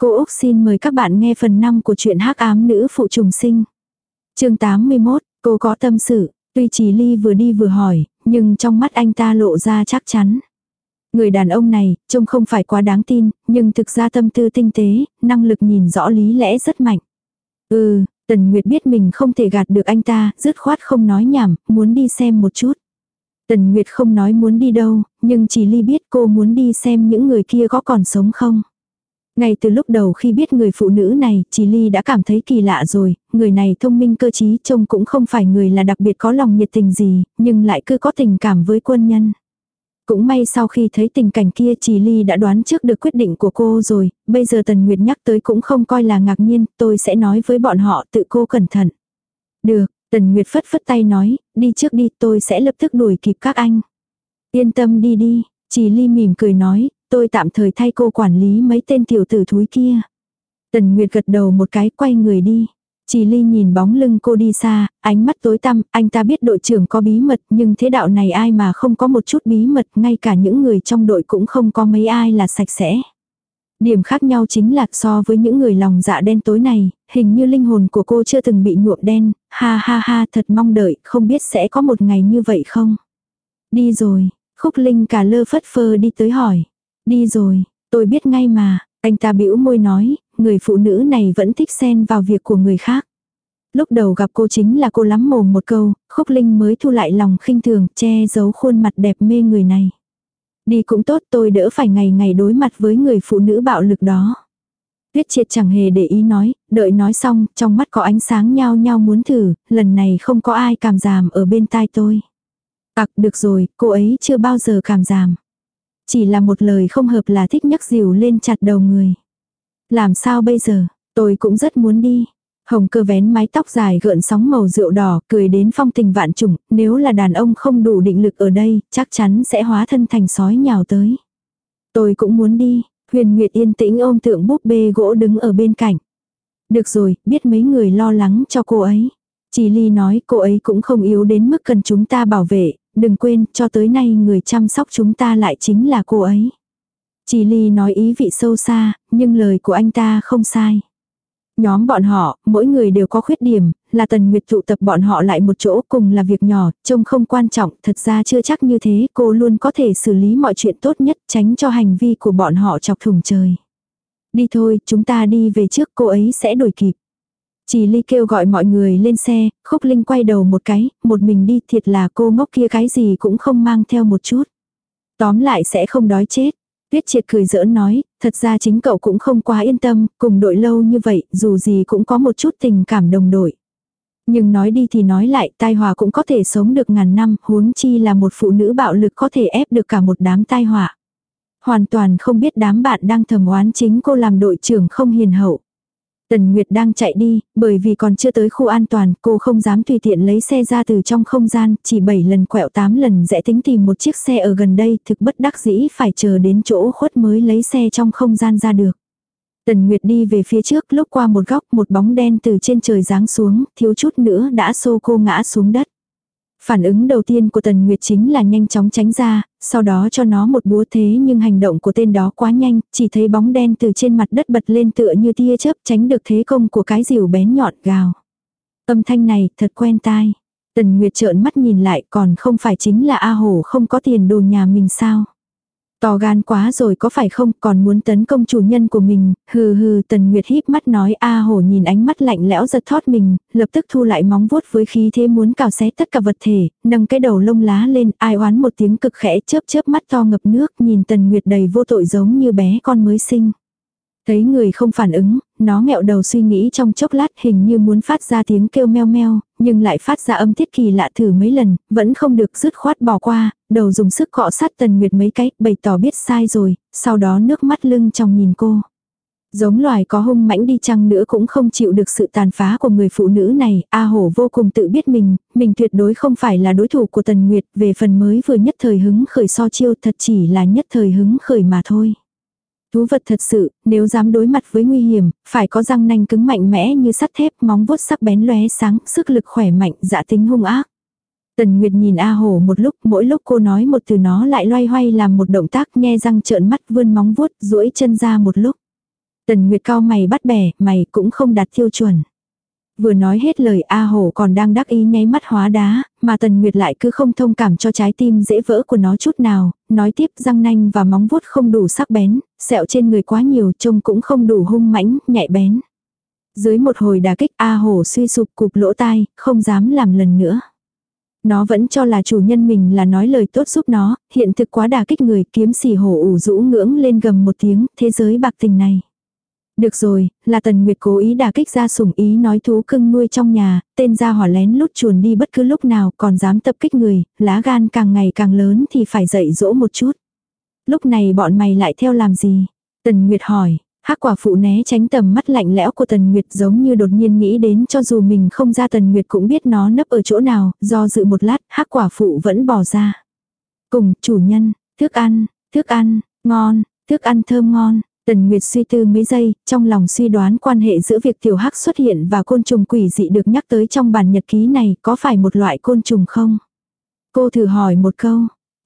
Cô Úc xin mời các bạn nghe phần 5 của truyện hắc ám nữ phụ trùng sinh. chương 81, cô có tâm sự, tuy Chí Ly vừa đi vừa hỏi, nhưng trong mắt anh ta lộ ra chắc chắn. Người đàn ông này, trông không phải quá đáng tin, nhưng thực ra tâm tư tinh tế, năng lực nhìn rõ lý lẽ rất mạnh. Ừ, Tần Nguyệt biết mình không thể gạt được anh ta, dứt khoát không nói nhảm, muốn đi xem một chút. Tần Nguyệt không nói muốn đi đâu, nhưng chỉ ly biết cô muốn đi xem những người kia có còn sống không. Ngay từ lúc đầu khi biết người phụ nữ này, chỉ ly đã cảm thấy kỳ lạ rồi, người này thông minh cơ trí trông cũng không phải người là đặc biệt có lòng nhiệt tình gì, nhưng lại cứ có tình cảm với quân nhân. Cũng may sau khi thấy tình cảnh kia Trì Ly đã đoán trước được quyết định của cô rồi, bây giờ Tần Nguyệt nhắc tới cũng không coi là ngạc nhiên, tôi sẽ nói với bọn họ tự cô cẩn thận. Được, Tần Nguyệt phất phất tay nói, đi trước đi tôi sẽ lập tức đuổi kịp các anh. Yên tâm đi đi, Trì Ly mỉm cười nói, tôi tạm thời thay cô quản lý mấy tên tiểu tử thúi kia. Tần Nguyệt gật đầu một cái quay người đi. Chỉ ly nhìn bóng lưng cô đi xa, ánh mắt tối tăm, anh ta biết đội trưởng có bí mật nhưng thế đạo này ai mà không có một chút bí mật, ngay cả những người trong đội cũng không có mấy ai là sạch sẽ. Điểm khác nhau chính là so với những người lòng dạ đen tối này, hình như linh hồn của cô chưa từng bị nhuộm đen, ha ha ha thật mong đợi, không biết sẽ có một ngày như vậy không. Đi rồi, khúc linh cả lơ phất phơ đi tới hỏi. Đi rồi, tôi biết ngay mà, anh ta bĩu môi nói, người phụ nữ này vẫn thích xen vào việc của người khác. Lúc đầu gặp cô chính là cô lắm mồm một câu, khúc linh mới thu lại lòng khinh thường, che giấu khuôn mặt đẹp mê người này. Đi cũng tốt tôi đỡ phải ngày ngày đối mặt với người phụ nữ bạo lực đó. Tuyết triệt chẳng hề để ý nói, đợi nói xong, trong mắt có ánh sáng nhao nhao muốn thử, lần này không có ai cảm giảm ở bên tai tôi. Ặc được rồi, cô ấy chưa bao giờ cảm giảm. Chỉ là một lời không hợp là thích nhắc dìu lên chặt đầu người. Làm sao bây giờ, tôi cũng rất muốn đi. Hồng cơ vén mái tóc dài gợn sóng màu rượu đỏ, cười đến phong tình vạn trùng, nếu là đàn ông không đủ định lực ở đây, chắc chắn sẽ hóa thân thành sói nhào tới. Tôi cũng muốn đi, huyền nguyệt yên tĩnh ôm tượng búp bê gỗ đứng ở bên cạnh. Được rồi, biết mấy người lo lắng cho cô ấy. Chỉ ly nói cô ấy cũng không yếu đến mức cần chúng ta bảo vệ, đừng quên, cho tới nay người chăm sóc chúng ta lại chính là cô ấy. Chỉ ly nói ý vị sâu xa, nhưng lời của anh ta không sai. Nhóm bọn họ, mỗi người đều có khuyết điểm, là tần nguyệt tụ tập bọn họ lại một chỗ cùng là việc nhỏ, trông không quan trọng, thật ra chưa chắc như thế, cô luôn có thể xử lý mọi chuyện tốt nhất, tránh cho hành vi của bọn họ chọc thủng trời. Đi thôi, chúng ta đi về trước, cô ấy sẽ đổi kịp. Chỉ ly kêu gọi mọi người lên xe, khúc linh quay đầu một cái, một mình đi thiệt là cô ngốc kia cái gì cũng không mang theo một chút. Tóm lại sẽ không đói chết. Tuyết triệt cười giỡn nói, thật ra chính cậu cũng không quá yên tâm, cùng đội lâu như vậy, dù gì cũng có một chút tình cảm đồng đội. Nhưng nói đi thì nói lại, tai họa cũng có thể sống được ngàn năm, huống chi là một phụ nữ bạo lực có thể ép được cả một đám tai họa. Hoàn toàn không biết đám bạn đang thầm oán chính cô làm đội trưởng không hiền hậu. Tần Nguyệt đang chạy đi, bởi vì còn chưa tới khu an toàn, cô không dám tùy tiện lấy xe ra từ trong không gian, chỉ 7 lần quẹo 8 lần rẽ tính tìm một chiếc xe ở gần đây, thực bất đắc dĩ phải chờ đến chỗ khuất mới lấy xe trong không gian ra được. Tần Nguyệt đi về phía trước, lúc qua một góc, một bóng đen từ trên trời giáng xuống, thiếu chút nữa đã xô cô ngã xuống đất. Phản ứng đầu tiên của Tần Nguyệt chính là nhanh chóng tránh ra, sau đó cho nó một búa thế nhưng hành động của tên đó quá nhanh, chỉ thấy bóng đen từ trên mặt đất bật lên tựa như tia chớp tránh được thế công của cái rìu bén nhọn gào. Âm thanh này thật quen tai. Tần Nguyệt trợn mắt nhìn lại còn không phải chính là A Hổ không có tiền đồ nhà mình sao. To gan quá rồi có phải không? Còn muốn tấn công chủ nhân của mình, hừ hừ tần nguyệt híp mắt nói a hổ nhìn ánh mắt lạnh lẽo giật thót mình, lập tức thu lại móng vuốt với khí thế muốn cào xé tất cả vật thể, nâng cái đầu lông lá lên, ai oán một tiếng cực khẽ chớp chớp mắt to ngập nước nhìn tần nguyệt đầy vô tội giống như bé con mới sinh. Thấy người không phản ứng, nó nghẹo đầu suy nghĩ trong chốc lát hình như muốn phát ra tiếng kêu meo meo, nhưng lại phát ra âm tiết kỳ lạ thử mấy lần, vẫn không được dứt khoát bỏ qua, đầu dùng sức cọ sát tần nguyệt mấy cái, bày tỏ biết sai rồi, sau đó nước mắt lưng trong nhìn cô. Giống loài có hung mãnh đi chăng nữa cũng không chịu được sự tàn phá của người phụ nữ này, A Hổ vô cùng tự biết mình, mình tuyệt đối không phải là đối thủ của Tần Nguyệt, về phần mới vừa nhất thời hứng khởi so chiêu thật chỉ là nhất thời hứng khởi mà thôi. Thú vật thật sự, nếu dám đối mặt với nguy hiểm, phải có răng nanh cứng mạnh mẽ như sắt thép, móng vuốt sắc bén lóe sáng, sức lực khỏe mạnh, dạ tính hung ác. Tần Nguyệt nhìn A Hổ một lúc, mỗi lúc cô nói một từ nó lại loay hoay làm một động tác nhe răng trợn mắt vươn móng vuốt, duỗi chân ra một lúc. Tần Nguyệt cao mày bắt bẻ, mày cũng không đạt tiêu chuẩn. Vừa nói hết lời A Hổ còn đang đắc ý nháy mắt hóa đá, mà Tần Nguyệt lại cứ không thông cảm cho trái tim dễ vỡ của nó chút nào, nói tiếp răng nanh và móng vuốt không đủ sắc bén, sẹo trên người quá nhiều trông cũng không đủ hung mãnh, nhạy bén. Dưới một hồi đà kích A Hổ suy sụp cục lỗ tai, không dám làm lần nữa. Nó vẫn cho là chủ nhân mình là nói lời tốt giúp nó, hiện thực quá đà kích người kiếm xì hổ ủ rũ ngưỡng lên gầm một tiếng, thế giới bạc tình này. Được rồi, là Tần Nguyệt cố ý đả kích ra sủng ý nói thú cưng nuôi trong nhà, tên ra hỏa lén lút chuồn đi bất cứ lúc nào còn dám tập kích người, lá gan càng ngày càng lớn thì phải dạy dỗ một chút. Lúc này bọn mày lại theo làm gì? Tần Nguyệt hỏi, hắc quả phụ né tránh tầm mắt lạnh lẽo của Tần Nguyệt giống như đột nhiên nghĩ đến cho dù mình không ra Tần Nguyệt cũng biết nó nấp ở chỗ nào, do dự một lát, hắc quả phụ vẫn bỏ ra. Cùng, chủ nhân, thức ăn, thức ăn, ngon, thức ăn thơm ngon, Tần Nguyệt suy tư mấy giây, trong lòng suy đoán quan hệ giữa việc tiểu hắc xuất hiện và côn trùng quỷ dị được nhắc tới trong bản nhật ký này có phải một loại côn trùng không? Cô thử hỏi một câu.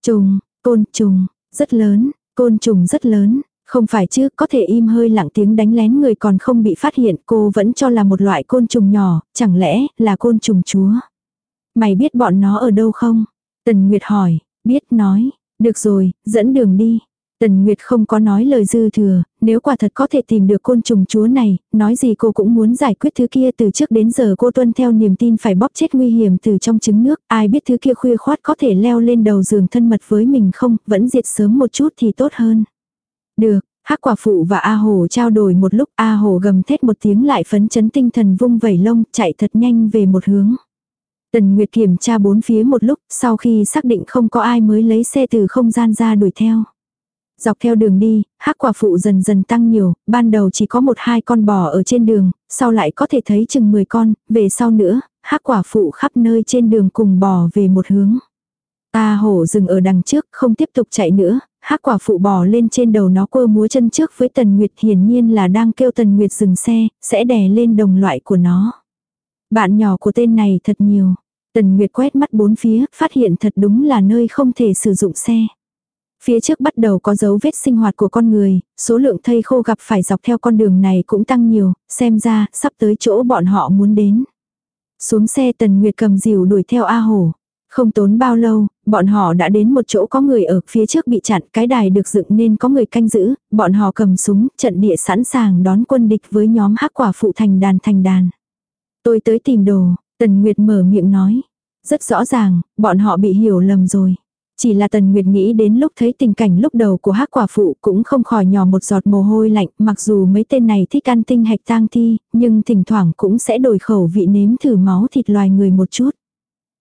Trùng, côn trùng, rất lớn, côn trùng rất lớn. Không phải chứ, có thể im hơi lặng tiếng đánh lén người còn không bị phát hiện, cô vẫn cho là một loại côn trùng nhỏ, chẳng lẽ là côn trùng chúa. Mày biết bọn nó ở đâu không? Tần Nguyệt hỏi, biết nói, được rồi, dẫn đường đi. Tần Nguyệt không có nói lời dư thừa, nếu quả thật có thể tìm được côn trùng chúa này, nói gì cô cũng muốn giải quyết thứ kia từ trước đến giờ cô tuân theo niềm tin phải bóp chết nguy hiểm từ trong trứng nước, ai biết thứ kia khuya khoát có thể leo lên đầu giường thân mật với mình không, vẫn diệt sớm một chút thì tốt hơn. Được, Hắc quả phụ và A Hồ trao đổi một lúc A Hồ gầm thét một tiếng lại phấn chấn tinh thần vung vẩy lông chạy thật nhanh về một hướng. Tần Nguyệt kiểm tra bốn phía một lúc sau khi xác định không có ai mới lấy xe từ không gian ra đuổi theo. Dọc theo đường đi, hắc quả phụ dần dần tăng nhiều, ban đầu chỉ có một hai con bò ở trên đường, sau lại có thể thấy chừng 10 con, về sau nữa, hắc quả phụ khắp nơi trên đường cùng bò về một hướng. Ta hổ dừng ở đằng trước, không tiếp tục chạy nữa, hắc quả phụ bò lên trên đầu nó quơ múa chân trước với Tần Nguyệt hiển nhiên là đang kêu Tần Nguyệt dừng xe, sẽ đè lên đồng loại của nó. Bạn nhỏ của tên này thật nhiều. Tần Nguyệt quét mắt bốn phía, phát hiện thật đúng là nơi không thể sử dụng xe. Phía trước bắt đầu có dấu vết sinh hoạt của con người, số lượng thây khô gặp phải dọc theo con đường này cũng tăng nhiều, xem ra sắp tới chỗ bọn họ muốn đến. Xuống xe Tần Nguyệt cầm dìu đuổi theo A Hổ. Không tốn bao lâu, bọn họ đã đến một chỗ có người ở phía trước bị chặn, cái đài được dựng nên có người canh giữ, bọn họ cầm súng, trận địa sẵn sàng đón quân địch với nhóm hắc quả phụ thành đàn thành đàn. Tôi tới tìm đồ, Tần Nguyệt mở miệng nói. Rất rõ ràng, bọn họ bị hiểu lầm rồi. Chỉ là Tần Nguyệt nghĩ đến lúc thấy tình cảnh lúc đầu của hắc quả phụ cũng không khỏi nhỏ một giọt mồ hôi lạnh, mặc dù mấy tên này thích ăn tinh hạch tang thi, nhưng thỉnh thoảng cũng sẽ đổi khẩu vị nếm thử máu thịt loài người một chút.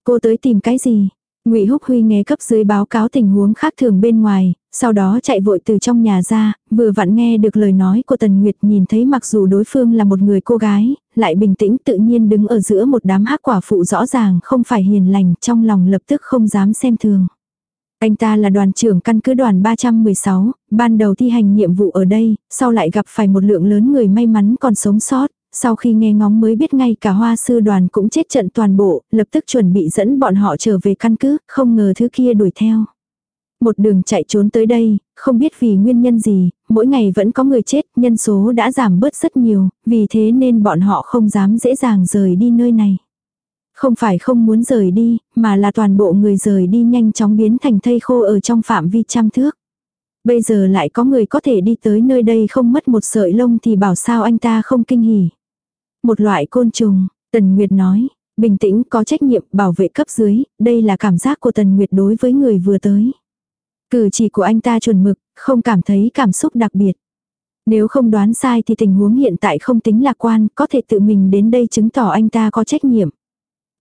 Cô tới tìm cái gì? Ngụy Húc Huy nghe cấp dưới báo cáo tình huống khác thường bên ngoài, sau đó chạy vội từ trong nhà ra, vừa vặn nghe được lời nói của Tần Nguyệt nhìn thấy mặc dù đối phương là một người cô gái, lại bình tĩnh tự nhiên đứng ở giữa một đám hắc quả phụ rõ ràng không phải hiền lành, trong lòng lập tức không dám xem thường. Anh ta là đoàn trưởng căn cứ đoàn 316, ban đầu thi hành nhiệm vụ ở đây, sau lại gặp phải một lượng lớn người may mắn còn sống sót, sau khi nghe ngóng mới biết ngay cả hoa sư đoàn cũng chết trận toàn bộ, lập tức chuẩn bị dẫn bọn họ trở về căn cứ, không ngờ thứ kia đuổi theo. Một đường chạy trốn tới đây, không biết vì nguyên nhân gì, mỗi ngày vẫn có người chết, nhân số đã giảm bớt rất nhiều, vì thế nên bọn họ không dám dễ dàng rời đi nơi này. Không phải không muốn rời đi, mà là toàn bộ người rời đi nhanh chóng biến thành thây khô ở trong phạm vi trăm thước. Bây giờ lại có người có thể đi tới nơi đây không mất một sợi lông thì bảo sao anh ta không kinh hỉ. Một loại côn trùng, Tần Nguyệt nói, bình tĩnh có trách nhiệm bảo vệ cấp dưới, đây là cảm giác của Tần Nguyệt đối với người vừa tới. Cử chỉ của anh ta chuẩn mực, không cảm thấy cảm xúc đặc biệt. Nếu không đoán sai thì tình huống hiện tại không tính lạc quan, có thể tự mình đến đây chứng tỏ anh ta có trách nhiệm.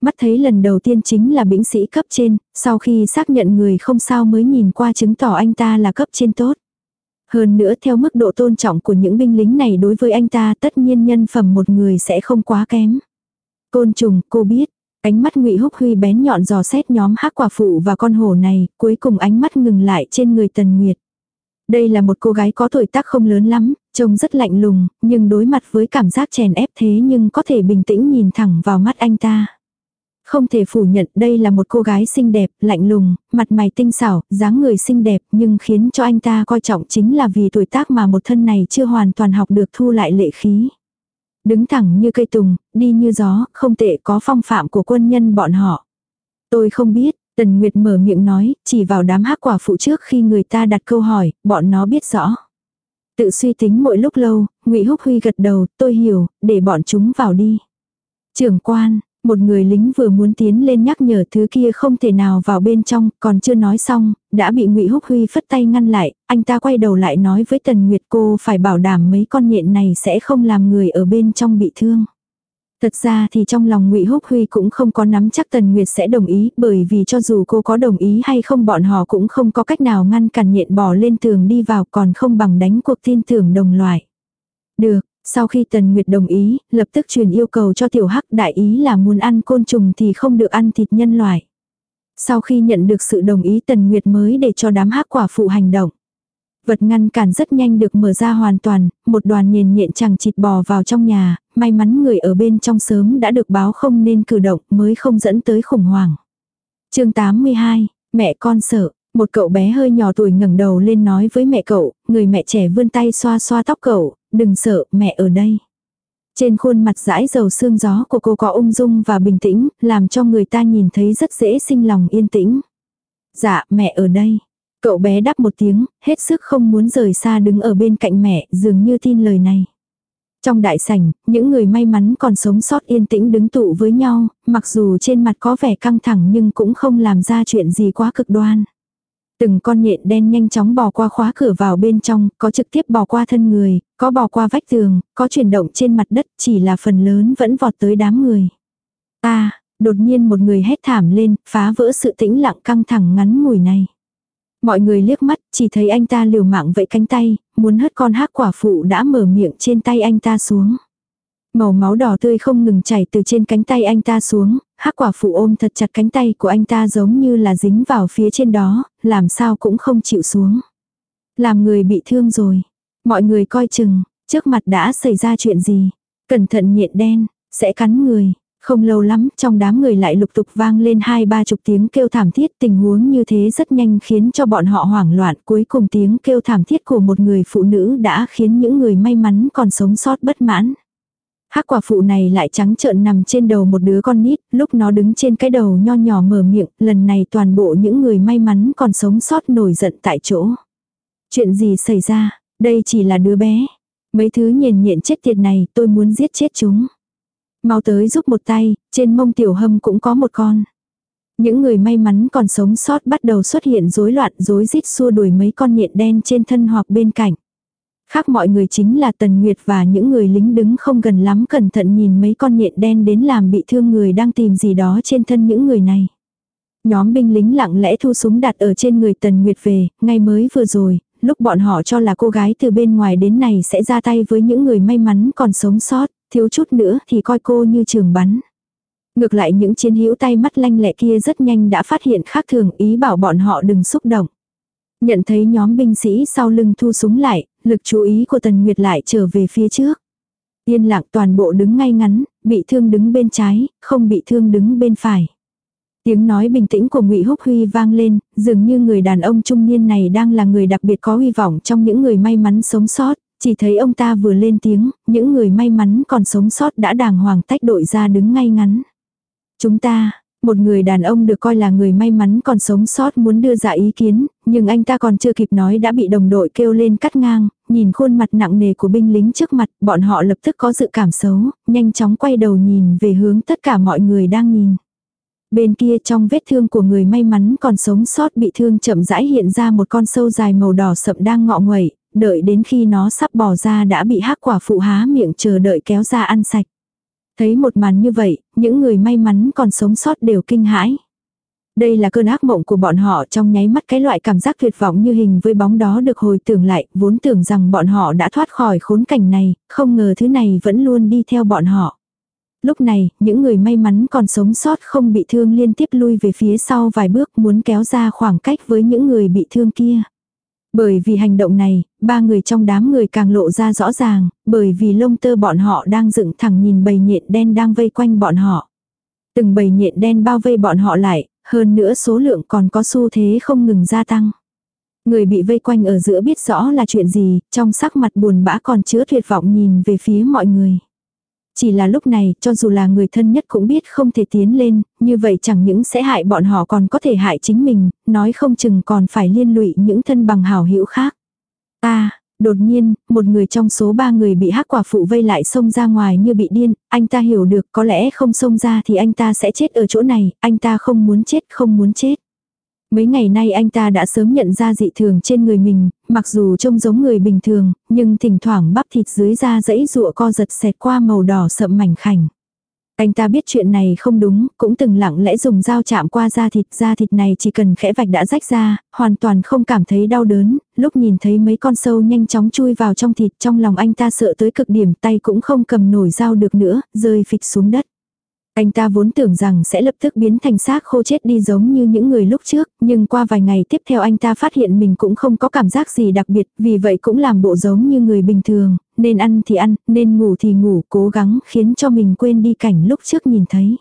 Mắt thấy lần đầu tiên chính là bĩnh sĩ cấp trên, sau khi xác nhận người không sao mới nhìn qua chứng tỏ anh ta là cấp trên tốt. Hơn nữa theo mức độ tôn trọng của những binh lính này đối với anh ta tất nhiên nhân phẩm một người sẽ không quá kém. Côn trùng, cô biết. Ánh mắt ngụy Húc Huy bén nhọn dò xét nhóm hắc quả phụ và con hổ này, cuối cùng ánh mắt ngừng lại trên người Tần Nguyệt. Đây là một cô gái có tuổi tác không lớn lắm, trông rất lạnh lùng, nhưng đối mặt với cảm giác chèn ép thế nhưng có thể bình tĩnh nhìn thẳng vào mắt anh ta. Không thể phủ nhận đây là một cô gái xinh đẹp, lạnh lùng, mặt mày tinh xảo, dáng người xinh đẹp nhưng khiến cho anh ta coi trọng chính là vì tuổi tác mà một thân này chưa hoàn toàn học được thu lại lệ khí. Đứng thẳng như cây tùng, đi như gió, không tệ có phong phạm của quân nhân bọn họ. Tôi không biết, Tần Nguyệt mở miệng nói, chỉ vào đám hắc quả phụ trước khi người ta đặt câu hỏi, bọn nó biết rõ. Tự suy tính mỗi lúc lâu, Ngụy Húc Huy gật đầu, tôi hiểu, để bọn chúng vào đi. Trưởng quan, một người lính vừa muốn tiến lên nhắc nhở thứ kia không thể nào vào bên trong, còn chưa nói xong, đã bị Ngụy Húc Huy phất tay ngăn lại, anh ta quay đầu lại nói với Tần Nguyệt cô phải bảo đảm mấy con nhện này sẽ không làm người ở bên trong bị thương. Thật ra thì trong lòng Ngụy Húc Huy cũng không có nắm chắc Tần Nguyệt sẽ đồng ý, bởi vì cho dù cô có đồng ý hay không bọn họ cũng không có cách nào ngăn cản nhện bò lên tường đi vào còn không bằng đánh cuộc tin tưởng đồng loại. Được, sau khi Tần Nguyệt đồng ý, lập tức truyền yêu cầu cho tiểu hắc đại ý là muốn ăn côn trùng thì không được ăn thịt nhân loại. Sau khi nhận được sự đồng ý Tần Nguyệt mới để cho đám hắc quả phụ hành động. Vật ngăn cản rất nhanh được mở ra hoàn toàn, một đoàn nhện nhện chẳng chịt bò vào trong nhà, may mắn người ở bên trong sớm đã được báo không nên cử động mới không dẫn tới khủng hoảng. chương 82, mẹ con sợ, một cậu bé hơi nhỏ tuổi ngẩng đầu lên nói với mẹ cậu, người mẹ trẻ vươn tay xoa xoa tóc cậu, đừng sợ, mẹ ở đây. Trên khuôn mặt dãi dầu sương gió của cô có ung dung và bình tĩnh, làm cho người ta nhìn thấy rất dễ sinh lòng yên tĩnh. Dạ, mẹ ở đây. Cậu bé đáp một tiếng, hết sức không muốn rời xa đứng ở bên cạnh mẹ, dường như tin lời này. Trong đại sảnh, những người may mắn còn sống sót yên tĩnh đứng tụ với nhau, mặc dù trên mặt có vẻ căng thẳng nhưng cũng không làm ra chuyện gì quá cực đoan. Từng con nhện đen nhanh chóng bò qua khóa cửa vào bên trong, có trực tiếp bò qua thân người, có bò qua vách tường, có chuyển động trên mặt đất, chỉ là phần lớn vẫn vọt tới đám người. Ta, đột nhiên một người hét thảm lên, phá vỡ sự tĩnh lặng căng thẳng ngắn ngủi này. Mọi người liếc mắt, chỉ thấy anh ta liều mạng vẫy cánh tay, muốn hất con hác quả phụ đã mở miệng trên tay anh ta xuống. Màu máu đỏ tươi không ngừng chảy từ trên cánh tay anh ta xuống, hắc quả phụ ôm thật chặt cánh tay của anh ta giống như là dính vào phía trên đó, làm sao cũng không chịu xuống. Làm người bị thương rồi. Mọi người coi chừng, trước mặt đã xảy ra chuyện gì. Cẩn thận nhện đen, sẽ cắn người. Không lâu lắm, trong đám người lại lục tục vang lên hai ba chục tiếng kêu thảm thiết. Tình huống như thế rất nhanh khiến cho bọn họ hoảng loạn. Cuối cùng tiếng kêu thảm thiết của một người phụ nữ đã khiến những người may mắn còn sống sót bất mãn. Hắc quả phụ này lại trắng trợn nằm trên đầu một đứa con nít, lúc nó đứng trên cái đầu nho nhỏ mở miệng, lần này toàn bộ những người may mắn còn sống sót nổi giận tại chỗ. Chuyện gì xảy ra, đây chỉ là đứa bé. Mấy thứ nhìn nhện chết tiệt này tôi muốn giết chết chúng. Mau tới giúp một tay, trên mông tiểu hâm cũng có một con. Những người may mắn còn sống sót bắt đầu xuất hiện rối loạn rối rít xua đuổi mấy con nhện đen trên thân hoặc bên cạnh. Khác mọi người chính là Tần Nguyệt và những người lính đứng không gần lắm cẩn thận nhìn mấy con nhện đen đến làm bị thương người đang tìm gì đó trên thân những người này. Nhóm binh lính lặng lẽ thu súng đặt ở trên người Tần Nguyệt về, ngay mới vừa rồi, lúc bọn họ cho là cô gái từ bên ngoài đến này sẽ ra tay với những người may mắn còn sống sót, thiếu chút nữa thì coi cô như trường bắn. Ngược lại những chiến hữu tay mắt lanh lẹ kia rất nhanh đã phát hiện khác thường ý bảo bọn họ đừng xúc động. Nhận thấy nhóm binh sĩ sau lưng thu súng lại, lực chú ý của Tần Nguyệt lại trở về phía trước. Yên lặng toàn bộ đứng ngay ngắn, bị thương đứng bên trái, không bị thương đứng bên phải. Tiếng nói bình tĩnh của Ngụy Húc Huy vang lên, dường như người đàn ông trung niên này đang là người đặc biệt có hy vọng trong những người may mắn sống sót, chỉ thấy ông ta vừa lên tiếng, những người may mắn còn sống sót đã đàng hoàng tách đội ra đứng ngay ngắn. Chúng ta, một người đàn ông được coi là người may mắn còn sống sót muốn đưa ra ý kiến, nhưng anh ta còn chưa kịp nói đã bị đồng đội kêu lên cắt ngang, nhìn khuôn mặt nặng nề của binh lính trước mặt, bọn họ lập tức có dự cảm xấu, nhanh chóng quay đầu nhìn về hướng tất cả mọi người đang nhìn. Bên kia trong vết thương của người may mắn còn sống sót bị thương chậm rãi hiện ra một con sâu dài màu đỏ sậm đang ngọ nguậy, đợi đến khi nó sắp bỏ ra đã bị hắc quả phụ há miệng chờ đợi kéo ra ăn sạch. Thấy một màn như vậy, những người may mắn còn sống sót đều kinh hãi. Đây là cơn ác mộng của bọn họ trong nháy mắt cái loại cảm giác tuyệt vọng như hình với bóng đó được hồi tưởng lại, vốn tưởng rằng bọn họ đã thoát khỏi khốn cảnh này, không ngờ thứ này vẫn luôn đi theo bọn họ. Lúc này, những người may mắn còn sống sót không bị thương liên tiếp lui về phía sau vài bước muốn kéo ra khoảng cách với những người bị thương kia. Bởi vì hành động này, ba người trong đám người càng lộ ra rõ ràng, bởi vì lông tơ bọn họ đang dựng thẳng nhìn bầy nhện đen đang vây quanh bọn họ. Từng bầy nhện đen bao vây bọn họ lại, hơn nữa số lượng còn có xu thế không ngừng gia tăng. Người bị vây quanh ở giữa biết rõ là chuyện gì, trong sắc mặt buồn bã còn chứa tuyệt vọng nhìn về phía mọi người. Chỉ là lúc này, cho dù là người thân nhất cũng biết không thể tiến lên, như vậy chẳng những sẽ hại bọn họ còn có thể hại chính mình, nói không chừng còn phải liên lụy những thân bằng hảo hữu khác. Ta, Đột nhiên, một người trong số ba người bị hắc quả phụ vây lại xông ra ngoài như bị điên, anh ta hiểu được có lẽ không xông ra thì anh ta sẽ chết ở chỗ này, anh ta không muốn chết, không muốn chết. Mấy ngày nay anh ta đã sớm nhận ra dị thường trên người mình, mặc dù trông giống người bình thường, nhưng thỉnh thoảng bắp thịt dưới da dãy rụa co giật xẹt qua màu đỏ sậm mảnh khảnh. Anh ta biết chuyện này không đúng, cũng từng lặng lẽ dùng dao chạm qua da thịt, da thịt này chỉ cần khẽ vạch đã rách ra, hoàn toàn không cảm thấy đau đớn, lúc nhìn thấy mấy con sâu nhanh chóng chui vào trong thịt trong lòng anh ta sợ tới cực điểm tay cũng không cầm nổi dao được nữa, rơi phịch xuống đất. Anh ta vốn tưởng rằng sẽ lập tức biến thành xác khô chết đi giống như những người lúc trước, nhưng qua vài ngày tiếp theo anh ta phát hiện mình cũng không có cảm giác gì đặc biệt, vì vậy cũng làm bộ giống như người bình thường, nên ăn thì ăn, nên ngủ thì ngủ, cố gắng khiến cho mình quên đi cảnh lúc trước nhìn thấy.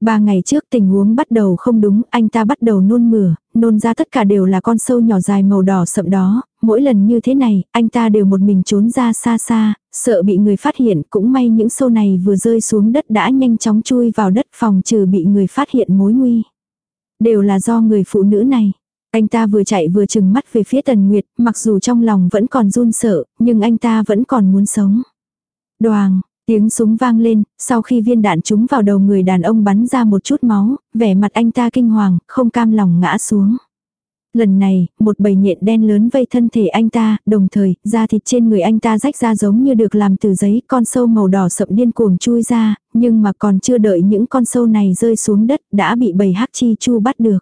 Ba ngày trước tình huống bắt đầu không đúng, anh ta bắt đầu nôn mửa, nôn ra tất cả đều là con sâu nhỏ dài màu đỏ sậm đó, mỗi lần như thế này, anh ta đều một mình trốn ra xa xa, sợ bị người phát hiện, cũng may những sâu này vừa rơi xuống đất đã nhanh chóng chui vào đất phòng trừ bị người phát hiện mối nguy. Đều là do người phụ nữ này. Anh ta vừa chạy vừa chừng mắt về phía Tần Nguyệt, mặc dù trong lòng vẫn còn run sợ, nhưng anh ta vẫn còn muốn sống. Đoàn, tiếng súng vang lên, sau khi viên đạn trúng vào đầu người đàn ông bắn ra một chút máu, vẻ mặt anh ta kinh hoàng, không cam lòng ngã xuống. Lần này, một bầy nhện đen lớn vây thân thể anh ta, đồng thời, da thịt trên người anh ta rách ra giống như được làm từ giấy, con sâu màu đỏ sậm điên cuồng chui ra, nhưng mà còn chưa đợi những con sâu này rơi xuống đất, đã bị bầy hắc chi chu bắt được.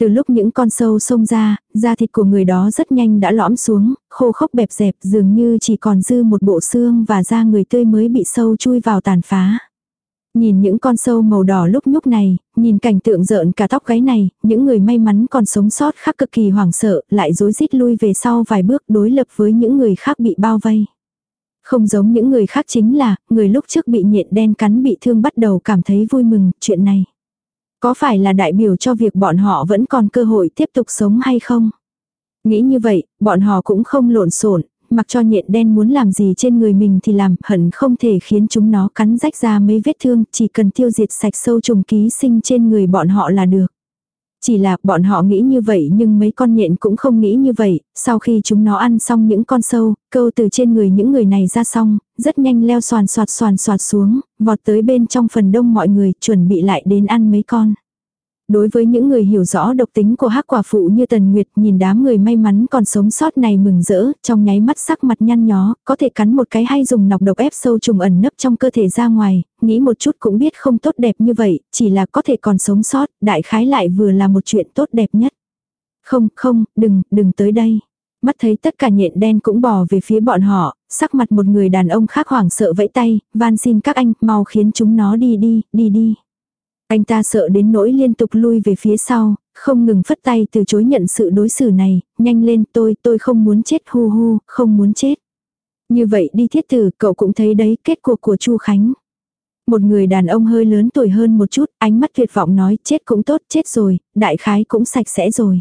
Từ lúc những con sâu xông ra, da thịt của người đó rất nhanh đã lõm xuống, khô khốc bẹp dẹp dường như chỉ còn dư một bộ xương và da người tươi mới bị sâu chui vào tàn phá. Nhìn những con sâu màu đỏ lúc nhúc này, nhìn cảnh tượng rợn cả tóc gáy này, những người may mắn còn sống sót khác cực kỳ hoảng sợ, lại rối rít lui về sau vài bước đối lập với những người khác bị bao vây. Không giống những người khác chính là, người lúc trước bị nhện đen cắn bị thương bắt đầu cảm thấy vui mừng, chuyện này. Có phải là đại biểu cho việc bọn họ vẫn còn cơ hội tiếp tục sống hay không? Nghĩ như vậy, bọn họ cũng không lộn xộn, mặc cho nhện đen muốn làm gì trên người mình thì làm, hận không thể khiến chúng nó cắn rách ra mấy vết thương, chỉ cần tiêu diệt sạch sâu trùng ký sinh trên người bọn họ là được. Chỉ là bọn họ nghĩ như vậy nhưng mấy con nhện cũng không nghĩ như vậy, sau khi chúng nó ăn xong những con sâu, câu từ trên người những người này ra xong, rất nhanh leo soàn xoạt soàn xoạt xuống, vọt tới bên trong phần đông mọi người chuẩn bị lại đến ăn mấy con. Đối với những người hiểu rõ độc tính của hắc quả phụ như Tần Nguyệt nhìn đám người may mắn còn sống sót này mừng rỡ, trong nháy mắt sắc mặt nhăn nhó, có thể cắn một cái hay dùng nọc độc ép sâu trùng ẩn nấp trong cơ thể ra ngoài, nghĩ một chút cũng biết không tốt đẹp như vậy, chỉ là có thể còn sống sót, đại khái lại vừa là một chuyện tốt đẹp nhất. Không, không, đừng, đừng tới đây. Mắt thấy tất cả nhện đen cũng bò về phía bọn họ, sắc mặt một người đàn ông khác hoảng sợ vẫy tay, van xin các anh, mau khiến chúng nó đi đi, đi đi. Anh ta sợ đến nỗi liên tục lui về phía sau, không ngừng phất tay từ chối nhận sự đối xử này, nhanh lên tôi, tôi không muốn chết hu hu, không muốn chết. Như vậy đi thiết tử, cậu cũng thấy đấy kết cuộc của Chu Khánh. Một người đàn ông hơi lớn tuổi hơn một chút, ánh mắt tuyệt vọng nói chết cũng tốt, chết rồi, đại khái cũng sạch sẽ rồi.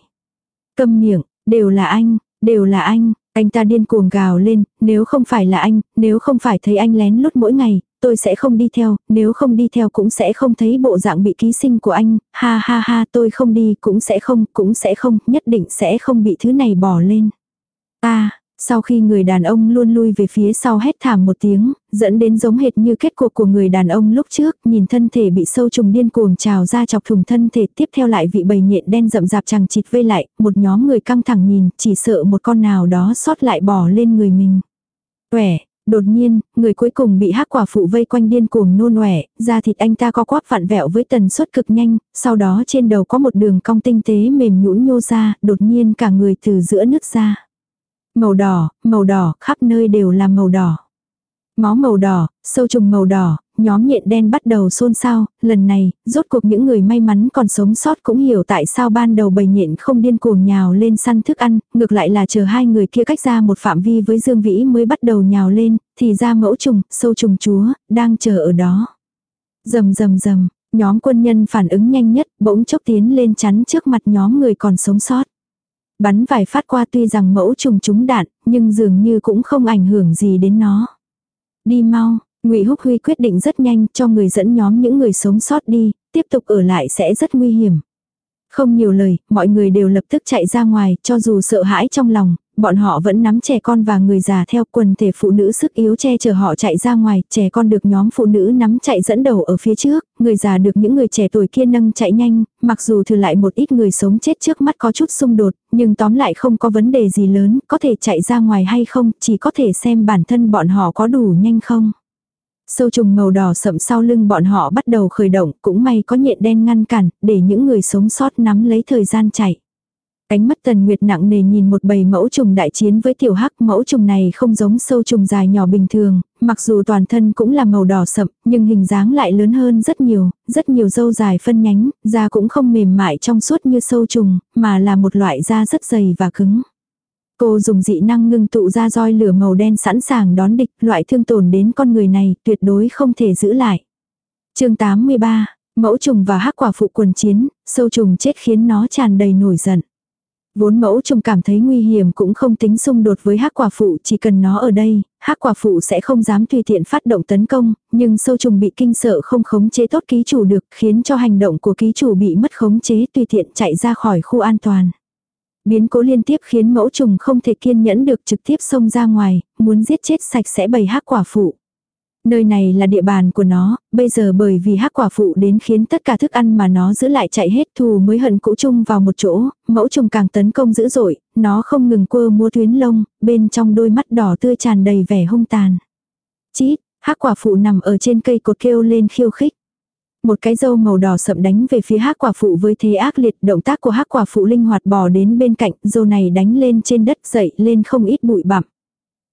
Câm miệng, đều là anh, đều là anh, anh ta điên cuồng gào lên, nếu không phải là anh, nếu không phải thấy anh lén lút mỗi ngày, tôi sẽ không đi theo, nếu không đi theo cũng sẽ không thấy bộ dạng bị ký sinh của anh, ha ha ha tôi không đi cũng sẽ không, cũng sẽ không, nhất định sẽ không bị thứ này bỏ lên. À, sau khi người đàn ông luôn lui về phía sau hét thảm một tiếng, dẫn đến giống hệt như kết cuộc của người đàn ông lúc trước, nhìn thân thể bị sâu trùng điên cuồng trào ra chọc thùng thân thể tiếp theo lại vị bầy nhện đen rậm rạp chẳng chịt vây lại, một nhóm người căng thẳng nhìn, chỉ sợ một con nào đó sót lại bỏ lên người mình. Quẻ, Đột nhiên, người cuối cùng bị hắc quả phụ vây quanh điên cuồng nôn ọe, da thịt anh ta co quắp vặn vẹo với tần suất cực nhanh, sau đó trên đầu có một đường cong tinh tế mềm nhũn nhô ra, đột nhiên cả người từ giữa nứt ra. Màu đỏ, màu đỏ, khắp nơi đều là màu đỏ. Máu màu đỏ, sâu trùng màu đỏ, nhóm nhện đen bắt đầu xôn xao, lần này, rốt cuộc những người may mắn còn sống sót cũng hiểu tại sao ban đầu bầy nhện không điên cuồng nhào lên săn thức ăn, ngược lại là chờ hai người kia cách ra một phạm vi với Dương Vĩ mới bắt đầu nhào lên, thì ra mẫu trùng, sâu trùng chúa, đang chờ ở đó. Rầm rầm rầm, Nhóm quân nhân phản ứng nhanh nhất, bỗng chốc tiến lên chắn trước mặt nhóm người còn sống sót. Bắn vài phát qua tuy rằng mẫu trùng trúng đạn, nhưng dường như cũng không ảnh hưởng gì đến nó. Đi mau, Ngụy Húc Huy quyết định rất nhanh cho người dẫn nhóm những người sống sót đi, tiếp tục ở lại sẽ rất nguy hiểm. Không nhiều lời, mọi người đều lập tức chạy ra ngoài, cho dù sợ hãi trong lòng, bọn họ vẫn nắm trẻ con và người già theo quần thể phụ nữ sức yếu che chở họ chạy ra ngoài, trẻ con được nhóm phụ nữ nắm chạy dẫn đầu ở phía trước, người già được những người trẻ tuổi kia nâng chạy nhanh, mặc dù thừa lại một ít người sống chết trước mắt có chút xung đột, nhưng tóm lại không có vấn đề gì lớn, có thể chạy ra ngoài hay không, chỉ có thể xem bản thân bọn họ có đủ nhanh không. Sâu trùng màu đỏ sậm sau lưng bọn họ bắt đầu khởi động, cũng may có nhện đen ngăn cản, để những người sống sót nắm lấy thời gian chạy. Ánh mắt tần nguyệt nặng nề nhìn một bầy mẫu trùng đại chiến với tiểu hắc mẫu trùng này không giống sâu trùng dài nhỏ bình thường, mặc dù toàn thân cũng là màu đỏ sậm, nhưng hình dáng lại lớn hơn rất nhiều, rất nhiều dâu dài phân nhánh, da cũng không mềm mại trong suốt như sâu trùng, mà là một loại da rất dày và cứng. Cô dùng dị năng ngưng tụ ra roi lửa màu đen sẵn sàng đón địch, loại thương tổn đến con người này tuyệt đối không thể giữ lại. chương 83, mẫu trùng và hắc quả phụ quần chiến, sâu trùng chết khiến nó tràn đầy nổi giận. Vốn mẫu trùng cảm thấy nguy hiểm cũng không tính xung đột với hắc quả phụ, chỉ cần nó ở đây, hắc quả phụ sẽ không dám tùy tiện phát động tấn công, nhưng sâu trùng bị kinh sợ không khống chế tốt ký chủ được, khiến cho hành động của ký chủ bị mất khống chế tùy tiện chạy ra khỏi khu an toàn. Biến cố liên tiếp khiến mẫu trùng không thể kiên nhẫn được trực tiếp xông ra ngoài, muốn giết chết sạch sẽ bầy hắc quả phụ. Nơi này là địa bàn của nó, bây giờ bởi vì hắc quả phụ đến khiến tất cả thức ăn mà nó giữ lại chạy hết thù mới hận cũ chung vào một chỗ, mẫu trùng càng tấn công dữ dội, nó không ngừng quơ mua tuyến lông, bên trong đôi mắt đỏ tươi tràn đầy vẻ hung tàn. Chít, hắc quả phụ nằm ở trên cây cột kêu lên khiêu khích. Một cái dâu màu đỏ sậm đánh về phía hắc quả phụ với thế ác liệt, động tác của hắc quả phụ linh hoạt bò đến bên cạnh, dâu này đánh lên trên đất dậy lên không ít bụi bặm.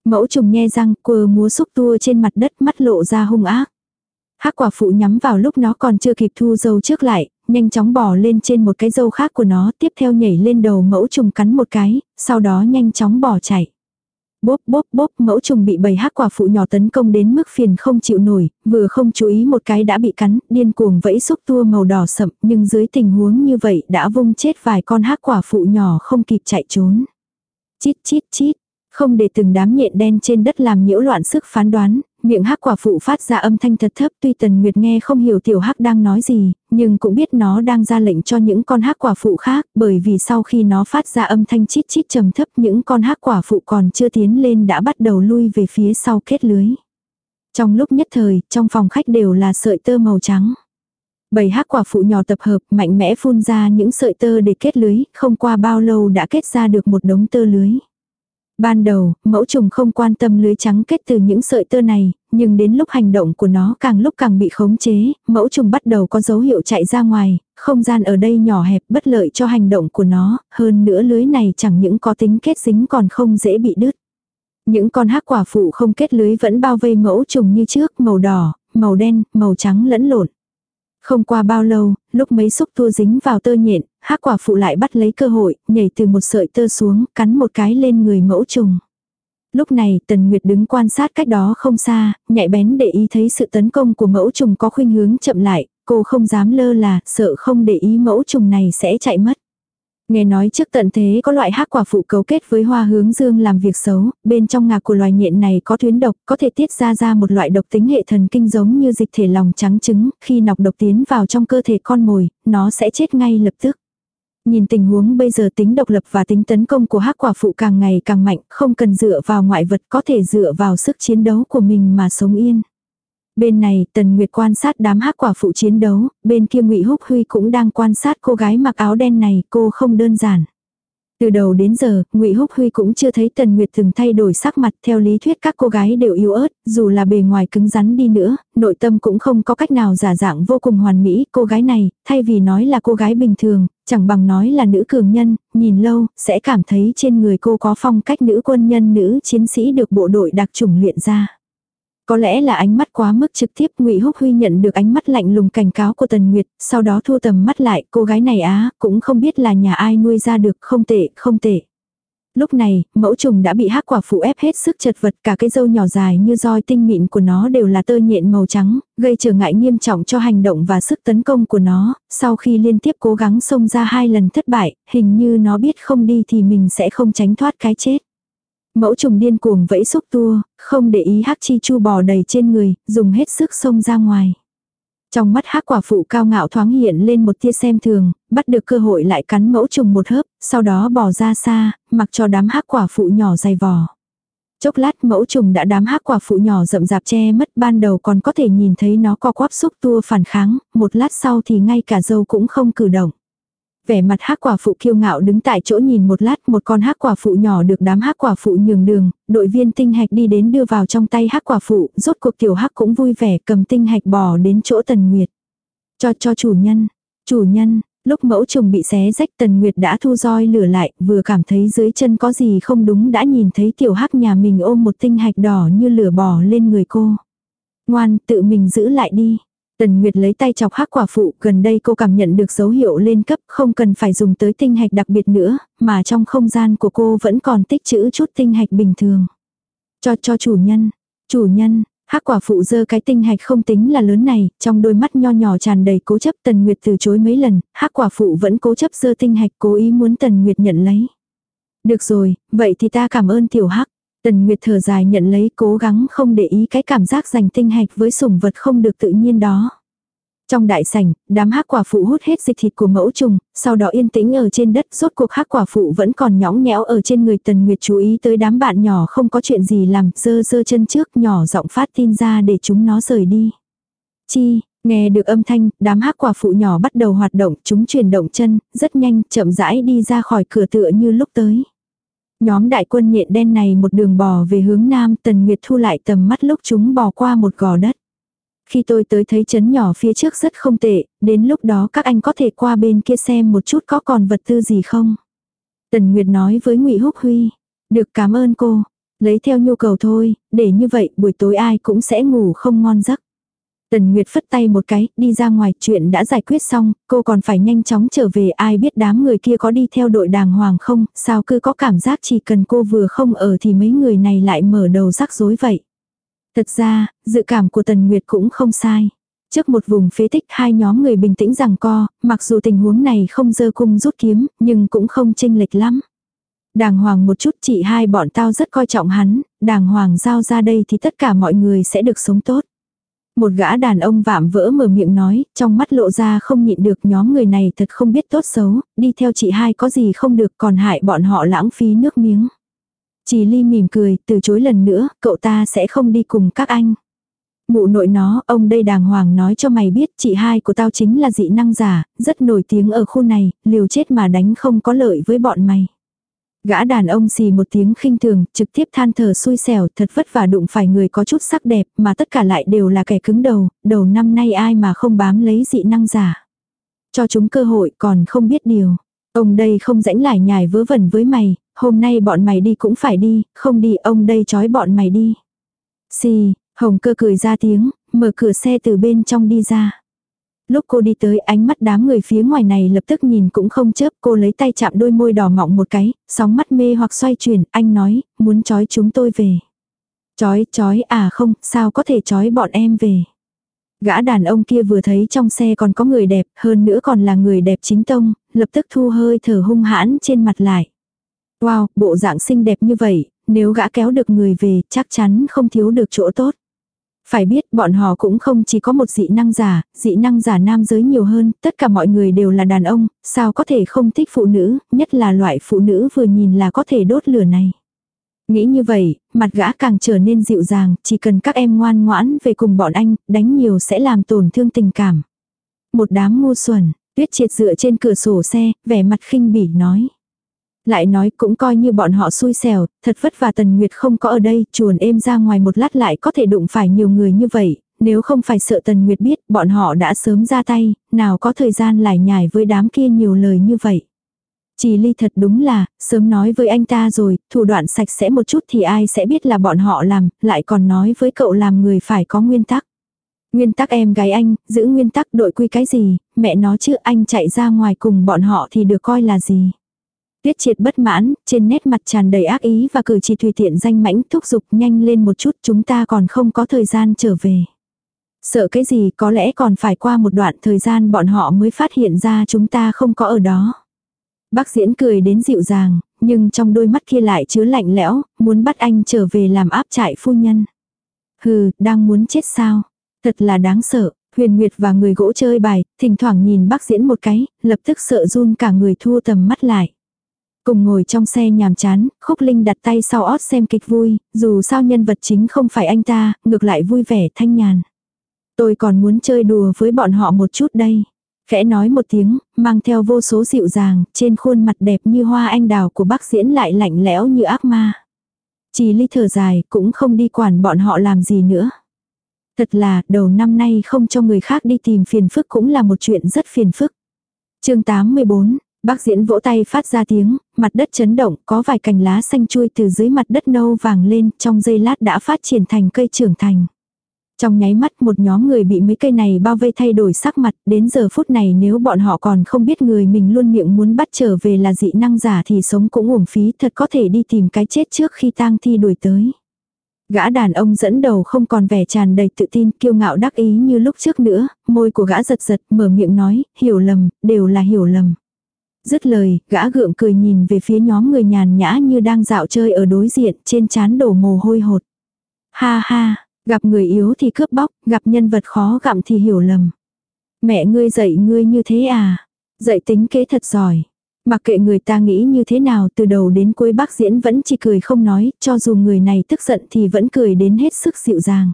Mẫu trùng nhe răng, quờ múa xúc tua trên mặt đất mắt lộ ra hung ác. Hắc quả phụ nhắm vào lúc nó còn chưa kịp thu dâu trước lại, nhanh chóng bỏ lên trên một cái dâu khác của nó, tiếp theo nhảy lên đầu mẫu trùng cắn một cái, sau đó nhanh chóng bỏ chạy. Bốp bốp bốp mẫu trùng bị bầy hắc quả phụ nhỏ tấn công đến mức phiền không chịu nổi, vừa không chú ý một cái đã bị cắn, điên cuồng vẫy xúc tua màu đỏ sậm, nhưng dưới tình huống như vậy đã vung chết vài con hắc quả phụ nhỏ không kịp chạy trốn. Chít chít chít, không để từng đám nhện đen trên đất làm nhiễu loạn sức phán đoán, miệng hắc quả phụ phát ra âm thanh thật thấp tuy tần nguyệt nghe không hiểu tiểu hắc đang nói gì, nhưng cũng biết nó đang ra lệnh cho những con hắc quả phụ khác, bởi vì sau khi nó phát ra âm thanh chít chít trầm thấp những con hắc quả phụ còn chưa tiến lên đã bắt đầu lui về phía sau kết lưới. Trong lúc nhất thời, trong phòng khách đều là sợi tơ màu trắng. Bầy hắc quả phụ nhỏ tập hợp mạnh mẽ phun ra những sợi tơ để kết lưới, không qua bao lâu đã kết ra được một đống tơ lưới. Ban đầu, mẫu trùng không quan tâm lưới trắng kết từ những sợi tơ này, nhưng đến lúc hành động của nó càng lúc càng bị khống chế, mẫu trùng bắt đầu có dấu hiệu chạy ra ngoài, không gian ở đây nhỏ hẹp bất lợi cho hành động của nó, hơn nữa lưới này chẳng những có tính kết dính còn không dễ bị đứt. Những con hắc quả phụ không kết lưới vẫn bao vây mẫu trùng như trước, màu đỏ, màu đen, màu trắng lẫn lộn. Không qua bao lâu, lúc mấy xúc tua dính vào tơ nhện, hắc quả phụ lại bắt lấy cơ hội, nhảy từ một sợi tơ xuống, cắn một cái lên người mẫu trùng. Lúc này, Tần Nguyệt đứng quan sát cách đó không xa, nhạy bén để ý thấy sự tấn công của mẫu trùng có khuynh hướng chậm lại, cô không dám lơ là, sợ không để ý mẫu trùng này sẽ chạy mất. Nghe nói trước tận thế có loại hắc quả phụ cấu kết với hoa hướng dương làm việc xấu, bên trong ngạc của loài nhện này có tuyến độc, có thể tiết ra ra một loại độc tính hệ thần kinh giống như dịch thể lòng trắng trứng, khi nọc độc tiến vào trong cơ thể con mồi, nó sẽ chết ngay lập tức. Nhìn tình huống bây giờ tính độc lập và tính tấn công của hắc quả phụ càng ngày càng mạnh, không cần dựa vào ngoại vật có thể dựa vào sức chiến đấu của mình mà sống yên. Bên này, Tần Nguyệt quan sát đám hắc quả phụ chiến đấu, bên kia Ngụy Húc Huy cũng đang quan sát cô gái mặc áo đen này, cô không đơn giản. Từ đầu đến giờ, Ngụy Húc Huy cũng chưa thấy Tần Nguyệt từng thay đổi sắc mặt, theo lý thuyết các cô gái đều yếu ớt, dù là bề ngoài cứng rắn đi nữa, nội tâm cũng không có cách nào giả dạng vô cùng hoàn mỹ, cô gái này, thay vì nói là cô gái bình thường, chẳng bằng nói là nữ cường nhân, nhìn lâu, sẽ cảm thấy trên người cô có phong cách nữ quân nhân nữ chiến sĩ được bộ đội đặc chủng luyện ra. Có lẽ là ánh mắt quá mức trực tiếp ngụy Húc Huy nhận được ánh mắt lạnh lùng cảnh cáo của Tần Nguyệt, sau đó thu tầm mắt lại, cô gái này á, cũng không biết là nhà ai nuôi ra được, không tệ, không tệ. Lúc này, mẫu trùng đã bị hắc quả phụ ép hết sức chật vật cả cái râu nhỏ dài như roi tinh mịn của nó đều là tơ nhện màu trắng, gây trở ngại nghiêm trọng cho hành động và sức tấn công của nó. Sau khi liên tiếp cố gắng xông ra hai lần thất bại, hình như nó biết không đi thì mình sẽ không tránh thoát cái chết. Mẫu trùng điên cuồng vẫy xúc tua, không để ý hắc chi chu bò đầy trên người, dùng hết sức xông ra ngoài. Trong mắt hắc quả phụ cao ngạo thoáng hiện lên một tia xem thường, bắt được cơ hội lại cắn mẫu trùng một hớp, sau đó bò ra xa, mặc cho đám hắc quả phụ nhỏ dày vò. Chốc lát mẫu trùng đã đám hắc quả phụ nhỏ rậm rạp che mất ban đầu còn có thể nhìn thấy nó co quắp xúc tua phản kháng, một lát sau thì ngay cả dâu cũng không cử động. Vẻ mặt hắc quả phụ kiêu ngạo đứng tại chỗ nhìn một lát một con hắc quả phụ nhỏ được đám hắc quả phụ nhường đường, đội viên tinh hạch đi đến đưa vào trong tay hắc quả phụ, rốt cuộc tiểu hắc cũng vui vẻ cầm tinh hạch bò đến chỗ tần nguyệt. Cho cho chủ nhân, chủ nhân, lúc mẫu trùng bị xé rách tần nguyệt đã thu roi lửa lại, vừa cảm thấy dưới chân có gì không đúng đã nhìn thấy tiểu hắc nhà mình ôm một tinh hạch đỏ như lửa bò lên người cô. Ngoan, tự mình giữ lại đi. Tần Nguyệt lấy tay chọc hắc quả phụ, gần đây cô cảm nhận được dấu hiệu lên cấp, không cần phải dùng tới tinh hạch đặc biệt nữa, mà trong không gian của cô vẫn còn tích trữ chút tinh hạch bình thường. Cho cho chủ nhân, chủ nhân, hắc quả phụ dơ cái tinh hạch không tính là lớn này, trong đôi mắt nho nhỏ tràn đầy cố chấp Tần Nguyệt từ chối mấy lần, hắc quả phụ vẫn cố chấp dơ tinh hạch cố ý muốn Tần Nguyệt nhận lấy. Được rồi, vậy thì ta cảm ơn tiểu hắc. Tần Nguyệt thở dài nhận lấy cố gắng không để ý cái cảm giác giành tinh hạch với sủng vật không được tự nhiên đó. Trong đại sảnh, đám hắc quả phụ hút hết dịch thịt của mẫu trùng, sau đó yên tĩnh ở trên đất, rốt cuộc hắc quả phụ vẫn còn nhõng nhẽo ở trên người Tần Nguyệt chú ý tới đám bạn nhỏ không có chuyện gì làm, dơ dơ chân trước nhỏ giọng phát tin ra để chúng nó rời đi. Chi, nghe được âm thanh, đám hắc quả phụ nhỏ bắt đầu hoạt động, chúng chuyển động chân, rất nhanh, chậm rãi đi ra khỏi cửa tựa như lúc tới. Nhóm đại quân nhện đen này một đường bò về hướng nam Tần Nguyệt thu lại tầm mắt lúc chúng bò qua một gò đất. Khi tôi tới thấy chấn nhỏ phía trước rất không tệ, đến lúc đó các anh có thể qua bên kia xem một chút có còn vật tư gì không. Tần Nguyệt nói với ngụy Húc Huy. Được cảm ơn cô. Lấy theo nhu cầu thôi, để như vậy buổi tối ai cũng sẽ ngủ không ngon giấc. Tần Nguyệt phất tay một cái, đi ra ngoài, chuyện đã giải quyết xong, cô còn phải nhanh chóng trở về ai biết đám người kia có đi theo đội đàng hoàng không, sao cứ có cảm giác chỉ cần cô vừa không ở thì mấy người này lại mở đầu rắc rối vậy. Thật ra, dự cảm của Tần Nguyệt cũng không sai. Trước một vùng phế tích hai nhóm người bình tĩnh rằng co, mặc dù tình huống này không dơ cung rút kiếm, nhưng cũng không chênh lệch lắm. Đàng hoàng một chút chị hai bọn tao rất coi trọng hắn, đàng hoàng giao ra đây thì tất cả mọi người sẽ được sống tốt. Một gã đàn ông vạm vỡ mở miệng nói, trong mắt lộ ra không nhịn được nhóm người này thật không biết tốt xấu, đi theo chị hai có gì không được còn hại bọn họ lãng phí nước miếng. Chỉ ly mỉm cười, từ chối lần nữa, cậu ta sẽ không đi cùng các anh. Mụ nội nó, ông đây đàng hoàng nói cho mày biết chị hai của tao chính là dị năng giả, rất nổi tiếng ở khu này, liều chết mà đánh không có lợi với bọn mày. Gã đàn ông xì một tiếng khinh thường, trực tiếp than thở xui xẻo, thật vất vả đụng phải người có chút sắc đẹp, mà tất cả lại đều là kẻ cứng đầu, đầu năm nay ai mà không bám lấy dị năng giả. Cho chúng cơ hội còn không biết điều. Ông đây không rãnh lại nhài vớ vẩn với mày, hôm nay bọn mày đi cũng phải đi, không đi ông đây trói bọn mày đi. Xì, hồng cơ cười ra tiếng, mở cửa xe từ bên trong đi ra. Lúc cô đi tới ánh mắt đám người phía ngoài này lập tức nhìn cũng không chớp cô lấy tay chạm đôi môi đỏ mọng một cái, sóng mắt mê hoặc xoay chuyển, anh nói, muốn trói chúng tôi về. Chói, chói, à không, sao có thể chói bọn em về. Gã đàn ông kia vừa thấy trong xe còn có người đẹp, hơn nữa còn là người đẹp chính tông, lập tức thu hơi thở hung hãn trên mặt lại. Wow, bộ dạng xinh đẹp như vậy, nếu gã kéo được người về, chắc chắn không thiếu được chỗ tốt. Phải biết bọn họ cũng không chỉ có một dị năng giả, dị năng giả nam giới nhiều hơn, tất cả mọi người đều là đàn ông, sao có thể không thích phụ nữ, nhất là loại phụ nữ vừa nhìn là có thể đốt lửa này. Nghĩ như vậy, mặt gã càng trở nên dịu dàng, chỉ cần các em ngoan ngoãn về cùng bọn anh, đánh nhiều sẽ làm tổn thương tình cảm. Một đám ngu xuẩn, tuyết triệt dựa trên cửa sổ xe, vẻ mặt khinh bỉ nói. Lại nói cũng coi như bọn họ xui xẻo, thật vất vả Tần Nguyệt không có ở đây, chuồn êm ra ngoài một lát lại có thể đụng phải nhiều người như vậy, nếu không phải sợ Tần Nguyệt biết, bọn họ đã sớm ra tay, nào có thời gian lải nhải với đám kia nhiều lời như vậy. Chỉ ly thật đúng là, sớm nói với anh ta rồi, thủ đoạn sạch sẽ một chút thì ai sẽ biết là bọn họ làm, lại còn nói với cậu làm người phải có nguyên tắc. Nguyên tắc em gái anh, giữ nguyên tắc đội quy cái gì, mẹ nó chứ anh chạy ra ngoài cùng bọn họ thì được coi là gì. Tuyết triệt bất mãn, trên nét mặt tràn đầy ác ý và cử chỉ tùy tiện danh mãnh thúc giục nhanh lên một chút chúng ta còn không có thời gian trở về. Sợ cái gì có lẽ còn phải qua một đoạn thời gian bọn họ mới phát hiện ra chúng ta không có ở đó. Bác diễn cười đến dịu dàng, nhưng trong đôi mắt kia lại chứa lạnh lẽo, muốn bắt anh trở về làm áp trại phu nhân. Hừ, đang muốn chết sao? Thật là đáng sợ. Huyền Nguyệt và người gỗ chơi bài, thỉnh thoảng nhìn bác diễn một cái, lập tức sợ run cả người thua tầm mắt lại. Cùng ngồi trong xe nhàm chán, Khúc Linh đặt tay sau ót xem kịch vui, dù sao nhân vật chính không phải anh ta, ngược lại vui vẻ thanh nhàn. Tôi còn muốn chơi đùa với bọn họ một chút đây. Khẽ nói một tiếng, mang theo vô số dịu dàng, trên khuôn mặt đẹp như hoa anh đào của bác diễn lại lạnh lẽo như ác ma. Chỉ ly thở dài, cũng không đi quản bọn họ làm gì nữa. Thật là, đầu năm nay không cho người khác đi tìm phiền phức cũng là một chuyện rất phiền phức. chương 84, bác diễn vỗ tay phát ra tiếng, mặt đất chấn động, có vài cành lá xanh chui từ dưới mặt đất nâu vàng lên, trong giây lát đã phát triển thành cây trưởng thành. Trong nháy mắt một nhóm người bị mấy cây này bao vây thay đổi sắc mặt, đến giờ phút này nếu bọn họ còn không biết người mình luôn miệng muốn bắt trở về là dị năng giả thì sống cũng uổng phí thật có thể đi tìm cái chết trước khi tang thi đuổi tới. Gã đàn ông dẫn đầu không còn vẻ tràn đầy tự tin, kiêu ngạo đắc ý như lúc trước nữa, môi của gã giật giật, mở miệng nói, hiểu lầm, đều là hiểu lầm. Dứt lời, gã gượng cười nhìn về phía nhóm người nhàn nhã như đang dạo chơi ở đối diện, trên chán đổ mồ hôi hột. Ha ha, gặp người yếu thì cướp bóc, gặp nhân vật khó gặm thì hiểu lầm. Mẹ ngươi dạy ngươi như thế à? Dạy tính kế thật giỏi. Mặc kệ người ta nghĩ như thế nào từ đầu đến cuối bác diễn vẫn chỉ cười không nói, cho dù người này tức giận thì vẫn cười đến hết sức dịu dàng.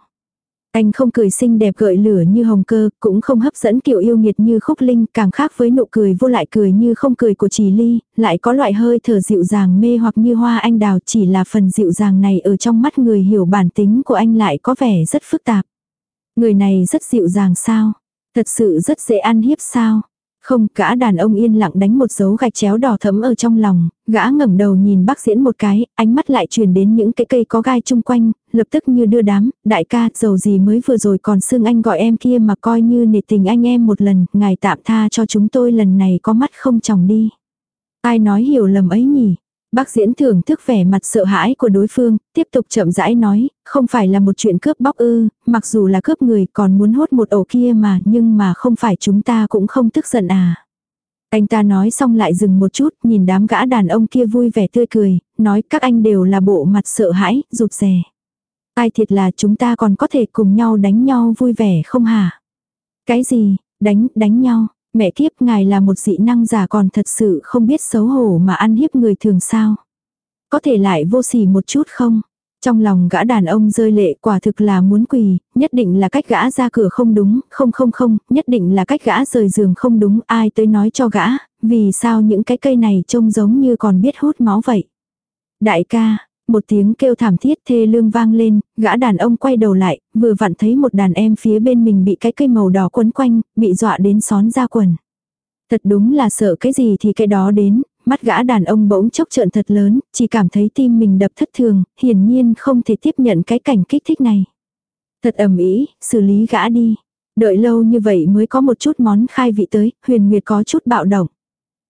Anh không cười xinh đẹp gợi lửa như hồng cơ, cũng không hấp dẫn kiểu yêu nghiệt như khúc linh, càng khác với nụ cười vô lại cười như không cười của trì ly, lại có loại hơi thở dịu dàng mê hoặc như hoa anh đào chỉ là phần dịu dàng này ở trong mắt người hiểu bản tính của anh lại có vẻ rất phức tạp. Người này rất dịu dàng sao? Thật sự rất dễ ăn hiếp sao? Không, gã đàn ông yên lặng đánh một dấu gạch chéo đỏ thẫm ở trong lòng, gã ngẩng đầu nhìn bác diễn một cái, ánh mắt lại truyền đến những cái cây có gai chung quanh, lập tức như đưa đám, đại ca, dầu gì mới vừa rồi còn xưng anh gọi em kia mà coi như nể tình anh em một lần, ngài tạm tha cho chúng tôi lần này có mắt không chồng đi. Ai nói hiểu lầm ấy nhỉ? Bác diễn thưởng thức vẻ mặt sợ hãi của đối phương, tiếp tục chậm rãi nói, không phải là một chuyện cướp bóc ư, mặc dù là cướp người còn muốn hốt một ổ kia mà, nhưng mà không phải chúng ta cũng không tức giận à. Anh ta nói xong lại dừng một chút, nhìn đám gã đàn ông kia vui vẻ tươi cười, nói các anh đều là bộ mặt sợ hãi, rụt rè. Ai thiệt là chúng ta còn có thể cùng nhau đánh nhau vui vẻ không hả? Cái gì, đánh, đánh nhau, Mẹ kiếp ngài là một dị năng giả còn thật sự không biết xấu hổ mà ăn hiếp người thường sao. Có thể lại vô sỉ một chút không? Trong lòng gã đàn ông rơi lệ quả thực là muốn quỳ, nhất định là cách gã ra cửa không đúng, không không không, nhất định là cách gã rời giường không đúng, ai tới nói cho gã, vì sao những cái cây này trông giống như còn biết hút máu vậy. Đại ca, một tiếng kêu thảm thiết thê lương vang lên, gã đàn ông quay đầu lại, vừa vặn thấy một đàn em phía bên mình bị cái cây màu đỏ quấn quanh, bị dọa đến xón ra quần. Thật đúng là sợ cái gì thì cái đó đến, mắt gã đàn ông bỗng chốc trợn thật lớn, chỉ cảm thấy tim mình đập thất thường, hiển nhiên không thể tiếp nhận cái cảnh kích thích này. Thật ầm ĩ, xử lý gã đi. Đợi lâu như vậy mới có một chút món khai vị tới, huyền nguyệt có chút bạo động.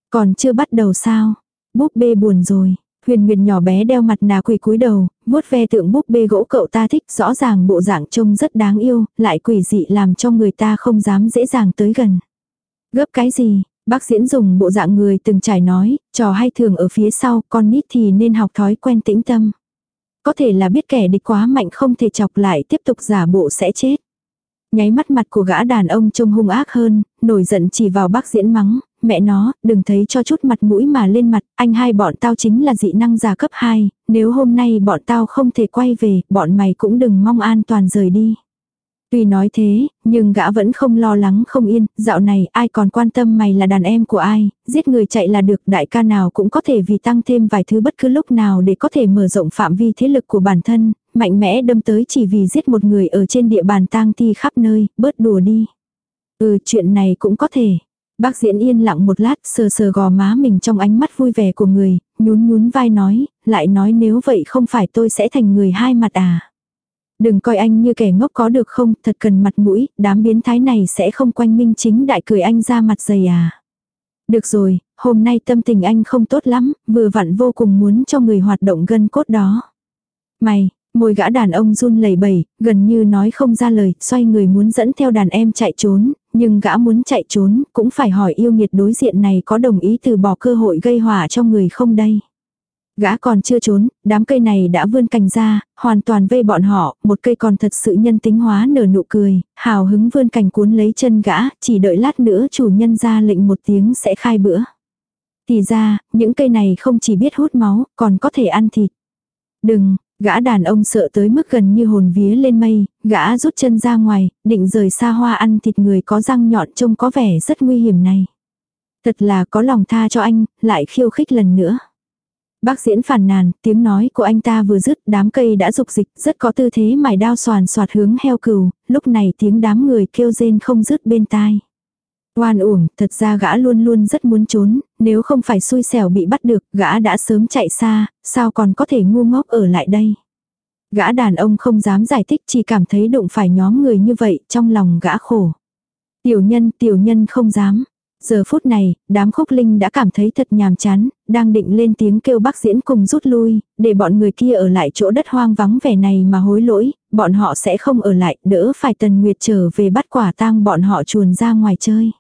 Còn chưa bắt đầu sao? Búp bê buồn rồi. Huyền Nguyệt nhỏ bé đeo mặt nạ quỷ cúi đầu, vuốt ve tượng búp bê gỗ cậu ta thích, rõ ràng bộ dạng trông rất đáng yêu, lại quỷ dị làm cho người ta không dám dễ dàng tới gần. Gấp cái gì? Bác diễn dùng bộ dạng người từng trải nói, trò hay thường ở phía sau, con nít thì nên học thói quen tĩnh tâm. Có thể là biết kẻ địch quá mạnh không thể chọc lại tiếp tục giả bộ sẽ chết. Nháy mắt mặt của gã đàn ông trông hung ác hơn, nổi giận chỉ vào bác diễn mắng, mẹ nó, đừng thấy cho chút mặt mũi mà lên mặt, anh hai bọn tao chính là dị năng giả cấp 2, nếu hôm nay bọn tao không thể quay về, bọn mày cũng đừng mong an toàn rời đi. Tuy nói thế, nhưng gã vẫn không lo lắng không yên, dạo này ai còn quan tâm mày là đàn em của ai, giết người chạy là được đại ca nào cũng có thể vì tăng thêm vài thứ bất cứ lúc nào để có thể mở rộng phạm vi thế lực của bản thân, mạnh mẽ đâm tới chỉ vì giết một người ở trên địa bàn tang thi khắp nơi, bớt đùa đi. Ừ chuyện này cũng có thể. Bác diễn yên lặng một lát sờ sờ gò má mình trong ánh mắt vui vẻ của người, nhún nhún vai nói, lại nói nếu vậy không phải tôi sẽ thành người hai mặt à. Đừng coi anh như kẻ ngốc có được không, thật cần mặt mũi, đám biến thái này sẽ không quanh minh chính đại cười anh ra mặt dày à. Được rồi, hôm nay tâm tình anh không tốt lắm, vừa vặn vô cùng muốn cho người hoạt động gân cốt đó. Mày, môi gã đàn ông run lẩy bẩy, gần như nói không ra lời, xoay người muốn dẫn theo đàn em chạy trốn, nhưng gã muốn chạy trốn, cũng phải hỏi yêu nghiệt đối diện này có đồng ý từ bỏ cơ hội gây hỏa cho người không đây. Gã còn chưa trốn, đám cây này đã vươn cành ra, hoàn toàn vây bọn họ, một cây còn thật sự nhân tính hóa nở nụ cười, hào hứng vươn cành cuốn lấy chân gã, chỉ đợi lát nữa chủ nhân ra lệnh một tiếng sẽ khai bữa. Thì ra, những cây này không chỉ biết hút máu, còn có thể ăn thịt. Đừng, gã đàn ông sợ tới mức gần như hồn vía lên mây, gã rút chân ra ngoài, định rời xa hoa ăn thịt người có răng nhọn trông có vẻ rất nguy hiểm này. Thật là có lòng tha cho anh, lại khiêu khích lần nữa. Bác diễn phản nàn, tiếng nói của anh ta vừa dứt, đám cây đã rục dịch, rất có tư thế mài đao soàn soạt hướng heo cừu, lúc này tiếng đám người kêu rên không dứt bên tai. Oan uổng, thật ra gã luôn luôn rất muốn trốn, nếu không phải xui xẻo bị bắt được, gã đã sớm chạy xa, sao còn có thể ngu ngốc ở lại đây. Gã đàn ông không dám giải thích chỉ cảm thấy đụng phải nhóm người như vậy, trong lòng gã khổ. Tiểu nhân, tiểu nhân không dám. Giờ phút này, đám khúc linh đã cảm thấy thật nhàm chán, đang định lên tiếng kêu bác diễn cùng rút lui, để bọn người kia ở lại chỗ đất hoang vắng vẻ này mà hối lỗi, bọn họ sẽ không ở lại, đỡ phải tần nguyệt trở về bắt quả tang bọn họ chuồn ra ngoài chơi.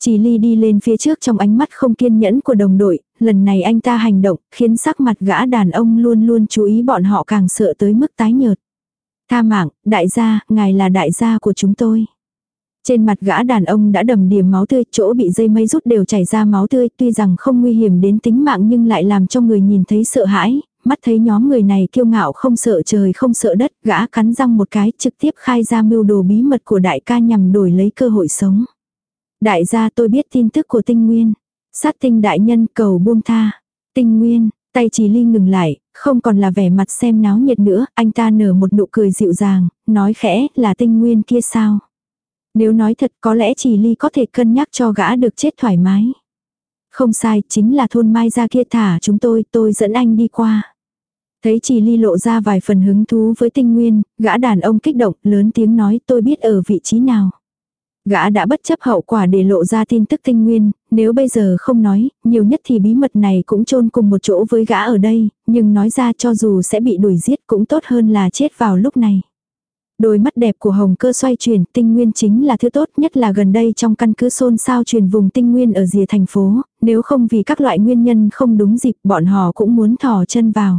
Chỉ ly đi lên phía trước trong ánh mắt không kiên nhẫn của đồng đội, lần này anh ta hành động, khiến sắc mặt gã đàn ông luôn luôn chú ý bọn họ càng sợ tới mức tái nhợt. Tha mạng, đại gia, ngài là đại gia của chúng tôi. Trên mặt gã đàn ông đã đầm điểm máu tươi, chỗ bị dây mây rút đều chảy ra máu tươi, tuy rằng không nguy hiểm đến tính mạng nhưng lại làm cho người nhìn thấy sợ hãi, mắt thấy nhóm người này kiêu ngạo không sợ trời không sợ đất, gã cắn răng một cái trực tiếp khai ra mưu đồ bí mật của đại ca nhằm đổi lấy cơ hội sống. Đại gia tôi biết tin tức của tinh nguyên. Sát tinh đại nhân cầu buông tha. Tinh nguyên, tay chỉ ly ngừng lại, không còn là vẻ mặt xem náo nhiệt nữa, anh ta nở một nụ cười dịu dàng, nói khẽ là tinh nguyên kia sao. Nếu nói thật có lẽ chỉ ly có thể cân nhắc cho gã được chết thoải mái. Không sai, chính là thôn mai ra kia thả chúng tôi, tôi dẫn anh đi qua. Thấy chỉ ly lộ ra vài phần hứng thú với tinh nguyên, gã đàn ông kích động, lớn tiếng nói tôi biết ở vị trí nào. Gã đã bất chấp hậu quả để lộ ra tin tức tinh nguyên, nếu bây giờ không nói, nhiều nhất thì bí mật này cũng chôn cùng một chỗ với gã ở đây, nhưng nói ra cho dù sẽ bị đuổi giết cũng tốt hơn là chết vào lúc này. Đôi mắt đẹp của Hồng cơ xoay chuyển, tinh nguyên chính là thứ tốt nhất là gần đây trong căn cứ xôn xao truyền vùng tinh nguyên ở rìa thành phố, nếu không vì các loại nguyên nhân không đúng dịp bọn họ cũng muốn thò chân vào.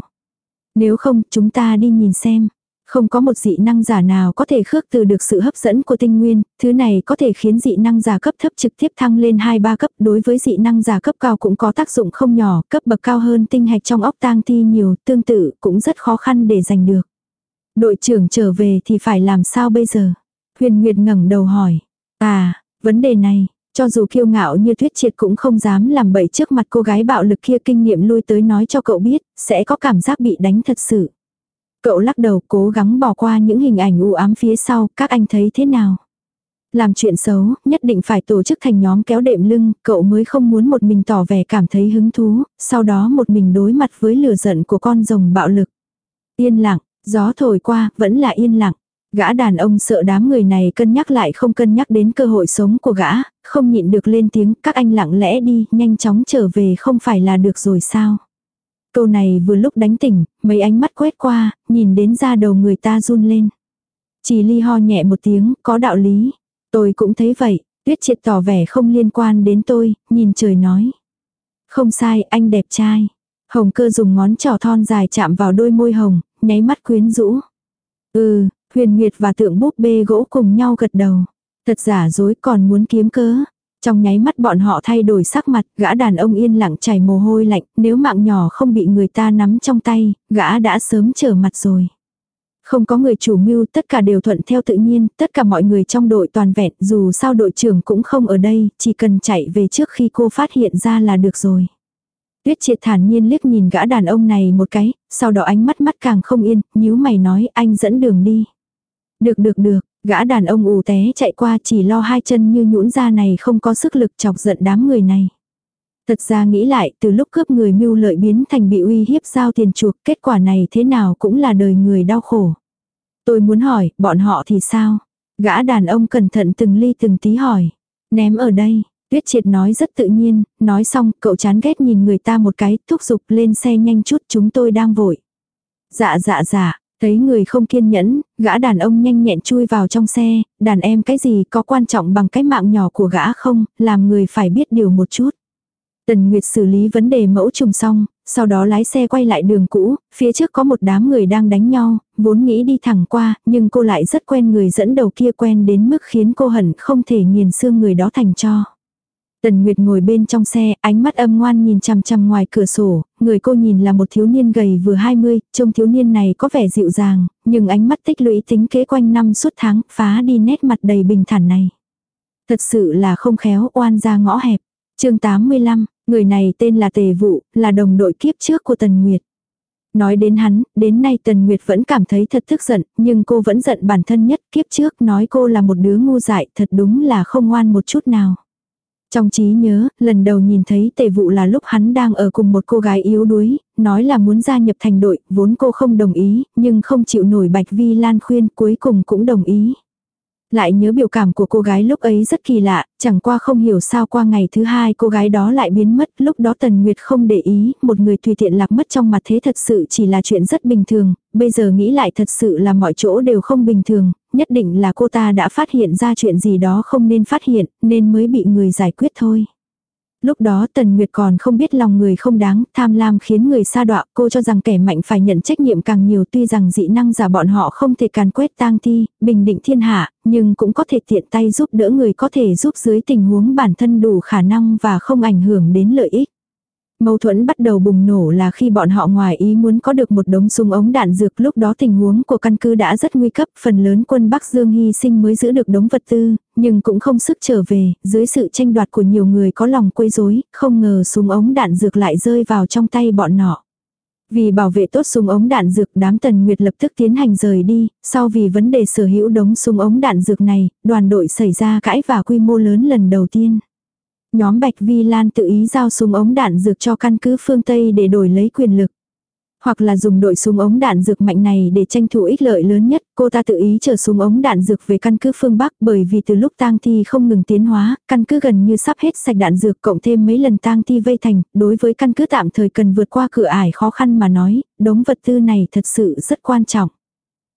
Nếu không, chúng ta đi nhìn xem. Không có một dị năng giả nào có thể khước từ được sự hấp dẫn của tinh nguyên, thứ này có thể khiến dị năng giả cấp thấp trực tiếp thăng lên 2-3 cấp, đối với dị năng giả cấp cao cũng có tác dụng không nhỏ, cấp bậc cao hơn tinh hạch trong óc tang thi nhiều, tương tự cũng rất khó khăn để giành được. Đội trưởng trở về thì phải làm sao bây giờ? Huyền Nguyệt ngẩng đầu hỏi. À, vấn đề này, cho dù kiêu ngạo như thuyết triệt cũng không dám làm bậy trước mặt cô gái bạo lực kia kinh nghiệm lui tới nói cho cậu biết, sẽ có cảm giác bị đánh thật sự. Cậu lắc đầu cố gắng bỏ qua những hình ảnh u ám phía sau, các anh thấy thế nào? Làm chuyện xấu, nhất định phải tổ chức thành nhóm kéo đệm lưng, cậu mới không muốn một mình tỏ vẻ cảm thấy hứng thú, sau đó một mình đối mặt với lửa giận của con rồng bạo lực. Yên lặng, gió thổi qua, vẫn là yên lặng. Gã đàn ông sợ đám người này cân nhắc lại không cân nhắc đến cơ hội sống của gã, không nhịn được lên tiếng, các anh lặng lẽ đi, nhanh chóng trở về không phải là được rồi sao. Câu này vừa lúc đánh tỉnh, mấy ánh mắt quét qua, nhìn đến ra đầu người ta run lên. Chỉ ly ho nhẹ một tiếng, có đạo lý. Tôi cũng thấy vậy, tuyết triệt tỏ vẻ không liên quan đến tôi, nhìn trời nói. Không sai, anh đẹp trai. Hồng cơ dùng ngón trỏ thon dài chạm vào đôi môi hồng, nháy mắt quyến rũ. Ừ, huyền nguyệt và tượng búp bê gỗ cùng nhau gật đầu. Thật giả dối còn muốn kiếm cớ. Trong nháy mắt bọn họ thay đổi sắc mặt, gã đàn ông yên lặng chảy mồ hôi lạnh, nếu mạng nhỏ không bị người ta nắm trong tay, gã đã sớm trở mặt rồi. Không có người chủ mưu, tất cả đều thuận theo tự nhiên, tất cả mọi người trong đội toàn vẹn, dù sao đội trưởng cũng không ở đây, chỉ cần chạy về trước khi cô phát hiện ra là được rồi. Tuyết triệt thản nhiên liếc nhìn gã đàn ông này một cái, sau đó ánh mắt mắt càng không yên, nhíu mày nói anh dẫn đường đi. Được được được, Gã đàn ông ù té chạy qua chỉ lo hai chân như nhũn ra này không có sức lực chọc giận đám người này. Thật ra nghĩ lại từ lúc cướp người mưu lợi biến thành bị uy hiếp giao tiền chuộc kết quả này thế nào cũng là đời người đau khổ. Tôi muốn hỏi, bọn họ thì sao? Gã đàn ông cẩn thận từng ly từng tí hỏi. Ném ở đây, Tuyết triệt nói rất tự nhiên, nói xong cậu chán ghét nhìn người ta một cái, thúc giục lên xe nhanh chút chúng tôi đang vội. Dạ dạ dạ, thấy người không kiên nhẫn, gã đàn ông nhanh nhẹn chui vào trong xe, đàn em cái gì có quan trọng bằng cái mạng nhỏ của gã không, làm người phải biết điều một chút. Tần Nguyệt xử lý vấn đề mẫu trùng xong, sau đó lái xe quay lại đường cũ, phía trước có một đám người đang đánh nhau, vốn nghĩ đi thẳng qua, nhưng cô lại rất quen người dẫn đầu kia quen đến mức khiến cô hận không thể nghiền xương người đó thành cho. Tần Nguyệt ngồi bên trong xe, ánh mắt âm ngoan nhìn chằm chằm ngoài cửa sổ, người cô nhìn là một thiếu niên gầy vừa 20, trông thiếu niên này có vẻ dịu dàng, nhưng ánh mắt tích lũy tính kế quanh năm suốt tháng, phá đi nét mặt đầy bình thản này. Thật sự là không khéo, oan ra ngõ hẹp. chương 85, người này tên là Tề Vụ, là đồng đội kiếp trước của Tần Nguyệt. Nói đến hắn, đến nay Tần Nguyệt vẫn cảm thấy thật tức giận, nhưng cô vẫn giận bản thân nhất kiếp trước nói cô là một đứa ngu dại, thật đúng là không ngoan một chút nào. Trong trí nhớ, lần đầu nhìn thấy tề vụ là lúc hắn đang ở cùng một cô gái yếu đuối, nói là muốn gia nhập thành đội, vốn cô không đồng ý, nhưng không chịu nổi Bạch Vi Lan khuyên cuối cùng cũng đồng ý. Lại nhớ biểu cảm của cô gái lúc ấy rất kỳ lạ, chẳng qua không hiểu sao qua ngày thứ hai cô gái đó lại biến mất, lúc đó Tần Nguyệt không để ý, một người tùy tiện lạc mất trong mặt thế thật sự chỉ là chuyện rất bình thường, bây giờ nghĩ lại thật sự là mọi chỗ đều không bình thường, nhất định là cô ta đã phát hiện ra chuyện gì đó không nên phát hiện, nên mới bị người giải quyết thôi. Lúc đó Tần Nguyệt còn không biết lòng người không đáng, tham lam khiến người xa đọa, cô cho rằng kẻ mạnh phải nhận trách nhiệm càng nhiều tuy rằng dị năng giả bọn họ không thể càn quét tang thi, bình định thiên hạ, nhưng cũng có thể tiện tay giúp đỡ người có thể giúp dưới tình huống bản thân đủ khả năng và không ảnh hưởng đến lợi ích. Mâu thuẫn bắt đầu bùng nổ là khi bọn họ ngoài ý muốn có được một đống súng ống đạn dược lúc đó tình huống của căn cứ đã rất nguy cấp, phần lớn quân Bắc Dương hy sinh mới giữ được đống vật tư, nhưng cũng không sức trở về, dưới sự tranh đoạt của nhiều người có lòng quấy rối, không ngờ súng ống đạn dược lại rơi vào trong tay bọn nọ. Vì bảo vệ tốt súng ống đạn dược đám tần nguyệt lập tức tiến hành rời đi, sau vì vấn đề sở hữu đống súng ống đạn dược này, đoàn đội xảy ra cãi và quy mô lớn lần đầu tiên. Nhóm Bạch Vi Lan tự ý giao súng ống đạn dược cho căn cứ phương Tây để đổi lấy quyền lực. Hoặc là dùng đội súng ống đạn dược mạnh này để tranh thủ ích lợi lớn nhất, cô ta tự ý chờ súng ống đạn dược về căn cứ phương Bắc bởi vì từ lúc tang thi không ngừng tiến hóa, căn cứ gần như sắp hết sạch đạn dược cộng thêm mấy lần tang thi vây thành, đối với căn cứ tạm thời cần vượt qua cửa ải khó khăn mà nói, đống vật tư này thật sự rất quan trọng.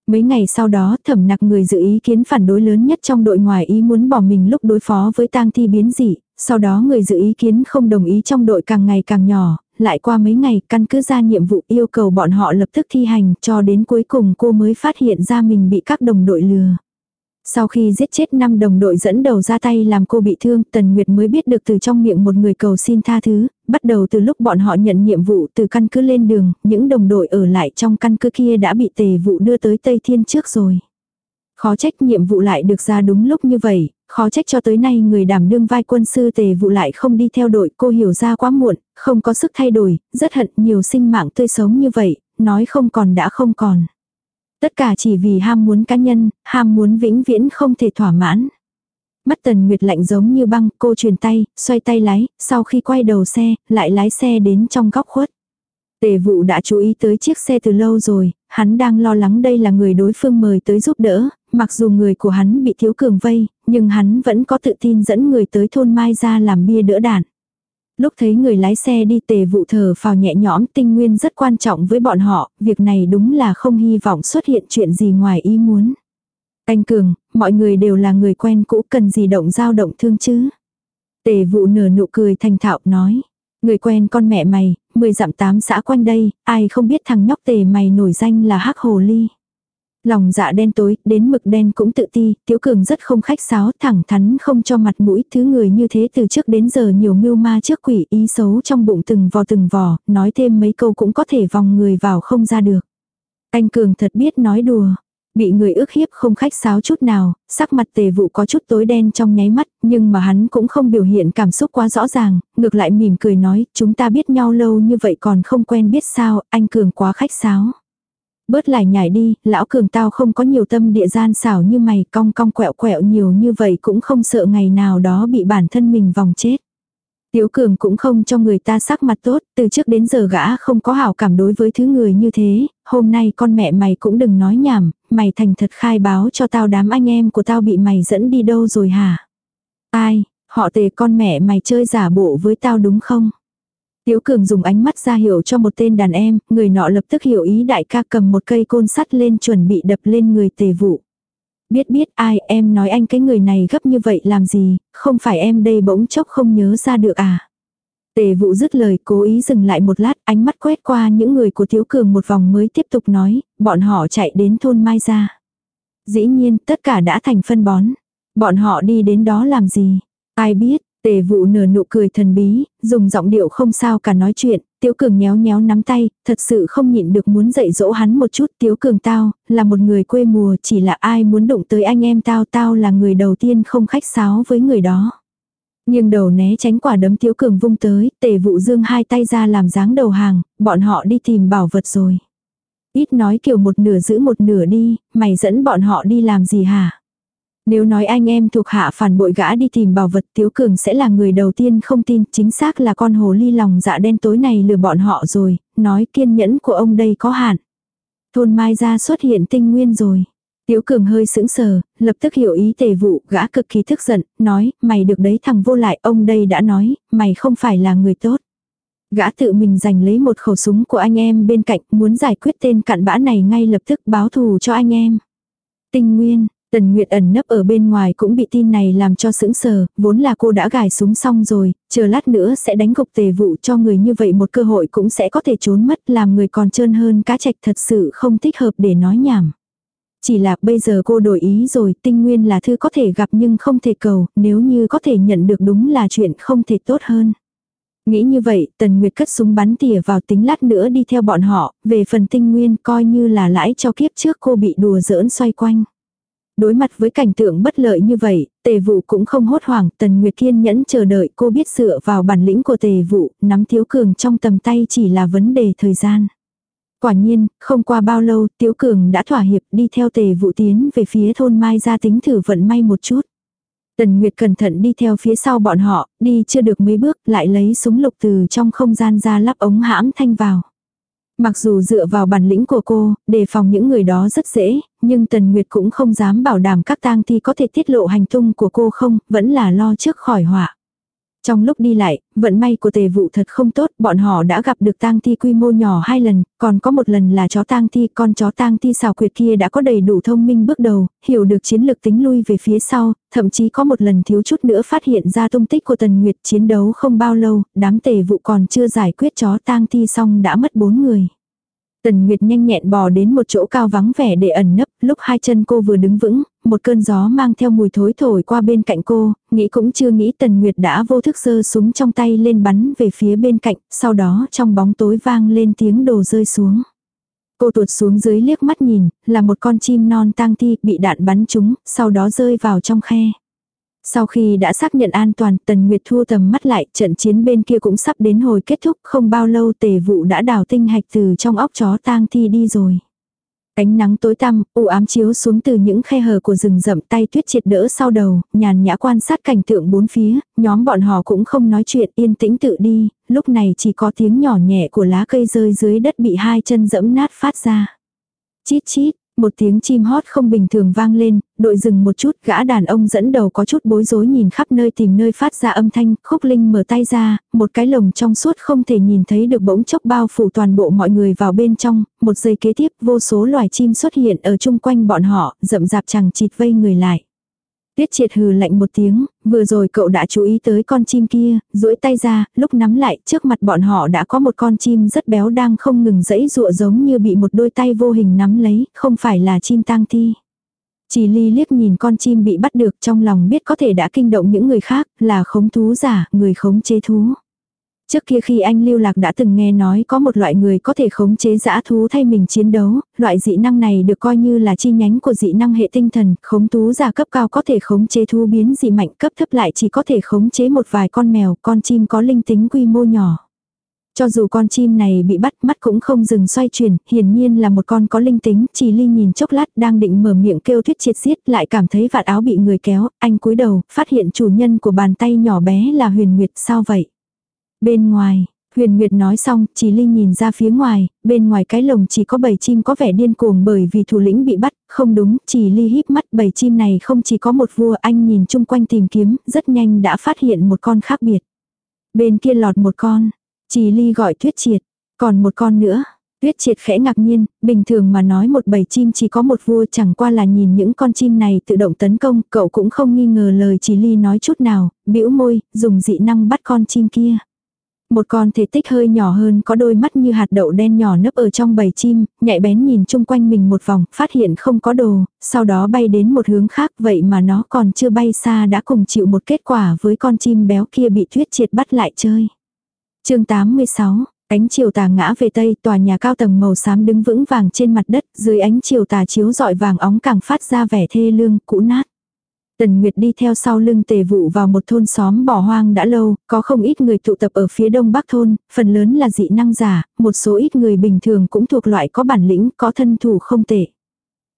Mấy ngày sau đó thẩm nặc người dự ý kiến phản đối lớn nhất trong đội ngoài ý muốn bỏ mình lúc đối phó với tang thi biến dị, sau đó người dự ý kiến không đồng ý trong đội càng ngày càng nhỏ, lại qua mấy ngày căn cứ ra nhiệm vụ yêu cầu bọn họ lập tức thi hành cho đến cuối cùng cô mới phát hiện ra mình bị các đồng đội lừa. Sau khi giết chết năm đồng đội dẫn đầu ra tay làm cô bị thương, Tần Nguyệt mới biết được từ trong miệng một người cầu xin tha thứ, bắt đầu từ lúc bọn họ nhận nhiệm vụ từ căn cứ lên đường, những đồng đội ở lại trong căn cứ kia đã bị tề vụ đưa tới Tây Thiên trước rồi. Khó trách nhiệm vụ lại được ra đúng lúc như vậy, khó trách cho tới nay người đảm đương vai quân sư tề vụ lại không đi theo đội cô hiểu ra quá muộn, không có sức thay đổi, rất hận nhiều sinh mạng tươi sống như vậy, nói không còn đã không còn. Tất cả chỉ vì ham muốn cá nhân, ham muốn vĩnh viễn không thể thỏa mãn. Mắt tần nguyệt lạnh giống như băng, cô truyền tay, xoay tay lái, sau khi quay đầu xe, lại lái xe đến trong góc khuất. Tề vụ đã chú ý tới chiếc xe từ lâu rồi, hắn đang lo lắng đây là người đối phương mời tới giúp đỡ, mặc dù người của hắn bị thiếu cường vây, nhưng hắn vẫn có tự tin dẫn người tới thôn Mai ra làm bia đỡ đạn. Lúc thấy người lái xe đi tề vụ thở phào nhẹ nhõm tinh nguyên rất quan trọng với bọn họ, việc này đúng là không hy vọng xuất hiện chuyện gì ngoài ý muốn. Anh Cường, mọi người đều là người quen cũ cần gì động dao động thương chứ. Tề vụ nở nụ cười thành thạo nói. Người quen con mẹ mày, mười dặm tám xã quanh đây, ai không biết thằng nhóc tề mày nổi danh là hắc hồ ly. Lòng dạ đen tối, đến mực đen cũng tự ti, Tiếu Cường rất không khách sáo, thẳng thắn không cho mặt mũi, thứ người như thế từ trước đến giờ nhiều mưu ma trước quỷ, ý xấu trong bụng từng vò từng vò, nói thêm mấy câu cũng có thể vòng người vào không ra được. Anh Cường thật biết nói đùa, bị người ước hiếp không khách sáo chút nào, sắc mặt tề vụ có chút tối đen trong nháy mắt, nhưng mà hắn cũng không biểu hiện cảm xúc quá rõ ràng, ngược lại mỉm cười nói, chúng ta biết nhau lâu như vậy còn không quen biết sao, anh Cường quá khách sáo. Bớt lại nhảy đi, lão cường tao không có nhiều tâm địa gian xảo như mày cong cong quẹo quẹo nhiều như vậy cũng không sợ ngày nào đó bị bản thân mình vòng chết. Tiểu cường cũng không cho người ta sắc mặt tốt, từ trước đến giờ gã không có hảo cảm đối với thứ người như thế, hôm nay con mẹ mày cũng đừng nói nhảm, mày thành thật khai báo cho tao đám anh em của tao bị mày dẫn đi đâu rồi hả? Ai, Họ tề con mẹ mày chơi giả bộ với tao đúng không? Tiếu Cường dùng ánh mắt ra hiệu cho một tên đàn em, người nọ lập tức hiểu ý đại ca cầm một cây côn sắt lên chuẩn bị đập lên người tề vụ. Biết biết ai em nói anh cái người này gấp như vậy làm gì, không phải em đây bỗng chốc không nhớ ra được à. Tề vụ dứt lời cố ý dừng lại một lát ánh mắt quét qua những người của Tiếu Cường một vòng mới tiếp tục nói, bọn họ chạy đến thôn Mai ra. Dĩ nhiên tất cả đã thành phân bón. Bọn họ đi đến đó làm gì? Ai biết, tề vụ nở nụ cười thần bí, dùng giọng điệu không sao cả nói chuyện, Tiếu Cường nhéo nhéo nắm tay, thật sự không nhịn được muốn dạy dỗ hắn một chút. Tiếu Cường tao, là một người quê mùa, chỉ là ai muốn đụng tới anh em tao, tao là người đầu tiên không khách sáo với người đó. Nhưng đầu né tránh quả đấm Tiếu Cường vung tới, tề vụ dương hai tay ra làm dáng đầu hàng, bọn họ đi tìm bảo vật rồi. Ít nói kiểu một nửa giữ một nửa đi, mày dẫn bọn họ đi làm gì hả? Nếu nói anh em thuộc hạ phản bội gã đi tìm bảo vật Tiếu Cường sẽ là người đầu tiên không tin chính xác là con hồ ly lòng dạ đen tối này lừa bọn họ rồi, nói kiên nhẫn của ông đây có hạn. Thôn Mai ra xuất hiện tinh nguyên rồi. Tiếu Cường hơi sững sờ, lập tức hiểu ý tề vụ, gã cực kỳ tức giận, nói, mày được đấy thằng vô lại, ông đây đã nói, mày không phải là người tốt. Gã tự mình giành lấy một khẩu súng của anh em bên cạnh, muốn giải quyết tên cặn bã này ngay lập tức báo thù cho anh em. Tinh Nguyên, Tần Nguyệt ẩn nấp ở bên ngoài cũng bị tin này làm cho sững sờ, vốn là cô đã gài súng xong rồi, chờ lát nữa sẽ đánh gục tề vụ cho người như vậy một cơ hội cũng sẽ có thể trốn mất làm người còn trơn hơn cá trạch thật sự không thích hợp để nói nhảm. Chỉ là bây giờ cô đổi ý rồi, tinh nguyên là thư có thể gặp nhưng không thể cầu, nếu như có thể nhận được đúng là chuyện không thể tốt hơn. Nghĩ như vậy, Tần Nguyệt cất súng bắn tỉa vào tính lát nữa đi theo bọn họ, về phần tinh nguyên coi như là lãi cho kiếp trước cô bị đùa giỡn xoay quanh. Đối mặt với cảnh tượng bất lợi như vậy, tề vụ cũng không hốt hoảng, Tần Nguyệt kiên nhẫn chờ đợi cô biết dựa vào bản lĩnh của tề vụ, nắm thiếu cường trong tầm tay chỉ là vấn đề thời gian. Quả nhiên, không qua bao lâu, Tiếu Cường đã thỏa hiệp đi theo tề vụ tiến về phía thôn Mai ra tính thử vận may một chút. Tần Nguyệt cẩn thận đi theo phía sau bọn họ, đi chưa được mấy bước, lại lấy súng lục từ trong không gian ra lắp ống hãm thanh vào. Mặc dù dựa vào bản lĩnh của cô, đề phòng những người đó rất dễ, nhưng Tần Nguyệt cũng không dám bảo đảm các tang thi có thể tiết lộ hành tung của cô không, vẫn là lo trước khỏi họa. Trong lúc đi lại, vận may của tề vụ thật không tốt, bọn họ đã gặp được tang thi quy mô nhỏ hai lần, còn có một lần là chó tang thi, con chó tang thi xào quyệt kia đã có đầy đủ thông minh bước đầu, hiểu được chiến lược tính lui về phía sau, thậm chí có một lần thiếu chút nữa phát hiện ra tung tích của Tần Nguyệt chiến đấu không bao lâu, đám tề vụ còn chưa giải quyết chó tang thi xong đã mất bốn người. Tần Nguyệt nhanh nhẹn bò đến một chỗ cao vắng vẻ để ẩn nấp, lúc hai chân cô vừa đứng vững, một cơn gió mang theo mùi thối thổi qua bên cạnh cô, nghĩ cũng chưa nghĩ Tần Nguyệt đã vô thức giơ súng trong tay lên bắn về phía bên cạnh, sau đó trong bóng tối vang lên tiếng đồ rơi xuống. Cô tuột xuống dưới liếc mắt nhìn, là một con chim non tang thi bị đạn bắn trúng, sau đó rơi vào trong khe. Sau khi đã xác nhận an toàn, Tần Nguyệt thu tầm mắt lại, trận chiến bên kia cũng sắp đến hồi kết thúc, không bao lâu tề vụ đã đào tinh hạch từ trong óc chó tang thi đi rồi. Cánh nắng tối tăm, u ám chiếu xuống từ những khe hở của rừng rậm tay tuyết triệt đỡ sau đầu, nhàn nhã quan sát cảnh tượng bốn phía, nhóm bọn họ cũng không nói chuyện yên tĩnh tự đi, lúc này chỉ có tiếng nhỏ nhẹ của lá cây rơi dưới đất bị hai chân dẫm nát phát ra. Chít chít, một tiếng chim hót không bình thường vang lên, đội dừng một chút, gã đàn ông dẫn đầu có chút bối rối nhìn khắp nơi tìm nơi phát ra âm thanh, khúc linh mở tay ra, một cái lồng trong suốt không thể nhìn thấy được bỗng chốc bao phủ toàn bộ mọi người vào bên trong, một giây kế tiếp vô số loài chim xuất hiện ở chung quanh bọn họ, rậm rạp chẳng chịt vây người lại. Tiết triệt hừ lạnh một tiếng, vừa rồi cậu đã chú ý tới con chim kia, duỗi tay ra, lúc nắm lại, trước mặt bọn họ đã có một con chim rất béo đang không ngừng dẫy dụa giống như bị một đôi tay vô hình nắm lấy, không phải là chim tang thi. Chỉ ly liếc nhìn con chim bị bắt được trong lòng biết có thể đã kinh động những người khác, là khống thú giả, người khống chế thú. Trước kia khi anh lưu lạc đã từng nghe nói có một loại người có thể khống chế dã thú thay mình chiến đấu, loại dị năng này được coi như là chi nhánh của dị năng hệ tinh thần, khống thú giả cấp cao có thể khống chế thú biến dị mạnh cấp thấp lại chỉ có thể khống chế một vài con mèo, con chim có linh tính quy mô nhỏ. Cho dù con chim này bị bắt mắt cũng không dừng xoay chuyển, hiển nhiên là một con có linh tính, chỉ ly nhìn chốc lát đang định mở miệng kêu thuyết triệt giết lại cảm thấy vạt áo bị người kéo, anh cúi đầu, phát hiện chủ nhân của bàn tay nhỏ bé là huyền nguyệt sao vậy. Bên ngoài, Huyền Nguyệt nói xong, chỉ linh nhìn ra phía ngoài, bên ngoài cái lồng chỉ có bầy chim có vẻ điên cuồng bởi vì thủ lĩnh bị bắt, không đúng, chỉ ly híp mắt bầy chim này không chỉ có một vua anh nhìn chung quanh tìm kiếm, rất nhanh đã phát hiện một con khác biệt. Bên kia lọt một con, chỉ ly gọi tuyết triệt, còn một con nữa. Tuyết triệt khẽ ngạc nhiên, bình thường mà nói một bầy chim chỉ có một vua chẳng qua là nhìn những con chim này tự động tấn công, cậu cũng không nghi ngờ lời chỉ ly nói chút nào, bĩu môi, dùng dị năng bắt con chim kia. Một con thể tích hơi nhỏ hơn có đôi mắt như hạt đậu đen nhỏ nấp ở trong bầy chim, nhạy bén nhìn chung quanh mình một vòng, phát hiện không có đồ, sau đó bay đến một hướng khác vậy mà nó còn chưa bay xa đã cùng chịu một kết quả với con chim béo kia bị tuyết triệt bắt lại chơi. chương 86 Ánh chiều tà ngã về tây, tòa nhà cao tầng màu xám đứng vững vàng trên mặt đất, dưới ánh chiều tà chiếu rọi vàng óng càng phát ra vẻ thê lương, cũ nát. Tần Nguyệt đi theo sau lưng tề vụ vào một thôn xóm bỏ hoang đã lâu, có không ít người tụ tập ở phía đông bắc thôn, phần lớn là dị năng giả, một số ít người bình thường cũng thuộc loại có bản lĩnh, có thân thủ không tệ.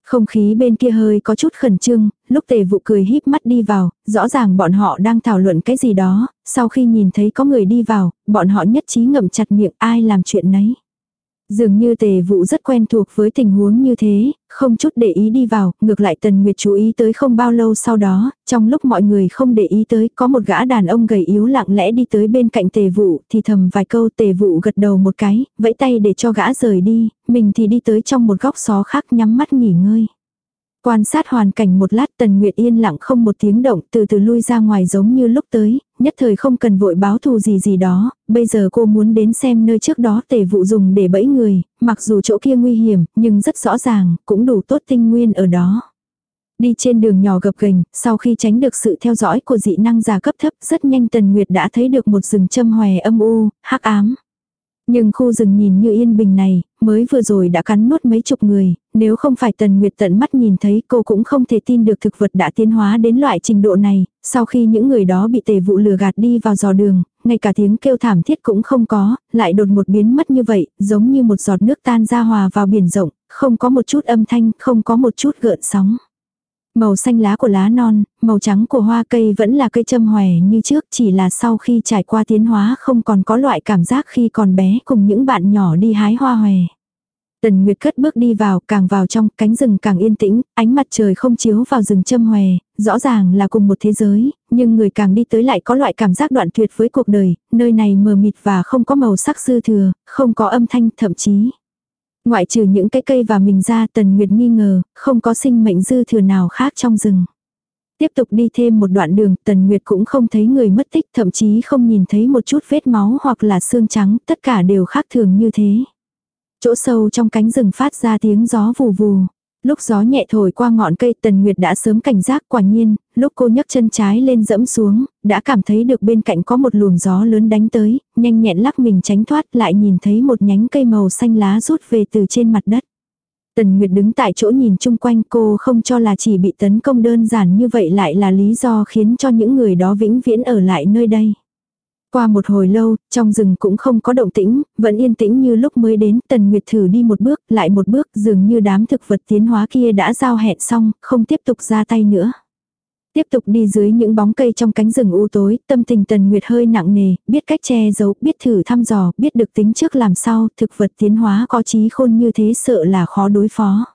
Không khí bên kia hơi có chút khẩn trương, lúc tề vụ cười híp mắt đi vào, rõ ràng bọn họ đang thảo luận cái gì đó, sau khi nhìn thấy có người đi vào, bọn họ nhất trí ngậm chặt miệng ai làm chuyện nấy. Dường như tề vụ rất quen thuộc với tình huống như thế, không chút để ý đi vào, ngược lại Tần Nguyệt chú ý tới không bao lâu sau đó, trong lúc mọi người không để ý tới có một gã đàn ông gầy yếu lặng lẽ đi tới bên cạnh tề vụ thì thầm vài câu tề vụ gật đầu một cái, vẫy tay để cho gã rời đi, mình thì đi tới trong một góc xó khác nhắm mắt nghỉ ngơi. Quan sát hoàn cảnh một lát Tần Nguyệt yên lặng không một tiếng động từ từ lui ra ngoài giống như lúc tới, nhất thời không cần vội báo thù gì gì đó, bây giờ cô muốn đến xem nơi trước đó tề vụ dùng để bẫy người, mặc dù chỗ kia nguy hiểm, nhưng rất rõ ràng, cũng đủ tốt tinh nguyên ở đó. Đi trên đường nhỏ gập ghềnh, sau khi tránh được sự theo dõi của dị năng già cấp thấp, rất nhanh Tần Nguyệt đã thấy được một rừng châm hòe âm u, hắc ám. Nhưng khu rừng nhìn như yên bình này, mới vừa rồi đã cắn nuốt mấy chục người, nếu không phải Tần Nguyệt tận mắt nhìn thấy cô cũng không thể tin được thực vật đã tiến hóa đến loại trình độ này, sau khi những người đó bị tề vụ lừa gạt đi vào dò đường, ngay cả tiếng kêu thảm thiết cũng không có, lại đột một biến mất như vậy, giống như một giọt nước tan ra hòa vào biển rộng, không có một chút âm thanh, không có một chút gợn sóng. Màu xanh lá của lá non, màu trắng của hoa cây vẫn là cây châm hòe như trước chỉ là sau khi trải qua tiến hóa không còn có loại cảm giác khi còn bé cùng những bạn nhỏ đi hái hoa hòe. Tần Nguyệt cất bước đi vào, càng vào trong, cánh rừng càng yên tĩnh, ánh mặt trời không chiếu vào rừng châm hòe, rõ ràng là cùng một thế giới, nhưng người càng đi tới lại có loại cảm giác đoạn tuyệt với cuộc đời, nơi này mờ mịt và không có màu sắc dư thừa, không có âm thanh, thậm chí Ngoại trừ những cái cây và mình ra Tần Nguyệt nghi ngờ, không có sinh mệnh dư thừa nào khác trong rừng. Tiếp tục đi thêm một đoạn đường, Tần Nguyệt cũng không thấy người mất tích, thậm chí không nhìn thấy một chút vết máu hoặc là xương trắng, tất cả đều khác thường như thế. Chỗ sâu trong cánh rừng phát ra tiếng gió vù vù. Lúc gió nhẹ thổi qua ngọn cây Tần Nguyệt đã sớm cảnh giác quả nhiên, lúc cô nhấc chân trái lên dẫm xuống, đã cảm thấy được bên cạnh có một luồng gió lớn đánh tới, nhanh nhẹn lắc mình tránh thoát lại nhìn thấy một nhánh cây màu xanh lá rút về từ trên mặt đất. Tần Nguyệt đứng tại chỗ nhìn chung quanh cô không cho là chỉ bị tấn công đơn giản như vậy lại là lý do khiến cho những người đó vĩnh viễn ở lại nơi đây. Qua một hồi lâu, trong rừng cũng không có động tĩnh, vẫn yên tĩnh như lúc mới đến, Tần Nguyệt thử đi một bước, lại một bước, dường như đám thực vật tiến hóa kia đã giao hẹn xong, không tiếp tục ra tay nữa. Tiếp tục đi dưới những bóng cây trong cánh rừng u tối, tâm tình Tần Nguyệt hơi nặng nề, biết cách che giấu, biết thử thăm dò, biết được tính trước làm sao, thực vật tiến hóa có trí khôn như thế sợ là khó đối phó.